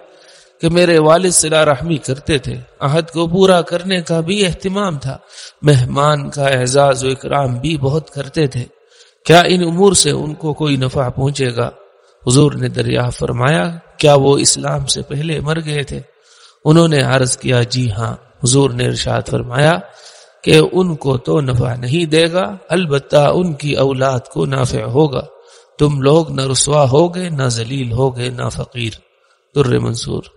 کہ میرے والد صلاح رحمی کرتے تھے۔ عہد کو پورا کرنے کا بھی اہتمام تھا۔ مہمان کا اعزاز و اکرام بھی بہت کرتے تھے۔ کیا ان امور سے ان کو کوئی نفع پہنچے گا؟ حضور نے دریافت فرمایا، کیا وہ اسلام سے پہلے مر گئے تھے؟ انہوں نے عرض کیا جی ہاں۔ حضور نے ارشاد فرمایا کہ ان کو تو نفع نہیں دے گا، البتہ ان کی اولاد کو نافع ہوگا۔ تم لوگ نہ رسوا ہوگے، نہ ذلیل ہوگے، نہ فقیر۔ در منصور۔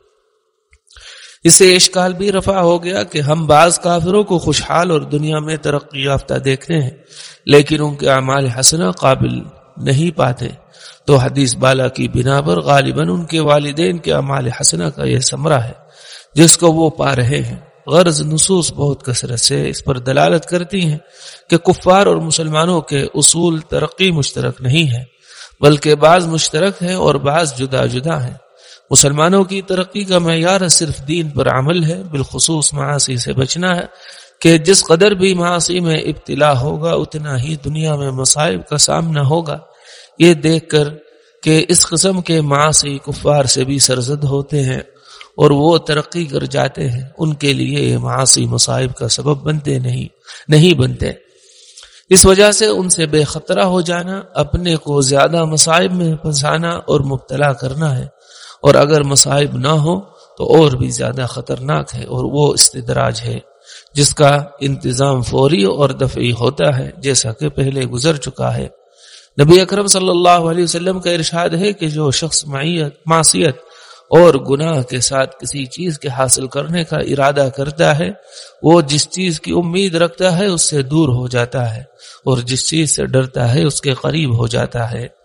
اس سے اشکال بھی رفع ہو گیا کہ ہم بعض کافروں کو خوشحال اور دنیا میں ترقی یافتہ دیکھتے ہیں، لیکن ان کے اعمال حسنہ قابل نہیں پاتے۔ تو حدیث بالا کی بنا پر غالباً ان کے والدین کے اعمال حسنہ کا یہ سمرہ ہے، جس کو وہ پا رہے ہیں۔ غرض نصوص بہت کثرت سے اس پر دلالت کرتی ہیں کہ کفار اور مسلمانوں کے اصول ترقی مشترک نہیں ہے، بلکہ بعض مشترک ہے اور بعض جدا جدا ہیں۔ مسلمانوں کی ترقی کا معیار صرف دین پر عمل ہے، بالخصوص معاشی سے بچنا ہے، کہ جس قدر بھی معاشی میں ابتلا ہوگا، اتنا ہی دنیا میں مصائب کا سامنا ہوگا۔ یہ دیکھ کر کہ اس قسم کے معاشی کفار سے بھی سرزد ہوتے ہیں اور وہ ترقی کر جاتے ہیں۔ ان کے لیے یہ معاشی مصائب کا سبب بنتے نہیں نہیں بنتے۔ اس وجہ سے ان سے بے خطرہ ہو جانا، اپنے کو زیادہ مصائب میں پھنسانا اور مبتلا کرنا ہے۔ اور اگر مصائب نہ ہو تو اور بھی زیادہ خطرناک ہے اور وہ استدراج ہے، جس کا انتظام فوری اور دفعی ہوتا ہے، جیسا کہ پہلے گزر چکا ہے۔ نبی اکرم صلی اللہ علیہ وسلم کا ارشاد ہے کہ جو شخص معصیت اور گناہ کے ساتھ کسی چیز کے حاصل کرنے کا ارادہ کرتا ہے، وہ جس چیز کی امید رکھتا ہے اس سے دور ہو جاتا ہے اور جس چیز سے ڈرتا ہے اس کے قریب ہو جاتا ہے۔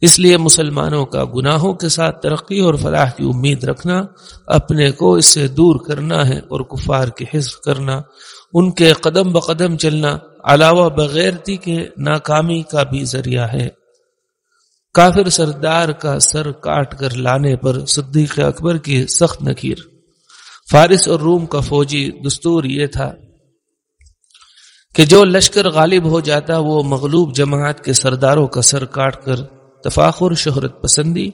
اس لیے مسلمانوں کا گناہوں کے ساتھ ترقی اور فلاح کی امید رکھنا، اپنے کو اس سے دور کرنا ہے اور کفار کے حص کرنا، ان کے قدم بقدم چلنا، علاوہ بغیرتی کے ناکامی کا بھی ذریعہ ہے۔ کافر سردار کا سر کاٹ کر لانے پر صدیق اکبر کی سخت نکیر۔ فارس اور روم کا فوجی دستور یہ تھا کہ جو لشکر غالب ہو جاتا وہ مغلوب جماعت کے سرداروں کا سر کاٹ کر تفاخر، شہرت پسندی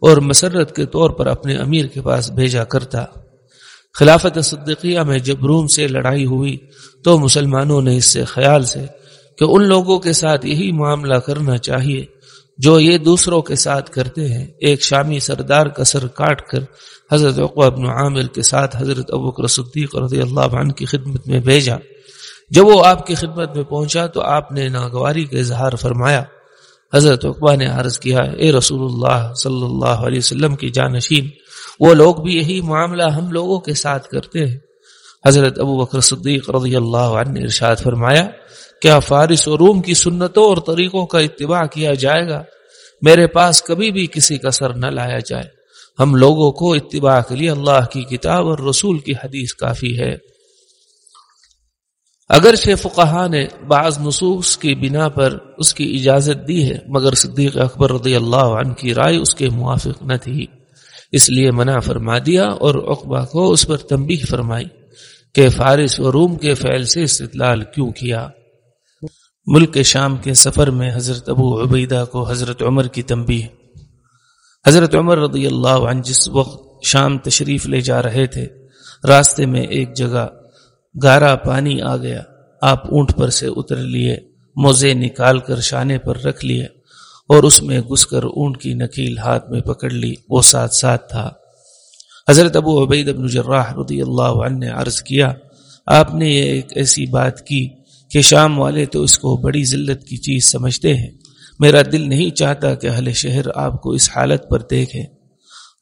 اور مسرت کے طور پر اپنے امیر کے پاس بھیجا کرتا۔ خلافت صدیقیہ میں جب روم سے لڑائی ہوئی تو مسلمانوں نے اس سے خیال سے کہ ان لوگوں کے ساتھ یہی معاملہ کرنا چاہیے جو یہ دوسروں کے ساتھ کرتے ہیں۔ ایک شامی سردار کا سر کاٹ کر حضرت بن عامر کے ساتھ حضرت ابو صدیق رضی اللہ عنہ کی خدمت میں بھیجا۔ جب وہ آپ کی خدمت میں پہنچا تو آپ نے ناگواری کا اظہار فرمایا۔ حضرت اقبا نے عرض کیا، اے رسول اللہ صلی اللہ علیہ وسلم کی جانشین، وہ لوگ بھی یہی معاملہ ہم لوگوں کے ساتھ کرتے ہیں۔ حضرت ابو بکر صدیق رضی اللہ عنہ نے ارشاد فرمایا، کیا فارس و روم کی سنتوں اور طریقوں کا اتباع کیا جائے گا؟ میرے پاس کبھی بھی کسی کا سر نہ لایا جائے۔ ہم لوگوں کو اتباع کے لیے اللہ کی کتاب اور رسول کی حدیث کافی ہے۔ اگر فقہا نے بعض نصوص کی بنا پر اس کی اجازت دی ہے، مگر صدیق اکبر رضی اللہ عنہ کی رائے اس کے موافق نہ تھی۔ اس لیے منع فرما دیا اور اقبا کو اس پر تنبیہ فرمائی کہ فارس و روم کے فعل سے استدلال کیوں کیا۔ ملک شام کے سفر میں حضرت ابو عبیدہ کو حضرت عمر کی تنبیہ۔ حضرت عمر رضی اللہ عنہ جس وقت شام تشریف لے جا رہے تھے، راستے میں ایک جگہ گارا پانی آ گیا۔ آپ اونٹ پر سے اتر لیے، موزے نکال کر شانے پر رکھ لیے اور اس میں گس کر اونٹ کی نکیل ہاتھ میں پکڑ لی۔ وہ ساتھ ساتھ تھا۔ حضرت ابو عبید ابن جراح رضی اللہ عنہ نے عرض کیا، آپ نے یہ ایک ایسی بات کی کہ شام والے تو اس کو بڑی ذلت کی چیز سمجھتے ہیں۔ میرا دل نہیں چاہتا کہ اہل شہر آپ کو اس حالت پر دیکھے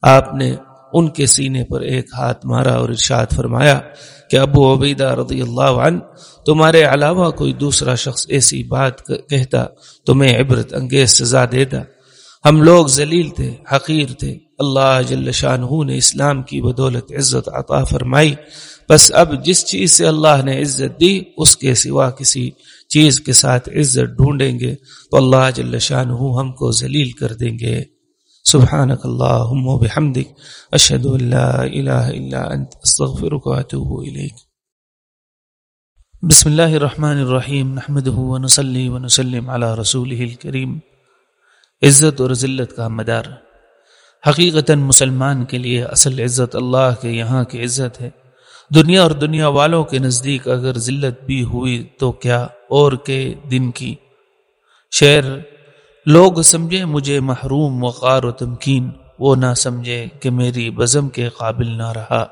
آپ نے ان کے سینے پر ایک ہاتھ مارا اور ارشاد فرمایا کہ ابو عبیدہ رضی اللہ عنہ، تمہارے علاوہ کوئی دوسرا شخص ایسی بات کہتا، تمہیں عبرت انگیز سزا دیتا۔ ہم لوگ ذلیل تھے، حقیر تھے۔ اللہ جل شاہ نے اسلام کی بدولت عزت عطا فرمائی۔ بس اب جس چیز سے اللہ نے عزت دی، اس کے سوا کسی چیز کے ساتھ عزت ڈھونڈیں گے۔ تو اللہ جل شاہ ہم کو ذلیل کر دیں گے۔ سبحانك اللهم وبحمدك أشهد أن لا إله إلا أنت، أستغفرك وأتوب إليك. بسم الله الرحمن الرحيم، نحمده ونصلي ونسلم على رسوله الكريم. عزت اور ذلت کا مدار. حقیقتا مسلمان کے لیے اصل عزت اللہ کے یہاں کی عزت ہے. دنیا اور دنیا والوں کے نزدیک اگر ذلت بھی ہوئی تو کیا اور کے دن کی؟ شعر لوگ سمجھے مجھے محروم وقار و تمکین، وہ نہ سمجھے کہ میری بزم کے قابل نہ رہا۔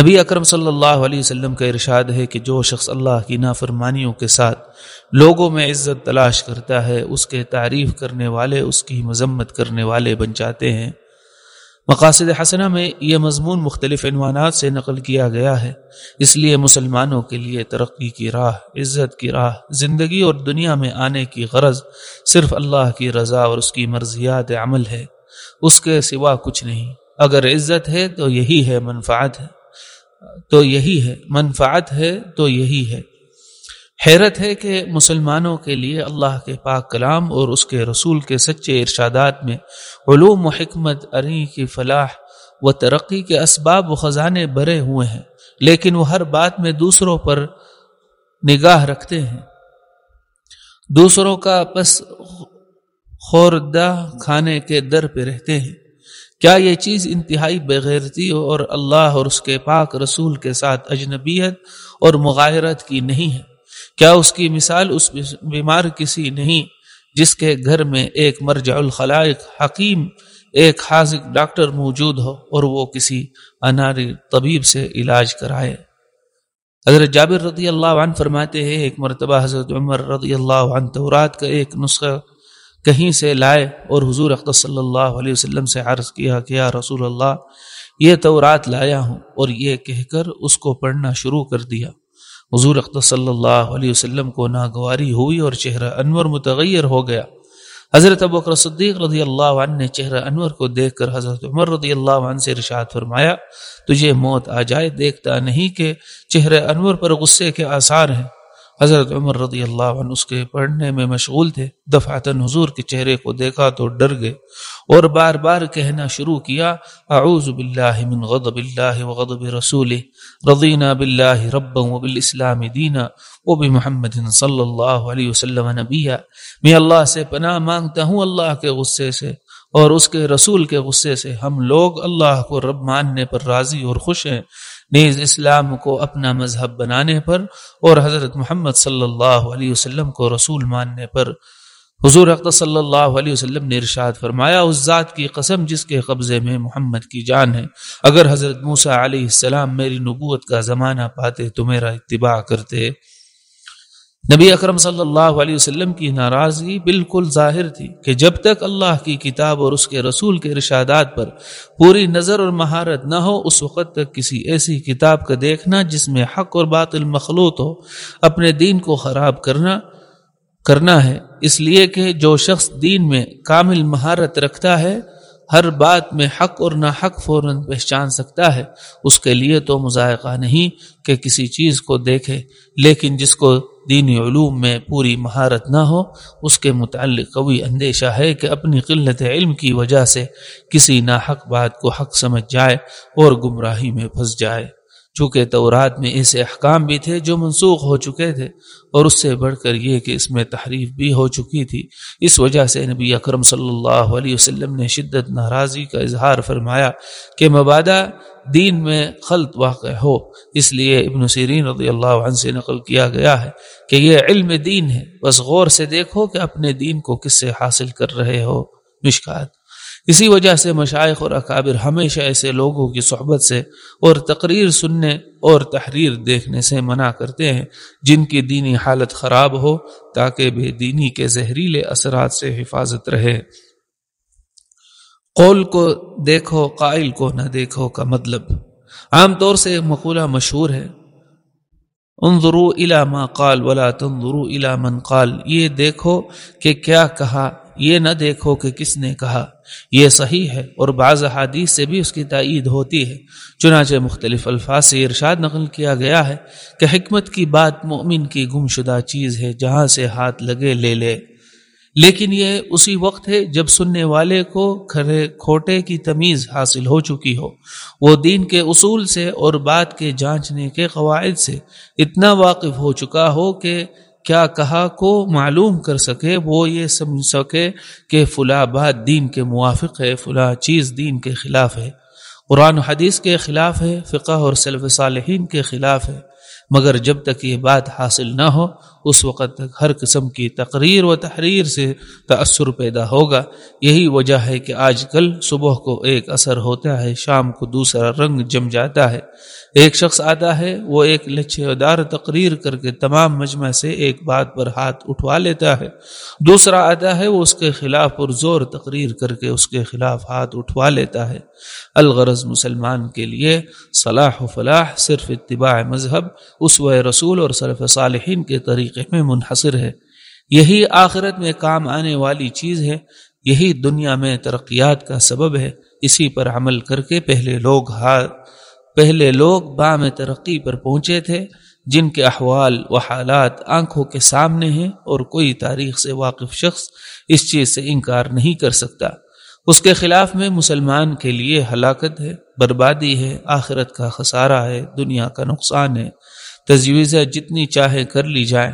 نبی اکرم صلی اللہ علیہ وسلم کا ارشاد ہے کہ جو شخص اللہ کی نافرمانیوں کے ساتھ لوگوں میں عزت تلاش کرتا ہے، اس کے تعریف کرنے والے، اس کی مذمت کرنے والے بن جاتے ہیں۔ مقاصد حسنہ میں یہ مضمون مختلف عنوانات سے نقل کیا گیا ہے۔ اس لیے مسلمانوں کے لیے ترقی کی راہ، عزت کی راہ، زندگی اور دنیا میں آنے کی غرض صرف اللہ کی رضا اور اس کی مرضیات عمل ہے۔ اس کے سوا کچھ نہیں۔ اگر عزت ہے تو یہی ہے، منفعت ہے۔ تو یہی ہے، منفعت ہے تو یہی ہے۔ حیرت ہے کہ مسلمانوں کے لیے اللہ کے پاک کلام اور اس کے رسول کے سچے ارشادات میں علوم و حکمت اری کی فلاح و ترقی کے اسباب و خزانے بھرے ہوئے ہیں، لیکن وہ ہر بات میں دوسروں پر نگاہ رکھتے ہیں۔ دوسروں کا پس خوردہ کھانے کے در پہ رہتے ہیں۔ کیا یہ چیز انتہائی بغیرتی اور اللہ اور اس کے پاک رسول کے ساتھ اجنبیت اور مغاہرت کی نہیں ہے؟ کیا اس کی مثال اس بیمار کسی نہیں جس کے گھر میں ایک مرجع الخلائق حکیم، ایک حاضق ڈاکٹر موجود ہو اور وہ کسی اناری طبیب سے علاج کرائے؟ حضرت جابر رضی اللہ عنہ فرماتے ہیں، ایک مرتبہ حضرت عمر رضی اللہ عنہ تورات کا ایک نسخہ کہیں سے لائے اور حضور اختر صلی اللہ علیہ وسلم سے عرض کیا کہ یا رسول اللہ، یہ تورات لایا ہوں اور یہ کہہ کر اس کو پڑھنا شروع کر دیا۔ حضور اقدس صلی اللہ علیہ وسلم کو ناگواری ہوئی اور چہرہ انور متغیر ہو گیا۔ حضرت ابوکر صدیق رضی اللہ عنہ نے چہرہ انور کو دیکھ کر حضرت عمر رضی اللہ عنہ سے رشاد فرمایا، تجھے موت آ جائے، دیکھتا نہیں کہ چہرہ انور پر غصے کے آثار ہیں۔ حضرت عمر رضی اللہ عنہ اس کے پڑھنے میں مشغول تھے، دفعتاً حضور کے چہرے کو دیکھا تو ڈر گئے اور بار بار کہنا شروع کیا، اعوذ باللہ من غضب اللہ وغضب رسول رضینا باللہ ربا وبالاسلام دینا وبمحمد صلی اللہ علیہ وسلم نبیہ میں اللہ سے پناہ مانگتا ہوں اللہ کے غصے سے اور اس کے رسول کے غصے سے۔ ہم لوگ اللہ کو رب ماننے پر راضی اور خوش ہیں۔ نیز اسلام کو اپنا مذہب بنانے پر اور حضرت محمد صلی اللہ علیہ وسلم کو رسول ماننے پر۔ حضور اقت صلی اللہ علیہ وسلم نے ارشاد فرمایا، اس ذات کی قسم جس کے قبضے میں محمد کی جان ہے۔ اگر حضرت موسیٰ علیہ السلام میری نبوت کا زمانہ پاتے تو میرا اتباع کرتے۔ نبی اکرم صلی اللہ علیہ وسلم کی ناراضگی بالکل ظاہر تھی کہ جب تک اللہ کی کتاب اور اس کے رسول کے ارشادات پر پوری نظر اور مہارت نہ ہو، اس وقت تک کسی ایسی کتاب کا دیکھنا جس میں حق اور باطل مخلوط ہو، اپنے دین کو خراب کرنا کرنا ہے۔ اس لیے کہ جو شخص دین میں کامل مہارت رکھتا ہے، ہر بات میں حق اور نہ حق فوراً پہچان سکتا ہے۔ اس کے لیے تو مذائقہ نہیں کہ کسی چیز کو دیکھے، لیکن جس کو دینی علوم میں پوری مہارت نہ ہو، اس کے متعلق قوی اندیشہ ہے کہ اپنی قلت علم کی وجہ سے کسی ناحق بات کو حق سمجھ جائے اور گمراہی میں پھنس جائے۔ چونکہ تورات میں ایسے احکام بھی تھے جو منسوخ ہو چکے تھے اور اس سے بڑھ کر یہ کہ اس میں تحریف بھی ہو چکی تھی۔ اس وجہ سے نبی اکرم صلی اللہ علیہ وسلم نے شدت ناراضی کا اظہار فرمایا کہ مبادہ دین میں خلط واقع ہو۔ اس لیے ابن سیرین رضی اللہ عنہ سے نقل کیا گیا ہے کہ یہ علم دین ہے۔ بس غور سے دیکھو کہ اپنے دین کو کس سے حاصل کر رہے ہو۔ مشکات اسی وجہ سے مشائق اور اکابر ہمیشہ ایسے لوگوں کی صحبت سے اور تقریر سننے اور تحریر دیکھنے سے منع کرتے ہیں جن کی دینی حالت خراب ہو تاکہ بے دینی کے زہریلے اثرات سے حفاظت رہے۔ قول کو دیکھو، قائل کو نہ دیکھو کا مطلب۔ عام طور سے مقولہ مشہور ہے۔ انظروا الى ما قال ولا تنظروا الى من قال۔ یہ دیکھو کہ کیا کہا یہ نہ دیکھو کہ کس نے کہا۔ یہ صحیح ہے اور بعض حادیث سے بھی اس کی تائید ہوتی ہے۔ چنانچہ مختلف الفاظ سے ارشاد نقل کیا گیا ہے کہ حکمت کی بات مومن کی گم شدہ چیز ہے، جہاں سے ہاتھ لگے لے لے۔ لیکن یہ اسی وقت ہے جب سننے والے کو کھڑے کھوٹے کی تمیز حاصل ہو چکی ہو۔ وہ دین کے اصول سے اور بات کے جانچنے کے قواعد سے اتنا واقف ہو چکا ہو کہ کیا کہا کو معلوم کر سکے، وہ یہ سمجھ سکے کہ فلاں بات دین کے موافق ہے، فلاں چیز دین کے خلاف ہے۔ قرآن حدیث کے خلاف ہے، فقہ اور سلف صالحین کے خلاف ہے۔ مگر جب تک یہ بات حاصل نہ ہو اس وقت تک ہر قسم کی تقریر و تحریر سے تأثر پیدا ہوگا۔ یہی وجہ ہے کہ آج کل صبح کو ایک اثر ہوتا ہے، شام کو دوسرا رنگ جم جاتا ہے۔ ایک شخص آتا ہے، وہ ایک لچھے دار تقریر کر کے تمام مجمع سے ایک بات پر ہاتھ اٹھوا لیتا ہے۔ دوسرا آتا ہے، وہ اس کے خلاف پر زور تقریر کر کے اس کے خلاف ہاتھ اٹھوا لیتا ہے۔ الغرض مسلمان کے لیے صلاح و فلاح صرف اتباع مذہب، اس و رسول اور صرف صالحین کے طریقے میں منحصر ہے۔ یہی آخرت میں کام آنے والی چیز ہے، یہی دنیا میں ترقیات کا سبب ہے۔ اسی پر عمل کر کے پہلے لوگ ہاتھ پہلے لوگ بام ترقی پر پہنچے تھے، جن کے احوال و حالات آنکھوں کے سامنے ہیں اور کوئی تاریخ سے واقف شخص اس چیز سے انکار نہیں کر سکتا۔ اس کے خلاف میں مسلمان کے لیے ہلاکت ہے، بربادی ہے، آخرت کا خسارہ ہے، دنیا کا نقصان ہے۔ تجویزیں جتنی چاہے کر لی جائیں۔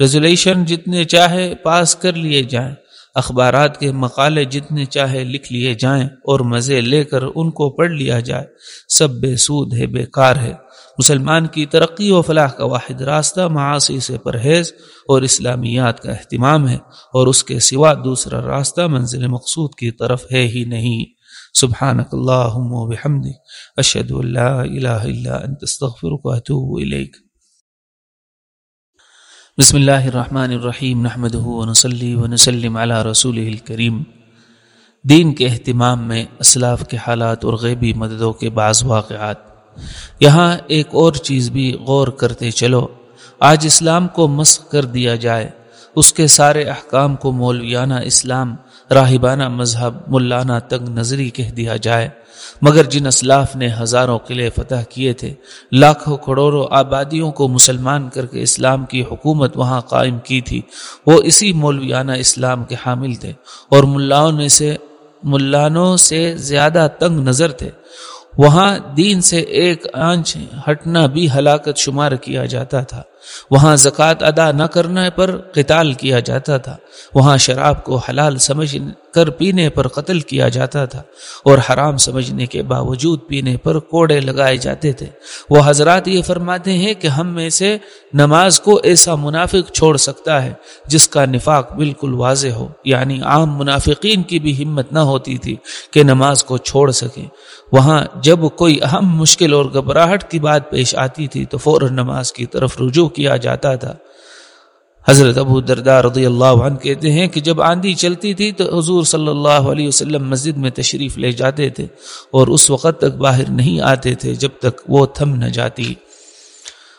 ریزولیشن جتنے چاہے پاس کر لیے جائیں۔ اخبارات کے مقالے جتنے چاہے لکھ لیے جائیں اور مزے لے کر ان کو پڑھ لیا جائے۔ سب بے سود ہے بیکار ہے۔ مسلمان کی ترقی و فلاح کا واحد راستہ معاشی سے پرہیز اور اسلامیات کا اہتمام ہے اور اس کے سوا دوسرا راستہ منزل مقصود کی طرف ہے ہی نہیں۔ سبحانك اللهم وبحمدك اشهد ان لا اله الا انت استغفرك واتوب اليك بسم اللہ الرحمن الرحیم نحمده ونصلي ونسلم علی رسول الكريم دین کے اہتمام میں اسلاف کے حالات اور غیبی مددوں کے بعض واقعات۔ یہاں ایک اور چیز بھی غور کرتے چلو۔ آج اسلام کو مسخ کر دیا جائے۔ اس کے سارے احکام کو مولویانہ اسلام راہبانہ مذہب ملانا تنگ نظری کہہ دیا جائے۔ مگر جن اسلاف نے ہزاروں قلعے فتح کیے تھے، لاکھوں کروڑوں آبادیوں کو مسلمان کر کے اسلام کی حکومت وہاں قائم کی تھی، وہ اسی مولویانہ اسلام کے حامل تھے۔ اور ملاؤں سے، ملانوں سے زیادہ تنگ نظر تھے۔ وہاں دین سے ایک آنچ ہٹنا بھی ہلاکت شمار کیا جاتا تھا۔ وہاں زکوٰۃ ادا نہ کرنے پر قتال کیا جاتا تھا۔ وہاں شراب کو حلال سمجھ کر پینے پر قتل کیا جاتا تھا اور حرام سمجھنے کے باوجود پینے پر کوڑے لگائے جاتے تھے۔ وہ حضرات یہ فرماتے ہیں کہ ہم میں سے نماز کو ایسا منافق چھوڑ سکتا ہے جس کا نفاق بالکل واضح ہو۔ یعنی عام منافقین کی بھی ہمت نہ ہوتی تھی کہ نماز کو چھوڑ سکیں۔ وہاں جب کوئی اہم مشکل اور گھبراہٹ کی بات پیش آتی تھی تو فوراً نماز کی طرف رجوع کیا جاتا تھا۔ حضرت ابو دردار رضی اللہ عنہ کہتے ہیں کہ جب آندھی چلتی تھی تو حضور صلی اللہ علیہ وسلم مسجد میں تشریف لے جاتے تھے اور اس وقت تک باہر نہیں آتے تھے جب تک وہ تھم نہ جاتی۔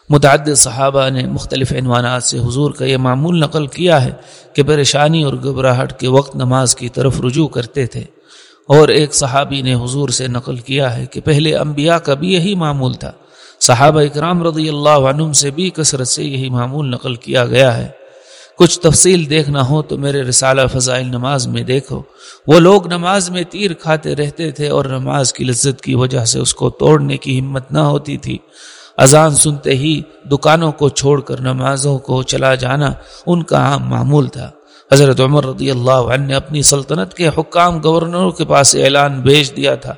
متعدد صحابہ نے مختلف عنوانات سے حضور کا یہ معمول نقل کیا ہے کہ پریشانی اور گھبراہٹ کے وقت نماز کی طرف رجوع کرتے تھے۔ اور ایک صحابی نے حضور سے نقل کیا ہے کہ پہلے انبیاء کا بھی یہی معمول تھا۔ صحابہ اکرام رضی اللہ عنہ سے بھی کثرت سے یہی معمول نقل کیا گیا ہے۔ کچھ تفصیل دیکھنا ہو تو میرے رسالہ فضائل نماز میں دیکھو۔ وہ لوگ نماز میں تیر کھاتے رہتے تھے اور نماز کی لذت کی وجہ سے اس کو توڑنے کی ہمت نہ ہوتی تھی۔ اذان سنتے ہی دکانوں کو چھوڑ کر نمازوں کو چلا جانا ان کا عام معمول تھا۔ حضرت عمر رضی اللہ عنہ نے اپنی سلطنت کے حکام گورنروں کے پاس اعلان بھیج دیا تھا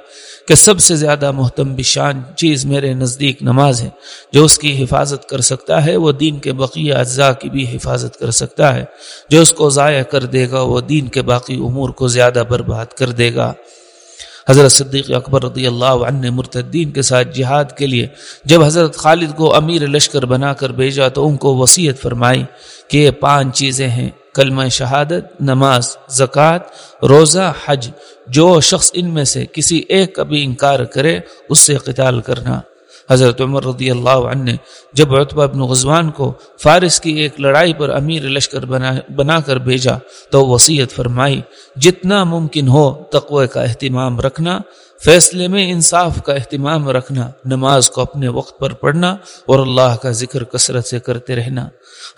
کہ سب سے زیادہ محتم بشان چیز میرے نزدیک نماز ہے، جو اس کی حفاظت کر سکتا ہے، وہ دین کے بقیہ اجزاء کی بھی حفاظت کر سکتا ہے۔ جو اس کو ضائع کر دے گا، وہ دین کے باقی امور کو زیادہ برباد کر دے گا۔ حضرت صدیق اکبر رضی اللہ عنہ نے مرتدین کے ساتھ جہاد کے لیے جب حضرت خالد کو امیر لشکر بنا کر بھیجا تو ان کو وصیت فرمائی کہ یہ پانچ چیزیں ہیں۔ کلمہ شہادت، نماز، زکوٰۃ، روزہ، حج، جو شخص ان میں سے کسی ایک کا بھی انکار کرے، اس سے قتال کرنا۔ حضرت عمر رضی اللہ عنہ نے جب عطبہ ابن غزوان کو فارس کی ایک لڑائی پر امیر لشکر بنا بنا کر بھیجا، تو وصیت فرمائی، جتنا ممکن ہو تقوی کا اہتمام رکھنا فیصلے میں انصاف کا اہتمام رکھنا، نماز کو اپنے وقت پر پڑھنا اور اللہ کا ذکر کثرت سے کرتے رہنا۔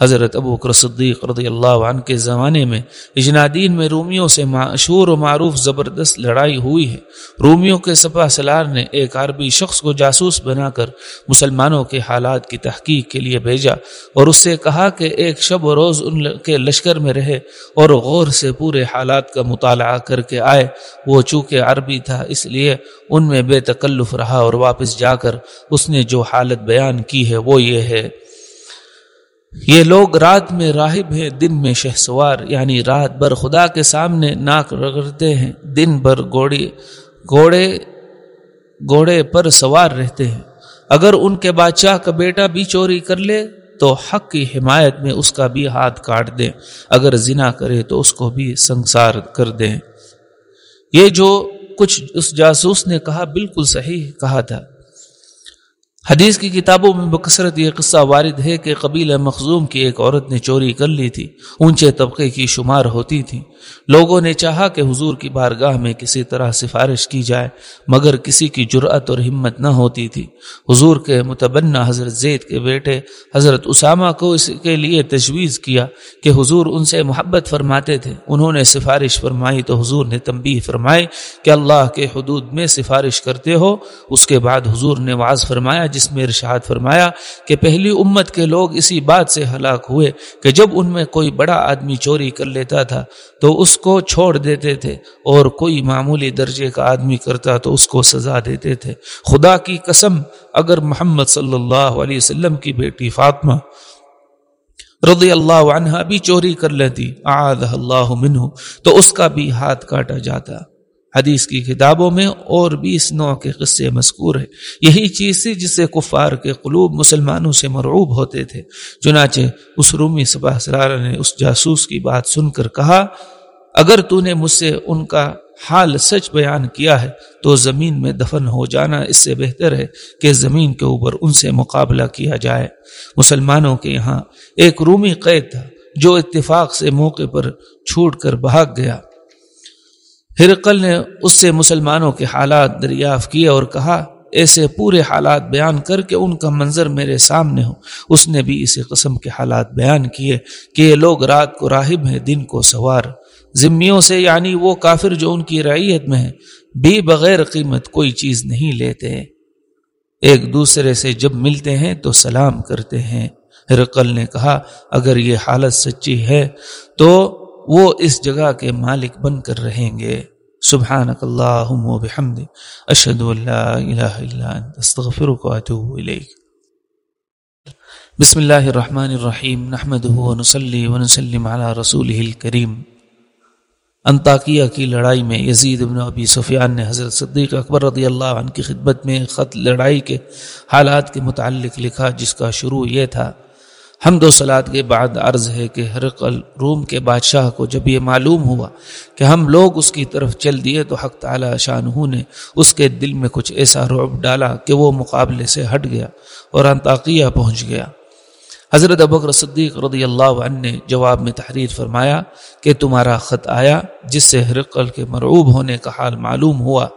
حضرت ابو کر صدیق رضی اللہ عنہ کے زمانے میں اجنادین میں رومیوں سے مشہور و معروف زبردست لڑائی ہوئی ہے۔ رومیوں کے سپا سلار نے ایک عربی شخص کو جاسوس بنا کر مسلمانوں کے حالات کی تحقیق کے لیے بھیجا اور اس سے کہا کہ ایک شب و روز ان کے لشکر میں رہے اور غور سے پورے حالات کا مطالعہ کر کے آئے۔ وہ چونکہ عربی تھا، اس لیے لیے ان میں بے تکلف رہا اور واپس جا کر اس نے جو حالت بیان کی ہے وہ یہ ہے۔ یہ لوگ رات میں راہب ہیں، دن میں شہ سوار یعنی رات بھر خدا کے سامنے ناک رگڑتے ہیں، دن بھر گوڑی گھوڑے گھوڑے پر سوار رہتے ہیں۔ اگر ان کے بادشاہ کا بیٹا بھی چوری کر لے تو حق کی حمایت میں اس کا بھی ہاتھ کاٹ دیں۔ اگر زنا کرے تو اس کو بھی سنسار کر دیں۔ یہ جو کچھ اس جاسوس نے کہا بالکل صحیح کہا تھا۔ حدیث کی کتابوں میں بکثرت یہ قصہ وارد ہے کہ قبیلہ مخزوم کی ایک عورت نے چوری کر لی تھی، اونچے طبقے کی شمار ہوتی تھی۔ لوگوں نے چاہا کہ حضور کی بارگاہ میں کسی طرح سفارش کی جائے، مگر کسی کی جرأت اور ہمت نہ ہوتی تھی۔ حضور کے متبنہ حضرت زید کے بیٹے حضرت اسامہ کو اس کے لیے تجویز کیا کہ حضور ان سے محبت فرماتے تھے۔ انہوں نے سفارش فرمائی تو حضور نے تنبیہ فرمائی کہ اللہ کے حدود میں سفارش کرتے ہو۔ اس کے بعد حضور نے واضح فرمایا، جس میں ارشاد فرمایا کہ پہلی امت کے لوگ اسی بات سے ہلاک ہوئے کہ جب ان میں کوئی بڑا آدمی چوری کر لیتا تھا تو تو اس کو چھوڑ دیتے تھے اور کوئی معمولی درجے کا آدمی کرتا تو اس کو سزا دیتے تھے۔ خدا کی قسم، اگر محمد صلی اللہ علیہ وسلم کی بیٹی فاطمہ رضی اللہ عنہ بھی چوری کر لیتی اللہ منہ، تو اس کا بھی ہاتھ کاٹا جاتا۔ حدیث کی کتابوں میں اور بھی اس نوع کے قصے مذکور ہے یہی چیز تھی جس سے کفار کے قلوب مسلمانوں سے مرعوب ہوتے تھے۔ چنانچہ اس رومی سبا سرارہ نے اس جاسوس کی بات سن کر کہا اگر تو نے مجھ سے ان کا حال سچ بیان کیا ہے، تو زمین میں دفن ہو جانا اس سے بہتر ہے کہ زمین کے اوپر ان سے مقابلہ کیا جائے۔ مسلمانوں کے یہاں ایک رومی قید تھا، جو اتفاق سے موقع پر چھوٹ کر بھاگ گیا۔ ہرقل نے اس سے مسلمانوں کے حالات دریافت کیے اور کہا، ایسے پورے حالات بیان کر کے ان کا منظر میرے سامنے ہو۔ اس نے بھی اسی قسم کے حالات بیان کیے کہ یہ لوگ رات کو راہب ہیں، دن کو سوار۔ ذمیوں سے یعنی وہ کافر جو ان کی رعیت میں ہے بھی بغیر قیمت کوئی چیز نہیں لیتے۔ ایک دوسرے سے جب ملتے ہیں تو سلام کرتے ہیں۔ ہرقل نے کہا، اگر یہ حالت سچی ہے تو وہ اس جگہ کے مالک بن کر رہیں گے۔ سبحانک اللہم و بحمد اشہد اللہ الہ الا انت، استغفرک و اتوب الیک۔ بسم اللہ الرحمن الرحیم نحمده و نصلی و نسلم علی رسوله الكریم انتاکیہ کی لڑائی میں یزید ابن ابی سفیان نے حضرت صدیق اکبر رضی اللہ عنہ کی خدمت میں خط لڑائی کے حالات کے متعلق لکھا جس کا شروع یہ تھا، حمد و سلاد کے بعد عرض ہے کہ حرقل روم کے بادشاہ کو جب یہ معلوم ہوا کہ ہم لوگ اس کی طرف چل دیے تو حق تعالی شاہ نے اس کے دل میں کچھ ایسا رعب ڈالا کہ وہ مقابلے سے ہٹ گیا اور انتاقیہ پہنچ گیا۔ حضرت ابکر صدیق رضی اللہ عنہ نے جواب میں تحریر فرمایا کہ تمہارا خط آیا جس سے حرقل کے مرعوب ہونے کا حال معلوم ہوا۔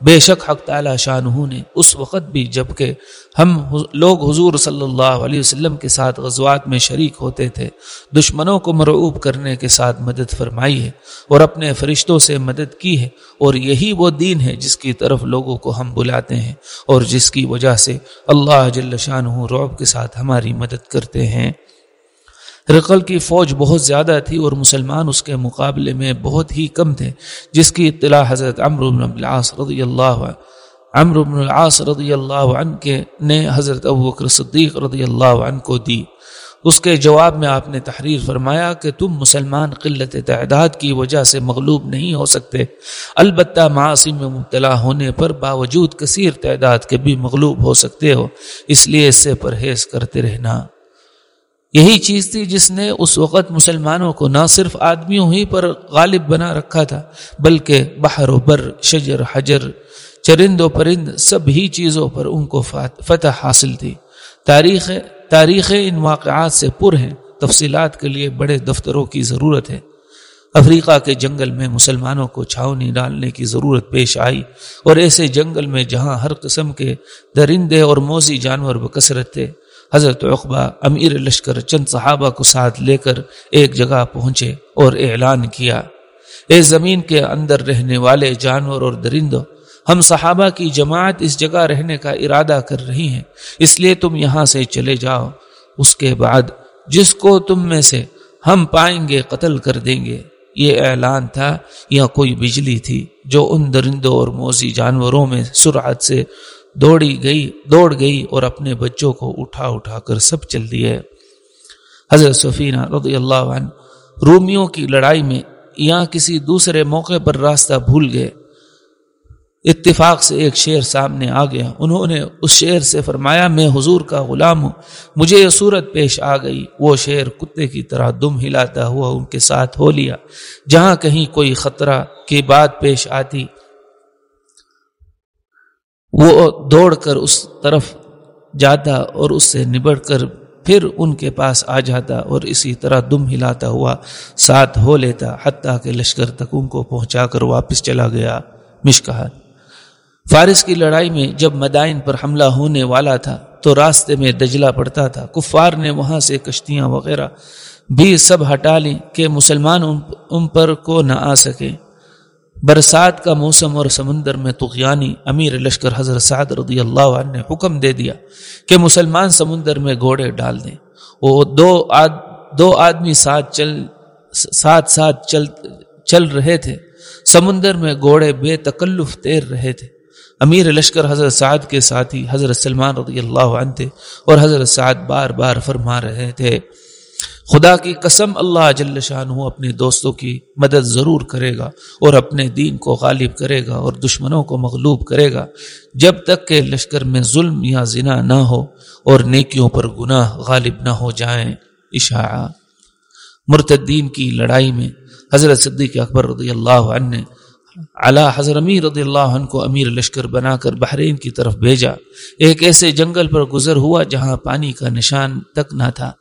بے شک حق تعالی شاہ نے اس وقت بھی جبکہ ہم لوگ حضور صلی اللہ علیہ وسلم کے ساتھ غزوات میں شریک ہوتے تھے، دشمنوں کو مرعوب کرنے کے ساتھ مدد فرمائی ہے اور اپنے فرشتوں سے مدد کی ہے اور یہی وہ دین ہے جس کی طرف لوگوں کو ہم بلاتے ہیں اور جس کی وجہ سے اللہ جل شاہ رعب کے ساتھ ہماری مدد کرتے ہیں۔ رقل کی فوج بہت زیادہ تھی اور مسلمان اس کے مقابلے میں بہت ہی کم تھے، جس کی اطلاع حضرت عمر بن العاص رضی اللہ عمر بن العاص رضی اللہ عنہ کے نے حضرت ابوبکر صدیق رضی اللہ عنہ کو دی۔ اس کے جواب میں آپ نے تحریر فرمایا کہ تم مسلمان قلت تعداد کی وجہ سے مغلوب نہیں ہو سکتے۔ البتہ معاشی میں مبتلا ہونے پر باوجود کثیر تعداد کے بھی مغلوب ہو سکتے ہو، اس لیے اس سے پرہیز کرتے رہنا۔ یہی چیز تھی جس نے اس وقت مسلمانوں کو نہ صرف آدمیوں ہی پر غالب بنا رکھا تھا، بلکہ بحر و بر، شجر، حجر، چرند و پرند، سب ہی چیزوں پر ان کو فتح حاصل تھی۔ تاریخ تاریخ ان واقعات سے پر ہیں، تفصیلات کے لیے بڑے دفتروں کی ضرورت ہے۔ افریقہ کے جنگل میں مسلمانوں کو چھاونی ڈالنے کی ضرورت پیش آئی، اور ایسے جنگل میں جہاں ہر قسم کے درندے اور موزی جانور بکثرت تھے حضرت عقبہ امیر لشکر چند صحابہ کو ساتھ لے کر ایک جگہ پہنچے اور اعلان کیا، اے زمین کے اندر رہنے والے جانور اور درندوں، ہم صحابہ کی جماعت اس جگہ رہنے کا ارادہ کر رہی ہیں، اس لیے تم یہاں سے چلے جاؤ۔ اس کے بعد، جس کو تم میں سے ہم پائیں گے قتل کر دیں گے۔ یہ اعلان تھا یا کوئی بجلی تھی جو ان درندوں اور موزی جانوروں میں سرعت سے دوڑی گئی، دوڑ گئی اور اپنے بچوں کو اٹھا اٹھا کر سب چل دیے۔ حضرت سفینہ رضی اللہ عنہ رومیوں کی لڑائی میں یا کسی دوسرے موقع پر راستہ بھول گئے۔ اتفاق سے ایک شیر سامنے آ گیا۔ انہوں نے اس شیر سے فرمایا، میں حضور کا غلام ہوں، مجھے یہ صورت پیش آ گئی۔ وہ شیر کتے کی طرح دم ہلاتا ہوا ان کے ساتھ ہو لیا، جہاں کہیں کوئی خطرہ کی بات پیش آتی۔ وہ دوڑ کر اس طرف جاتا اور اس سے نبڑ کر پھر ان کے پاس آ جاتا اور اسی طرح دم ہلاتا ہوا ساتھ ہو لیتا، حتیٰ کہ لشکر تک ان کو پہنچا کر واپس چلا گیا۔ مشکہت فارس کی لڑائی میں جب مدائن پر حملہ ہونے والا تھا تو راستے میں دجلہ پڑتا تھا۔ کفار نے وہاں سے کشتیاں وغیرہ بھی سب ہٹا لیں کہ مسلمان ان پر کو نہ آ سکے برسات کا موسم اور سمندر میں تغیانی امیر لشکر حضرت سعد رضی اللہ عنہ نے حکم دے دیا کہ مسلمان سمندر میں گھوڑے ڈال دیں۔ وہ دو آد، دو آدمی ساتھ چل، ساتھ ساتھ چل چل رہے تھے۔ سمندر میں گھوڑے بے تکلف تیر رہے تھے۔ امیر لشکر حضرت سعد کے ساتھی حضرت سلمان رضی اللہ عنہ تھے اور حضرت سعد بار بار فرما رہے تھے۔ خدا کی قسم اللہ جل شاہ اپنے دوستوں کی مدد ضرور کرے گا اور اپنے دین کو غالب کرے گا اور دشمنوں کو مغلوب کرے گا جب تک کہ لشکر میں ظلم یا زنا نہ ہو اور نیکیوں پر گناہ غالب نہ ہو جائیں۔ اشاعہ۔ مرتدین کی لڑائی میں حضرت صدیق اکبر رضی اللہ عنہ نے علا حضر امیر رضی اللہ عنہ کو امیر لشکر بنا کر بحرین کی طرف بھیجا۔ ایک ایسے جنگل پر گزر ہوا جہاں پانی کا نشان تک نہ تھا۔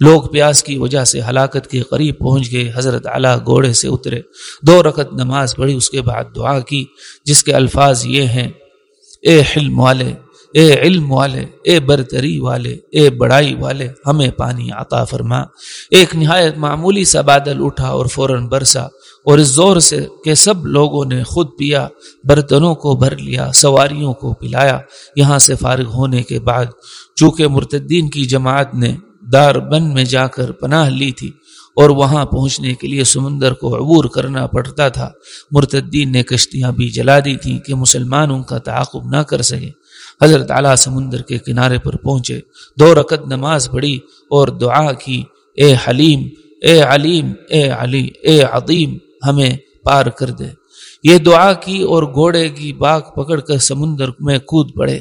لوگ پیاس کی وجہ سے ہلاکت کے قریب پہنچ گئے۔ حضرت اعلیٰ گھوڑے سے اترے۔ دو رکت نماز پڑھی، اس کے بعد دعا کی، جس کے الفاظ یہ ہیں، اے حلم والے، اے علم والے، اے برتری والے، اے بڑائی والے، ہمیں پانی عطا فرما۔ ایک نہایت معمولی سا بادل اٹھا اور فوراً برسا۔ اور اس زور سے کہ سب لوگوں نے خود پیا، برتنوں کو بھر لیا، سواریوں کو پلایا۔ یہاں سے فارغ ہونے کے بعد، چونکہ مرتدین کی جماعت نے دار بن میں جا کر پناہ لی تھی اور وہاں پہنچنے کے لیے سمندر کو عبور کرنا پڑتا تھا۔ مرتدین نے کشتیاں بھی جلا دی تھیں کہ مسلمان ان کا تعاقب نہ کر سکے۔ حضرت اعلیٰ سمندر کے کنارے پر پہنچے، دو رکت نماز پڑھی اور دعا کی، اے حلیم، اے علیم، اے علی، اے عظیم، ہمیں پار کر دے۔ یہ دعا کی اور گھوڑے کی باغ پکڑ کر سمندر میں کود پڑے۔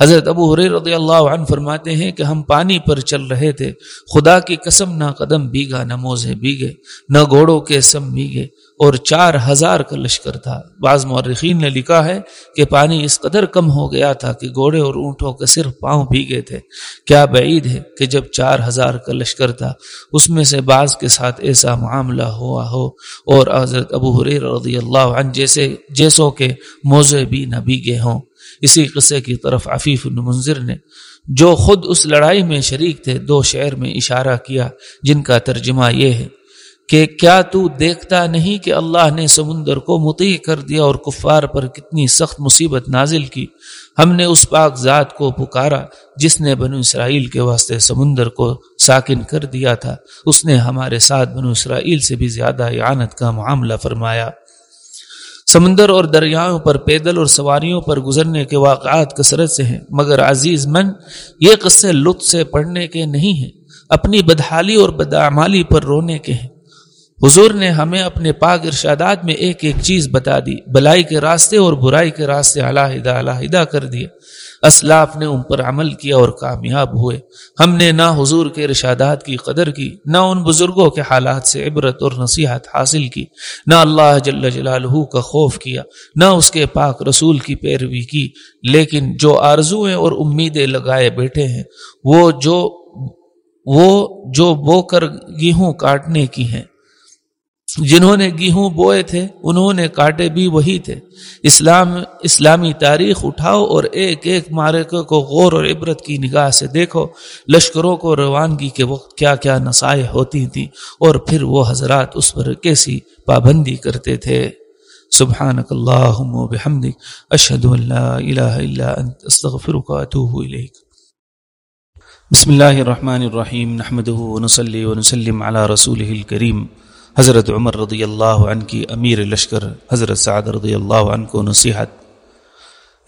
حضرت ابو حریر رضی اللہ عنہ فرماتے ہیں کہ ہم پانی پر چل رہے تھے، خدا کی قسم نہ قدم بیگا نہ موزے بیگے نہ گھوڑوں کے سم بیگے اور چار ہزار کا لشکر تھا۔ بعض مورخین نے لکھا ہے کہ پانی اس قدر کم ہو گیا تھا کہ گھوڑے اور اونٹوں کے صرف پاؤں بھیگے تھے۔ کیا بعید ہے کہ جب چار ہزار کا لشکر تھا، اس میں سے بعض کے ساتھ ایسا معاملہ ہوا ہو۔ اور حضرت ابو حریر رضی اللہ عنہ جیسے، جیسوں کے موزے بھی نہ بھیگے ہوں۔ اسی قصے کی طرف عفیف المنظر نے جو خود اس لڑائی میں شریک تھے دو شعر میں اشارہ کیا، جن کا ترجمہ یہ ہے کہ کیا تو دیکھتا نہیں کہ اللہ نے سمندر کو متی کر دیا اور کفار پر کتنی سخت مصیبت نازل کی؟ ہم نے اس پاک ذات کو پکارا جس نے بنو اسرائیل کے واسطے سمندر کو ساکن کر دیا تھا۔ اس نے ہمارے ساتھ بنو اسرائیل سے بھی زیادہ اعانت کا معاملہ فرمایا۔ سمندر اور دریاؤں پر پیدل اور سواریوں پر گزرنے کے واقعات کثرت سے ہیں، مگر عزیز من، یہ قصے لطف سے پڑھنے کے نہیں ہیں، اپنی بدحالی اور بدعمالی پر رونے کے ہیں۔ حضور نے ہمیں اپنے پاک ارشادات میں ایک ایک چیز بتا دی، بلائی کے راستے اور برائی کے راستے علیحدہ علیحدہ کر دیے۔ اسلاف نے ان پر عمل کیا اور کامیاب ہوئے۔ ہم نے نہ حضور کے ارشادات کی قدر کی، نہ ان بزرگوں کے حالات سے عبرت اور نصیحت حاصل کی۔ نہ اللہ جل جلالہ کا خوف کیا، نہ اس کے پاک رسول کی پیروی کی۔ لیکن جو آرزویں اور امیدیں لگائے بیٹھے ہیں، وہ جو وہ جو بو کر گیہوں کاٹنے کی ہیں۔ جنہوں نے گیہوں بوئے تھے، انہوں نے کاٹے بھی وہی تھے۔ اسلام، اسلامی تاریخ اٹھاؤ اور ایک ایک مارکے کو غور اور عبرت کی نگاہ سے دیکھو۔ لشکروں کو روانگی کے وقت کیا کیا نسائیں ہوتی تھیں اور پھر وہ حضرات اس پر کیسی پابندی کرتے تھے۔ سبحانک اللہم و بحمدک، اشہد ان لا الہ الا انت، استغفرک و اتوب الیک۔ بسم اللہ الرحمن الرحیم نحمده ونصلي ونسلم على رسوله الكریم حضرت عمر رضی اللہ عنہ کی امیر لشکر حضرت سعد رضی اللہ عنہ کو نصیحت۔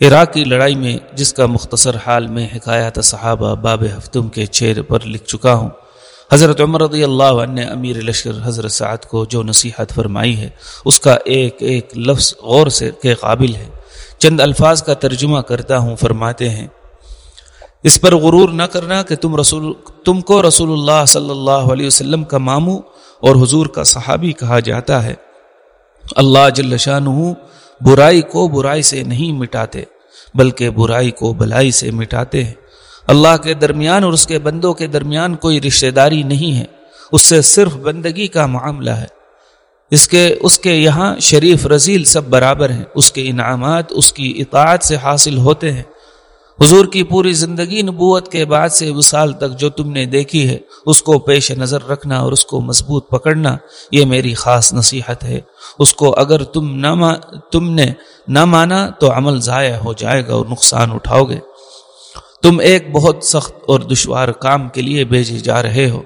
عراق کی لڑائی میں جس کا مختصر حال میں حکایات صحابہ باب ہفتم کے چہرے پر لکھ چکا ہوں، حضرت عمر رضی اللہ عنہ نے امیر لشکر حضرت سعد کو جو نصیحت فرمائی ہے، اس کا ایک ایک لفظ غور سے کے قابل ہے۔ چند الفاظ کا ترجمہ کرتا ہوں، فرماتے ہیں۔ اس پر غرور نہ کرنا کہ تم رسول، تم کو رسول اللہ صلی اللہ علیہ وسلم کا ماموں اور حضور کا صحابی کہا جاتا ہے۔ اللہ جل شانہ برائی کو برائی سے نہیں مٹاتے، بلکہ برائی کو بلائی سے مٹاتے ہیں۔ اللہ کے درمیان اور اس کے بندوں کے درمیان کوئی رشتہ داری نہیں ہے، اس سے صرف بندگی کا معاملہ ہے۔ اس کے اس کے یہاں شریف رزیل سب برابر ہیں، اس کے انعامات، اس کی اطاعت سے حاصل ہوتے ہیں۔ حضور کی پوری زندگی نبوت کے بعد سے وصال تک جو تم نے دیکھی ہے، اس کو پیش نظر رکھنا اور اس کو مضبوط پکڑنا، یہ میری خاص نصیحت ہے۔ اس کو اگر تم نہ تم نے نہ مانا تو عمل ضائع ہو جائے گا اور نقصان اٹھاؤ گے۔ تم ایک بہت سخت اور دشوار کام کے لیے بھیجے جا رہے ہو،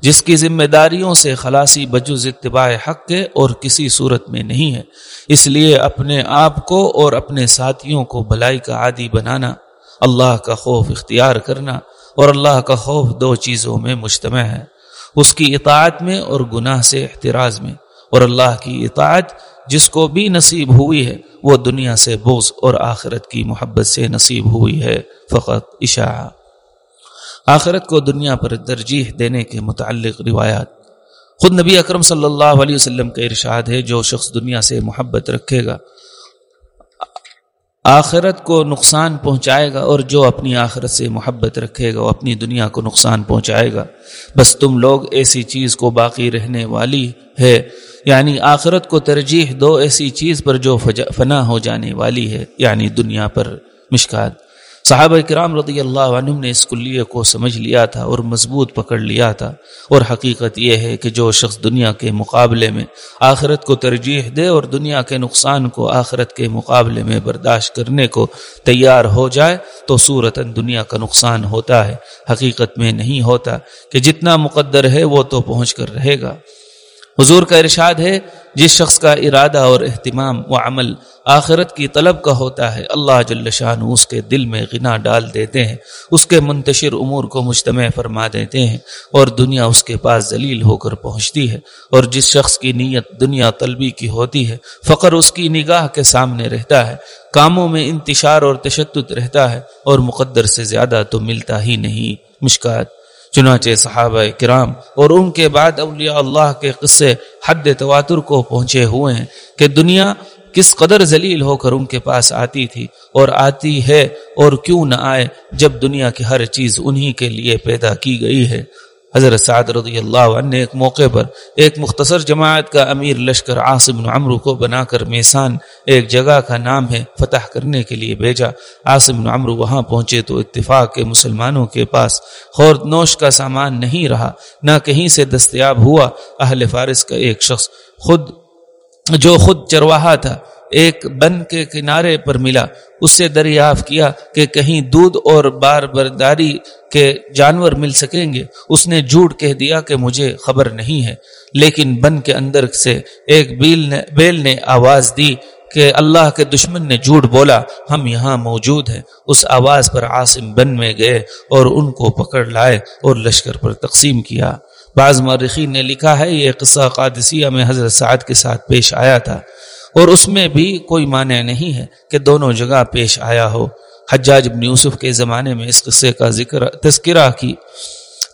جس کی ذمہ داریوں سے خلاصی بجز اتباع حق کے اور کسی صورت میں نہیں ہے۔ اس لیے اپنے آپ کو اور اپنے ساتھیوں کو بلائی کا عادی بنانا۔ اللہ کا خوف اختیار کرنا اور اللہ کا خوف دو چیزوں میں مجتمع ہے، اس کی اطاعت میں اور گناہ سے احتراز میں۔ اور اللہ کی اطاعت جس کو بھی نصیب ہوئی ہے، وہ دنیا سے بوز اور آخرت کی محبت سے نصیب ہوئی ہے۔ فقط اشاعہ۔ آخرت کو دنیا پر ترجیح دینے کے متعلق روایات۔ خود نبی اکرم صلی اللہ علیہ وسلم کا ارشاد ہے، جو شخص دنیا سے محبت رکھے گا آخرت کو نقصان پہنچائے گا اور جو اپنی آخرت سے محبت رکھے گا، وہ اپنی دنیا کو نقصان پہنچائے گا۔ بس تم لوگ ایسی چیز کو باقی رہنے والی ہے۔ یعنی آخرت کو ترجیح دو ایسی چیز پر جو فنا ہو جانے والی ہے یعنی دنیا پر مشکات۔ صحابہ کرام رضی اللہ عنہ نے اس کلیے کو سمجھ لیا تھا اور مضبوط پکڑ لیا تھا اور حقیقت یہ ہے کہ جو شخص دنیا کے مقابلے میں آخرت کو ترجیح دے اور دنیا کے نقصان کو آخرت کے مقابلے میں برداشت کرنے کو تیار ہو جائے تو صورتاً دنیا کا نقصان ہوتا ہے، حقیقت میں نہیں ہوتا کہ جتنا مقدر ہے وہ تو پہنچ کر رہے گا۔ حضور کا ارشاد ہے، جس شخص کا ارادہ اور اہتمام و عمل آخرت کی طلب کا ہوتا ہے، اللہ جل شان اس کے دل میں غنا ڈال دیتے ہیں، اس کے منتشر امور کو مجتمع فرما دیتے ہیں اور دنیا اس کے پاس ذلیل ہو کر پہنچتی ہے اور جس شخص کی نیت دنیا طلبی کی ہوتی ہے، فقر اس کی نگاہ کے سامنے رہتا ہے، کاموں میں انتشار اور تشدد رہتا ہے اور مقدر سے زیادہ تو ملتا ہی نہیں۔ مشکات چنانچہ صحابہ کرام اور ان کے بعد اولیاء اللہ کے قصے حد تواتر کو پہنچے ہوئے ہیں کہ دنیا کس قدر ذلیل ہو کر ان کے پاس آتی تھی اور آتی ہے اور کیوں نہ آئے جب دنیا کی ہر چیز انہی کے لیے پیدا کی گئی ہے۔ حضرت سعد رضی اللہ عنہ نے ایک موقع پر ایک مختصر جماعت کا امیر لشکر عاصم عمرو کو بنا کر میسان ایک جگہ کا نام ہے فتح کرنے کے لیے بھیجا۔ عاصم عمرو وہاں پہنچے تو اتفاق کے مسلمانوں کے پاس خورد نوش کا سامان نہیں رہا۔ نہ کہیں سے دستیاب ہوا اہل فارس کا ایک شخص۔ خود جو خود چرواہا تھا۔ ایک بن کے کنارے پر ملا۔ اس سے دریافت کیا کہ کہیں دودھ اور بار برداری کے جانور مل سکیں گے۔ اس نے جھوٹ کہہ دیا کہ مجھے خبر نہیں ہے۔ لیکن بن کے اندر سے ایک بیل نے بیل نے آواز دی کہ اللہ کے دشمن نے جھوٹ بولا، ہم یہاں موجود ہیں۔ اس آواز پر عاصم بن میں گئے اور ان کو پکڑ لائے اور لشکر پر تقسیم کیا۔ بعض مورخین نے لکھا ہے، یہ قصہ قادسیہ میں حضرت سعد کے ساتھ پیش آیا تھا۔ اور اس میں بھی کوئی معنی نہیں ہے کہ دونوں جگہ پیش آیا ہو۔ حجاج ابن یوسف کے زمانے میں اس قصے کا ذکر، تذکرہ کی،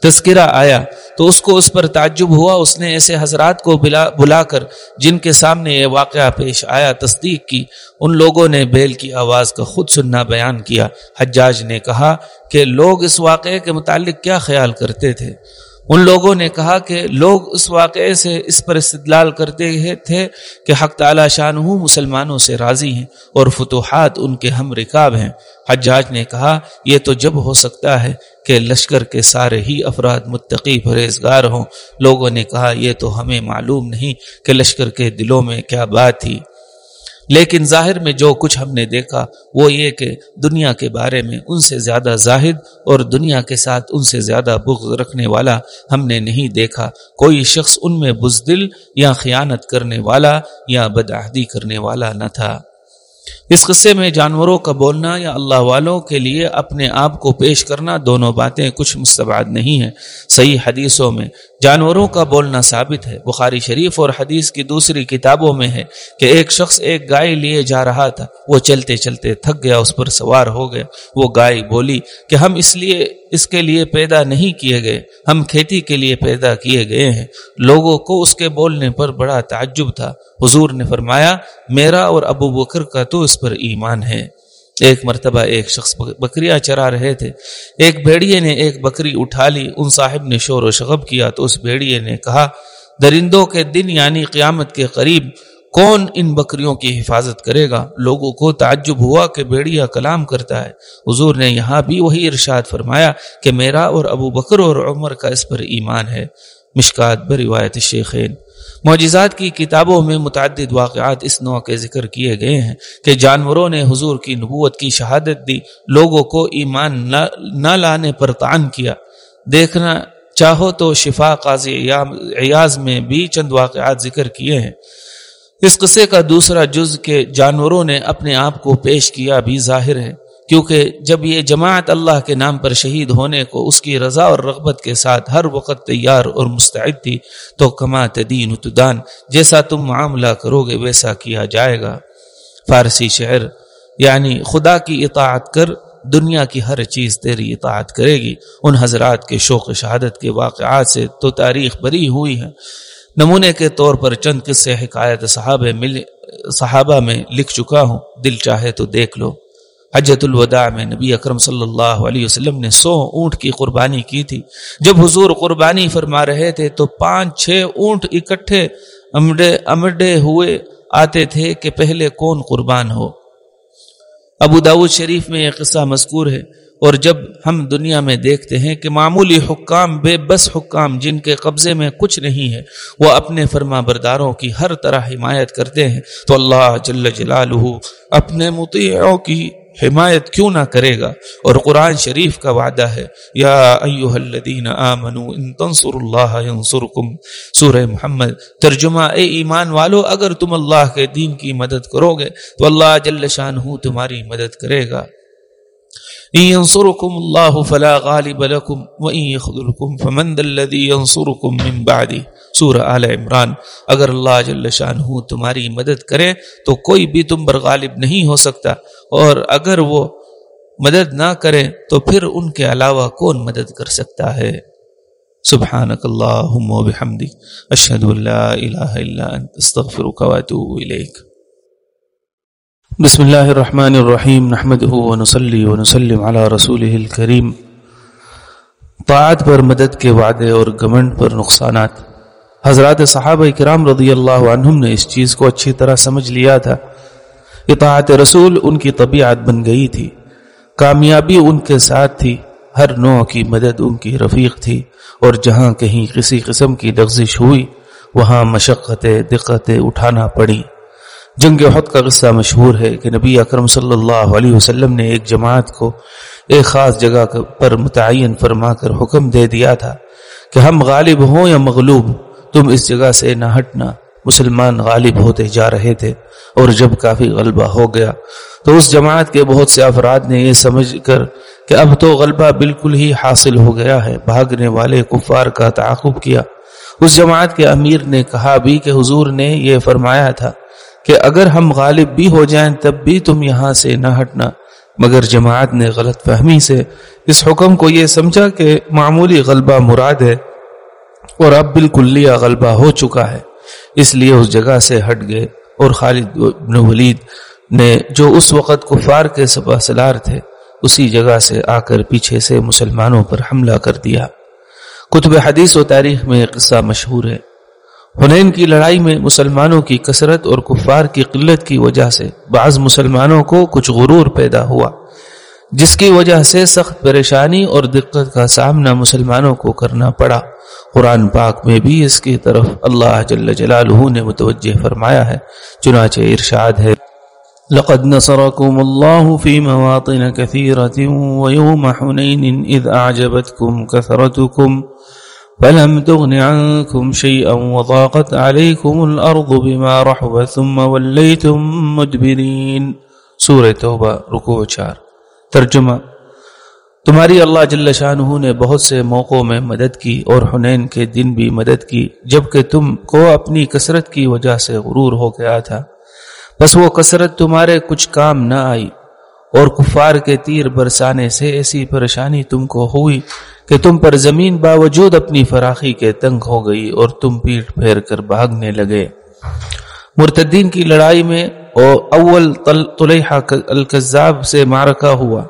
تذکرہ آیا۔ تو اس کو اس پر تعجب ہوا۔ اس نے ایسے حضرات کو بلا بلا کر جن کے سامنے یہ واقعہ پیش آیا، تصدیق کی۔ ان لوگوں نے بیل کی آواز کا خود سننا بیان کیا۔ حجاج نے کہا کہ لوگ اس واقعے کے متعلق کیا خیال کرتے تھے؟ ان لوگوں نے کہا کہ لوگ اس واقعے سے اس پر استدلال کرتے تھے کہ حق تعالی شان مسلمانوں سے راضی ہیں اور فتوحات ان کے ہم رکاب ہیں۔ حجاج نے کہا، یہ تو جب ہو سکتا ہے کہ لشکر کے سارے ہی افراد متقی پرہیزگار ہوں۔ لوگوں نے کہا، یہ تو ہمیں معلوم نہیں کہ لشکر کے دلوں میں کیا بات تھی۔ لیکن ظاہر میں جو کچھ ہم نے دیکھا وہ یہ کہ دنیا کے بارے میں ان سے زیادہ زاہد اور دنیا کے ساتھ ان سے زیادہ بغض رکھنے والا ہم نے نہیں دیکھا۔ کوئی شخص ان میں بزدل یا خیانت کرنے والا یا بدعہدی کرنے والا نہ تھا۔ اس قصے میں جانوروں کا بولنا یا اللہ والوں کے لیے اپنے آپ کو پیش کرنا دونوں باتیں کچھ مستباد نہیں ہیں۔ صحیح حدیثوں میں جانوروں کا بولنا ثابت ہے۔ بخاری شریف اور حدیث کی دوسری کتابوں میں ہے کہ ایک شخص ایک گائے لیے جا رہا تھا۔ وہ چلتے چلتے تھک گیا، اس پر سوار ہو گیا۔ وہ گائے بولی کہ ہم اس لیے، اس کے لیے پیدا نہیں کیے گئے، ہم کھیتی کے لیے پیدا کیے گئے ہیں۔ لوگوں کو اس کے بولنے پر بڑا تعجب تھا۔ حضور نے فرمایا، میرا اور ابو بکر کا تو اس پر ایمان ہے۔ ایک مرتبہ ایک شخص بکریاں چرا رہے تھے۔ ایک بھیڑیے نے ایک بکری اٹھا لی۔ ان صاحب نے شور و شغب کیا تو اس بھیڑیے نے کہا، درندوں کے دن یعنی قیامت کے قریب کون ان بکریوں کی حفاظت کرے گا؟ لوگوں کو تعجب ہوا کہ بیڑیا کلام کرتا ہے۔ حضور نے یہاں بھی وہی ارشاد فرمایا کہ میرا اور ابو بکر اور عمر کا اس پر ایمان ہے۔ مشکات بروایت شیخین۔ معجزات کی کتابوں میں متعدد واقعات اس نوع کے ذکر کیے گئے ہیں کہ جانوروں نے حضور کی نبوت کی شہادت دی، لوگوں کو ایمان نہ لانے پر تعان کیا۔ دیکھنا چاہو تو شفا قاضی ایاز میں بھی چند واقعات ذکر کیے ہیں۔ اس قصے کا دوسرا جز کے جانوروں نے اپنے آپ کو پیش کیا بھی ظاہر ہے۔ کیونکہ جب یہ جماعت اللہ کے نام پر شہید ہونے کو اس کی رضا اور رغبت کے ساتھ ہر وقت تیار اور مستعد تھی، تو کما تدین تدان، جیسا تم معاملہ کرو گے ویسا کیا جائے گا۔ فارسی شعر یعنی خدا کی اطاعت کر، دنیا کی ہر چیز تیری اطاعت کرے گی۔ ان حضرات کے شوق شہادت کے واقعات سے تو تاریخ بری ہوئی ہے۔ نمونے کے طور پر چند قصے حکایت صحابہ مل، صحابہ میں لکھ چکا ہوں۔ دل چاہے تو دیکھ لو۔ حجت الوداع میں نبی اکرم صلی اللہ علیہ وسلم نے سو اونٹ کی قربانی کی تھی۔ جب حضور قربانی فرما رہے تھے تو پانچ چھ اونٹ اکٹھے امڈے امڈے ہوئے آتے تھے کہ پہلے کون قربان ہو۔ ابو داود شریف میں یہ قصہ مذکور ہے اور جب ہم دنیا میں دیکھتے ہیں کہ معمولی حکام، بے بس حکام جن کے قبضے میں کچھ نہیں ہے، وہ اپنے فرما برداروں کی ہر طرح حمایت کرتے ہیں۔ تو اللہ جل جلالہ اپنے مطیعوں کی حمایت کیوں نہ کرے گا؟ اور قرآن شریف کا وعدہ ہے، یا ایوہ الذین آمنوا ان تنصر اللہ ینصرکم۔ سورہ محمد، ترجمہ، اے ایمان والو، اگر تم اللہ کے دین کی مدد کرو گے تو اللہ جل شانہ تمہاری مدد کرے گا۔ ينصركم الله فلا غالب لكم وإن يخذلكم فمن ذا الذي ينصركم من بعده. سورہ آل عمران، اگر اللہ جل شانہ تمہاری مدد کرے تو کوئی بھی تم پر غالب نہیں ہو سکتا، اور اگر وہ مدد نہ کرے تو پھر ان کے علاوہ کون مدد کر سکتا ہے؟ سبحانک اللہم و بحمدی اشہد اللہ الہ الا انت، استغفرک و اتوب الیک۔ بسم اللہ الرحمن الرحیم نحمده و نصلی و علی رسوله الكریم طاعت پر مدد کے وعدے اور گمنڈ پر نقصانات حضرات صحابہ کرام رضی اللہ عنہم نے اس چیز کو اچھی طرح سمجھ لیا تھا اطاعت رسول ان کی طبیعت بن گئی تھی کامیابی ان کے ساتھ تھی ہر نوع کی مدد ان کی رفیق تھی اور جہاں کہیں کسی قسم کی لغزش ہوئی وہاں مشقتیں دقتیں اٹھانا پڑی جنگ حد کا قصہ مشہور ہے کہ نبی اکرم صلی اللہ علیہ وسلم نے ایک جماعت کو ایک خاص جگہ پر متعین فرما کر حکم دے دیا تھا کہ ہم غالب ہوں یا مغلوب، تم اس جگہ سے نہ ہٹنا۔ مسلمان غالب ہوتے جا رہے تھے اور جب کافی غلبہ ہو گیا تو اس جماعت کے بہت سے افراد نے یہ سمجھ کر کہ اب تو غلبہ بالکل ہی حاصل ہو گیا ہے۔ بھاگنے والے کفار کا تعاقب کیا۔ اس جماعت کے امیر نے کہا بھی کہ حضور نے یہ فرمایا تھا کہ اگر ہم غالب بھی ہو جائیں تب بھی تم یہاں سے نہ ہٹنا۔ مگر جماعت نے غلط فہمی سے اس حکم کو یہ سمجھا کہ معمولی غلبہ مراد ہے اور اب بالکل غلبہ ہو چکا ہے۔ اس لیے اس جگہ سے ہٹ گئے اور خالد بن ولید نے جو اس وقت کفار کے سپا سلار تھے، اسی جگہ سے آ کر پیچھے سے مسلمانوں پر حملہ کر دیا۔ کتب حدیث و تاریخ میں قصہ مشہور ہے۔ حنین کی لڑائی میں مسلمانوں کی کثرت اور کفار کی قلت کی وجہ سے بعض مسلمانوں کو کچھ غرور پیدا ہوا، جس کی وجہ سے سخت پریشانی اور دقت کا سامنا مسلمانوں کو کرنا پڑا۔ قرآن پاک میں بھی اس کی طرف اللہ جل جلالہ نے متوجہ فرمایا ہے، چنانچہ ارشاد ہے۔ لقد نصركم الله في مواطن كثيرة ويوم حنين إذ أعجبتكم كثرتكم فلم تغن عنكم شيئا وضاقت عليكم الأرض بما رحب ثم وليتم مدبرين سورة توبة ركوع چار۔ ترجمہ، تمہاری اللہ جل شاہ نے بہت سے موقعوں میں مدد کی اور حنین کے دن بھی مدد کی، جبکہ تم کو اپنی کثرت کی وجہ سے غرور ہو گیا تھا۔ بس وہ کثرت تمہارے کچھ کام نہ آئی اور کفار کے تیر برسانے سے ایسی پریشانی تم کو ہوئی کہ تم پر زمین باوجود اپنی فراخی کے تنگ ہو گئی اور تم پیٹ پھیر کر بھاگنے لگے۔ مرتدین کی لڑائی میں اول طلحہ الکذاب سے مارکا ہوا،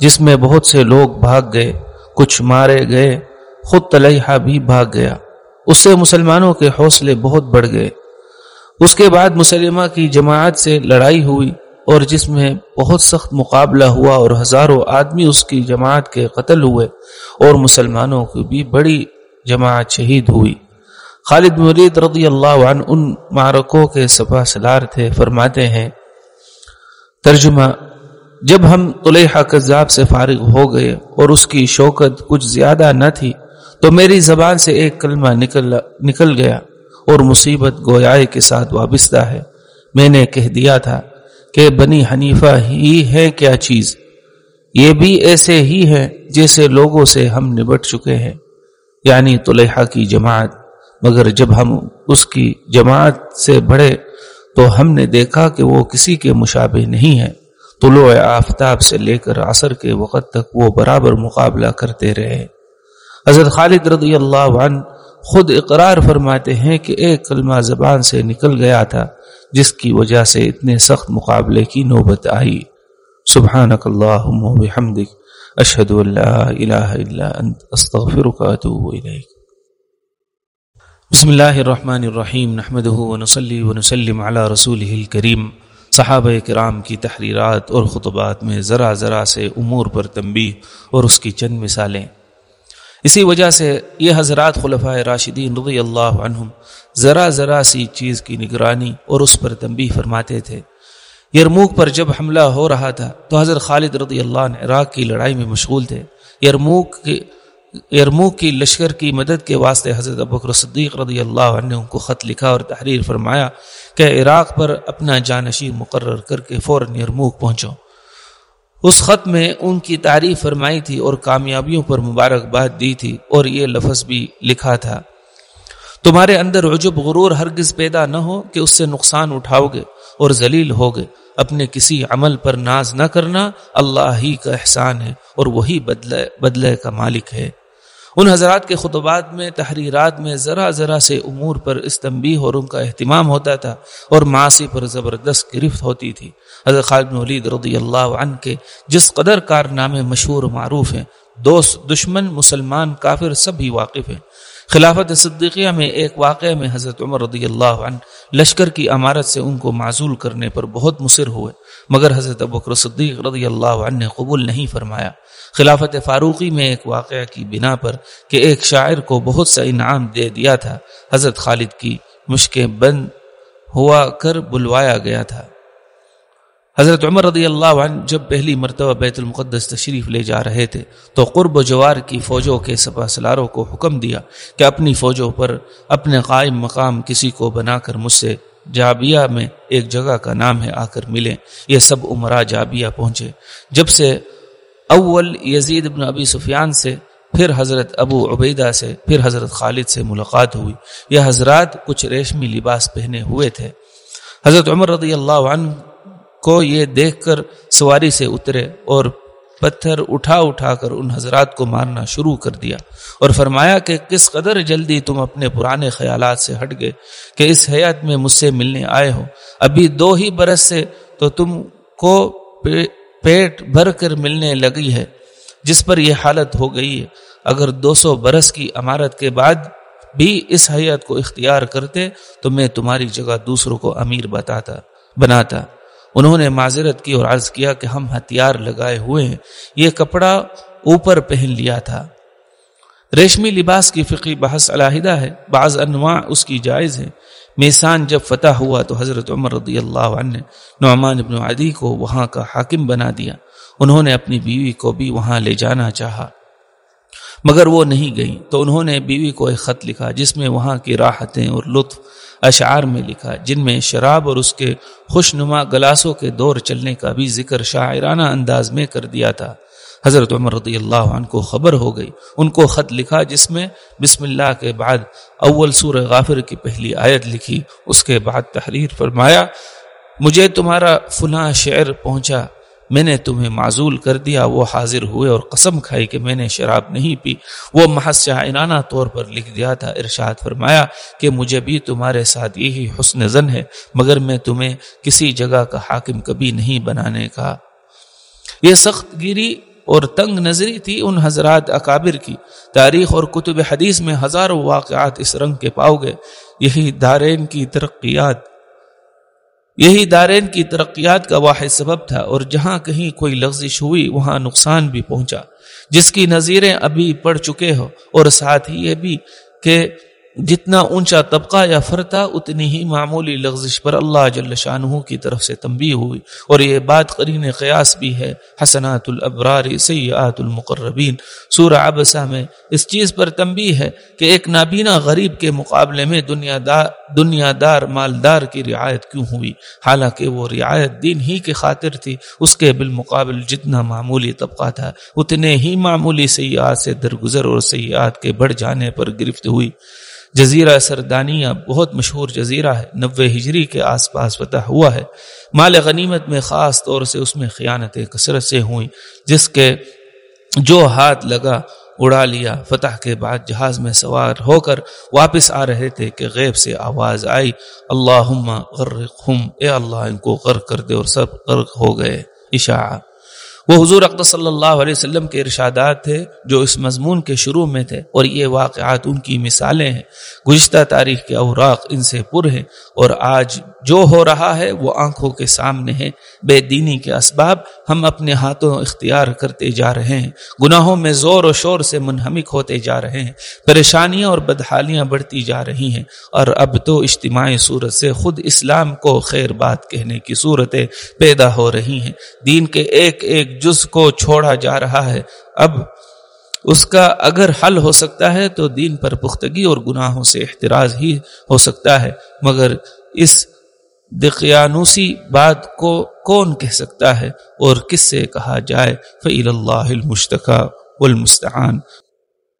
جس میں بہت سے لوگ بھاگ گئے، کچھ مارے گئے، خود طلحہ بھی بھاگ گیا۔ اس سے مسلمانوں کے حوصلے بہت بڑھ گئے۔ اس کے بعد مسلمہ کی جماعت سے لڑائی ہوئی۔ اور جس میں بہت سخت مقابلہ ہوا اور ہزاروں آدمی اس کی جماعت کے قتل ہوئے اور مسلمانوں کی بھی بڑی جماعت شہید ہوئی۔ خالد مرید رضی اللہ عنہ ان معرکوں کے سپا سلار تھے، فرماتے ہیں، ترجمہ، جب ہم طلحہ کذاب سے فارغ ہو گئے اور اس کی شوکت کچھ زیادہ نہ تھی، تو میری زبان سے ایک کلمہ نکل نکل گیا اور مصیبت گویائے کے ساتھ وابستہ ہے۔ میں نے کہہ دیا تھا کہ بنی حنیفہ ہی ہے کیا چیز؟ یہ بھی ایسے ہی ہے جیسے لوگوں سے ہم نبٹ چکے ہیں یعنی طلحہ کی جماعت۔ مگر جب ہم اس کی جماعت سے بڑھے تو ہم نے دیکھا کہ وہ کسی کے مشابہ نہیں ہے طلوع آفتاب سے لے کر عصر کے وقت تک وہ برابر مقابلہ کرتے رہے۔ حضرت خالد رضی اللہ عنہ خود اقرار فرماتے ہیں کہ ایک کلمہ زبان سے نکل گیا تھا۔ جس کی وجہ سے اتنے سخت مقابلے کی نوبت آئی۔ سبحانک اللہم و بحمدک اشہد اللہ الہ الا انت، استغفرک اتوب الیک۔ بسم اللہ الرحمن الرحیم نحمده ونصلی ونسلم علی رسوله الكریم صحابہ کرام کی تحریرات اور خطبات میں ذرا ذرا سے امور پر تنبیہ اور اس کی چند مثالیں۔ اسی وجہ سے یہ حضرات خلفۂ راشدین رضی اللہ عنہم ذرا ذرا سی چیز کی نگرانی اور اس پر تنبی فرماتے تھے۔ یرموک پر جب حملہ ہو رہا تھا تو حضرت خالد رضی اللہ عنہ عراق کی لڑائی میں مشغول تھے۔ یرموک کی یرموک کی لشکر کی مدد کے واسطے حضرت ابکر صدیق رضی اللہ عنہ ان کو خط لکھا اور تحریر فرمایا کہ عراق پر اپنا جانشی مقرر کر کے فوراً یرموک پہنچو۔ اس خط میں ان کی تعریف فرمائی تھی اور کامیابیوں پر مبارکباد دی تھی اور یہ لفظ بھی لکھا تھا۔ تمہارے اندر عجب غرور ہرگز پیدا نہ ہو کہ اس سے نقصان اٹھاؤ گے اور ذلیل ہوگے اپنے کسی عمل پر ناز نہ کرنا اللہ ہی کا احسان ہے اور وہی بدلے بدلے کا مالک ہے۔ ان حضرات کے خطبات میں، تحریرات میں ذرا ذرا سے امور پر استمبی اور ان کا اہتمام ہوتا تھا اور معاشی پر زبردست گرفت ہوتی تھی۔ حضرت خالد ولید رضی اللہ عنہ کے جس قدر کارنامے مشہور معروف ہیں، دوست، دشمن، مسلمان، کافر، سب ہی واقف ہیں۔ خلافت صدیقیہ میں ایک واقعہ میں حضرت عمر رضی اللہ عنہ لشکر کی عمارت سے ان کو معذول کرنے پر بہت مصر ہوئے، مگر حضرت ابکر صدیق رضی اللہ عنہ نے قبول نہیں فرمایا۔ خلافت فاروقی میں ایک واقعہ کی بنا پر کہ ایک شاعر کو بہت سا انعام دے دیا تھا، حضرت خالد کی مشکیں بند ہوا کر بلوایا گیا تھا۔ حضرت عمر رضی اللہ عنہ جب پہلی مرتبہ بیت المقدس تشریف لے جا رہے تھے تو قرب و جوار کی فوجوں کے سپا سلاروں کو حکم دیا کہ اپنی فوجوں پر اپنے قائم مقام کسی کو بنا کر مجھ سے جابیہ میں ایک جگہ کا نام ہے آ کر ملیں۔ یہ سب عمرہ جابیہ پہنچے۔ جب سے اول یزید بن ابی سفیان سے، پھر حضرت ابو عبیدہ سے، پھر حضرت خالد سے ملاقات ہوئی۔ یہ حضرات کچھ ریشمی لباس پہنے ہوئے تھے۔ حضرت عمر رضی اللہ عنہ کو یہ دیکھ کر سواری سے اترے اور پتھر اٹھا اٹھا کر ان حضرات کو مارنا شروع کر دیا اور فرمایا کہ کس قدر جلدی تم اپنے پرانے خیالات سے ہٹ گئے کہ اس حیات میں مجھ سے ملنے آئے ہو۔ ابھی دو ہی برس سے تو تم کو پیٹ بھر کر ملنے لگی ہے، جس پر یہ حالت ہو گئی ہے۔ اگر دو سو برس کی عمارت کے بعد بھی اس حیات کو اختیار کرتے تو میں تمہاری جگہ دوسروں کو امیر بتاتا، بناتا۔ انہوں نے معذرت کی اور عرض کیا کہ ہم ہتھیار لگائے ہوئے ہیں۔ یہ کپڑا اوپر پہن لیا تھا۔ ریشمی لباس کی فقی بحث علیحدہ ہے۔ بعض انواع اس کی جائز ہے میسان جب فتح ہوا تو حضرت عمر رضی اللہ عنہ نے نعمان ابن عدی کو وہاں کا حاکم بنا دیا۔ انہوں نے اپنی بیوی کو بھی وہاں لے جانا چاہا۔ مگر وہ نہیں گئی تو انہوں نے بیوی کو ایک خط لکھا جس میں وہاں کی راحتیں اور لطف اشعار میں لکھا جن میں شراب اور اس کے خوش نما گلاسوں کے دور چلنے کا بھی ذکر شاعرانہ انداز میں کر دیا تھا۔ حضرت عمر رضی اللہ عنہ کو خبر ہو گئی۔ ان کو خط لکھا جس میں بسم اللہ کے بعد اول سور غافر کی پہلی آیت لکھی۔ اس کے بعد تحریر فرمایا، مجھے تمہارا فلاں شعر پہنچا۔ میں نے تمہیں معذول کر دیا، وہ حاضر ہوئے اور قسم کھائی کہ میں نے شراب نہیں پی۔ وہ محض شاعرانہ طور پر لکھ دیا تھا، ارشاد فرمایا کہ مجھے بھی تمہارے ساتھ یہی حسن زن ہے، مگر میں تمہیں کسی جگہ کا حاکم کبھی نہیں بنانے کا۔ یہ سخت گیری اور تنگ نظری تھی ان حضرات اکابر کی۔ تاریخ اور کتب حدیث میں ہزاروں واقعات اس رنگ کے پاؤ گے یہی دارین کی ترقیات یہی دارین کی ترقیات کا واحد سبب تھا اور جہاں کہیں کوئی لغزش ہوئی، وہاں نقصان بھی پہنچا۔ جس کی نظیریں ابھی پڑ چکے ہو اور ساتھ ہی یہ بھی کہ جتنا اونچا طبقہ یا فرتا اتنی ہی معمولی لغزش پر اللہ جل شاہ کی طرف سے تنبیہ ہوئی۔ اور یہ بات قرین قیاس بھی ہے، حسنات الابرار سیئات المقربین۔ سورہ عبسہ میں اس چیز پر تنبیہ ہے کہ ایک نابینا غریب کے مقابلے میں دنیا دار دنیا دار مالدار کی رعایت کیوں ہوئی؟ حالانکہ وہ رعایت دین ہی کے خاطر تھی، اس کے بالمقابل جتنا معمولی طبقہ تھا، اتنے ہی معمولی سیاحت سے درگزر اور سیاحت کے بڑھ جانے پر گرفت ہوئی۔ جزیرہ سردانیہ بہت مشہور جزیرہ ہے، نوے ہجری کے آس پاس فتح ہوا ہے۔ مال غنیمت میں خاص طور سے اس میں خیانتیں کثرت سے ہوئیں، جس کے جو ہاتھ لگا، اڑا لیا۔ فتح کے بعد جہاز میں سوار ہو کر واپس آ رہے تھے کہ غیب سے آواز آئی اللہ غرقہم اے اللہ، ان کو غرق کر دے اور سب غرق ہو گئے۔ اشاعہ وہ حضور اقدس صلی اللہ علیہ وسلم کے ارشادات تھے جو اس مضمون کے شروع میں تھے اور یہ واقعات ان کی مثالیں ہیں۔ گزشتہ تاریخ کے اوراق ان سے پر ہیں اور آج جو ہو رہا ہے وہ آنکھوں کے سامنے ہے بے دینی کے اسباب ہم اپنے ہاتھوں اختیار کرتے جا رہے ہیں۔ گناہوں میں زور و شور سے منہمک ہوتے جا رہے ہیں۔ پریشانیاں اور بدحالیاں بڑھتی جا رہی ہیں۔ اور اب تو اجتماعی صورت سے خود اسلام کو خیر بات کہنے کی صورتیں پیدا ہو رہی ہیں۔ دین کے ایک ایک جز کو چھوڑا جا رہا ہے۔ اب اس کا اگر حل ہو سکتا ہے تو دین پر پختگی اور گناہوں سے احتراز ہی ہو سکتا ہے۔ مگر اس دقیانوسی بات کو کون کہہ سکتا ہے اور کس سے کہا جائے؟ فعل اللہ المشتقہ والمستعان۔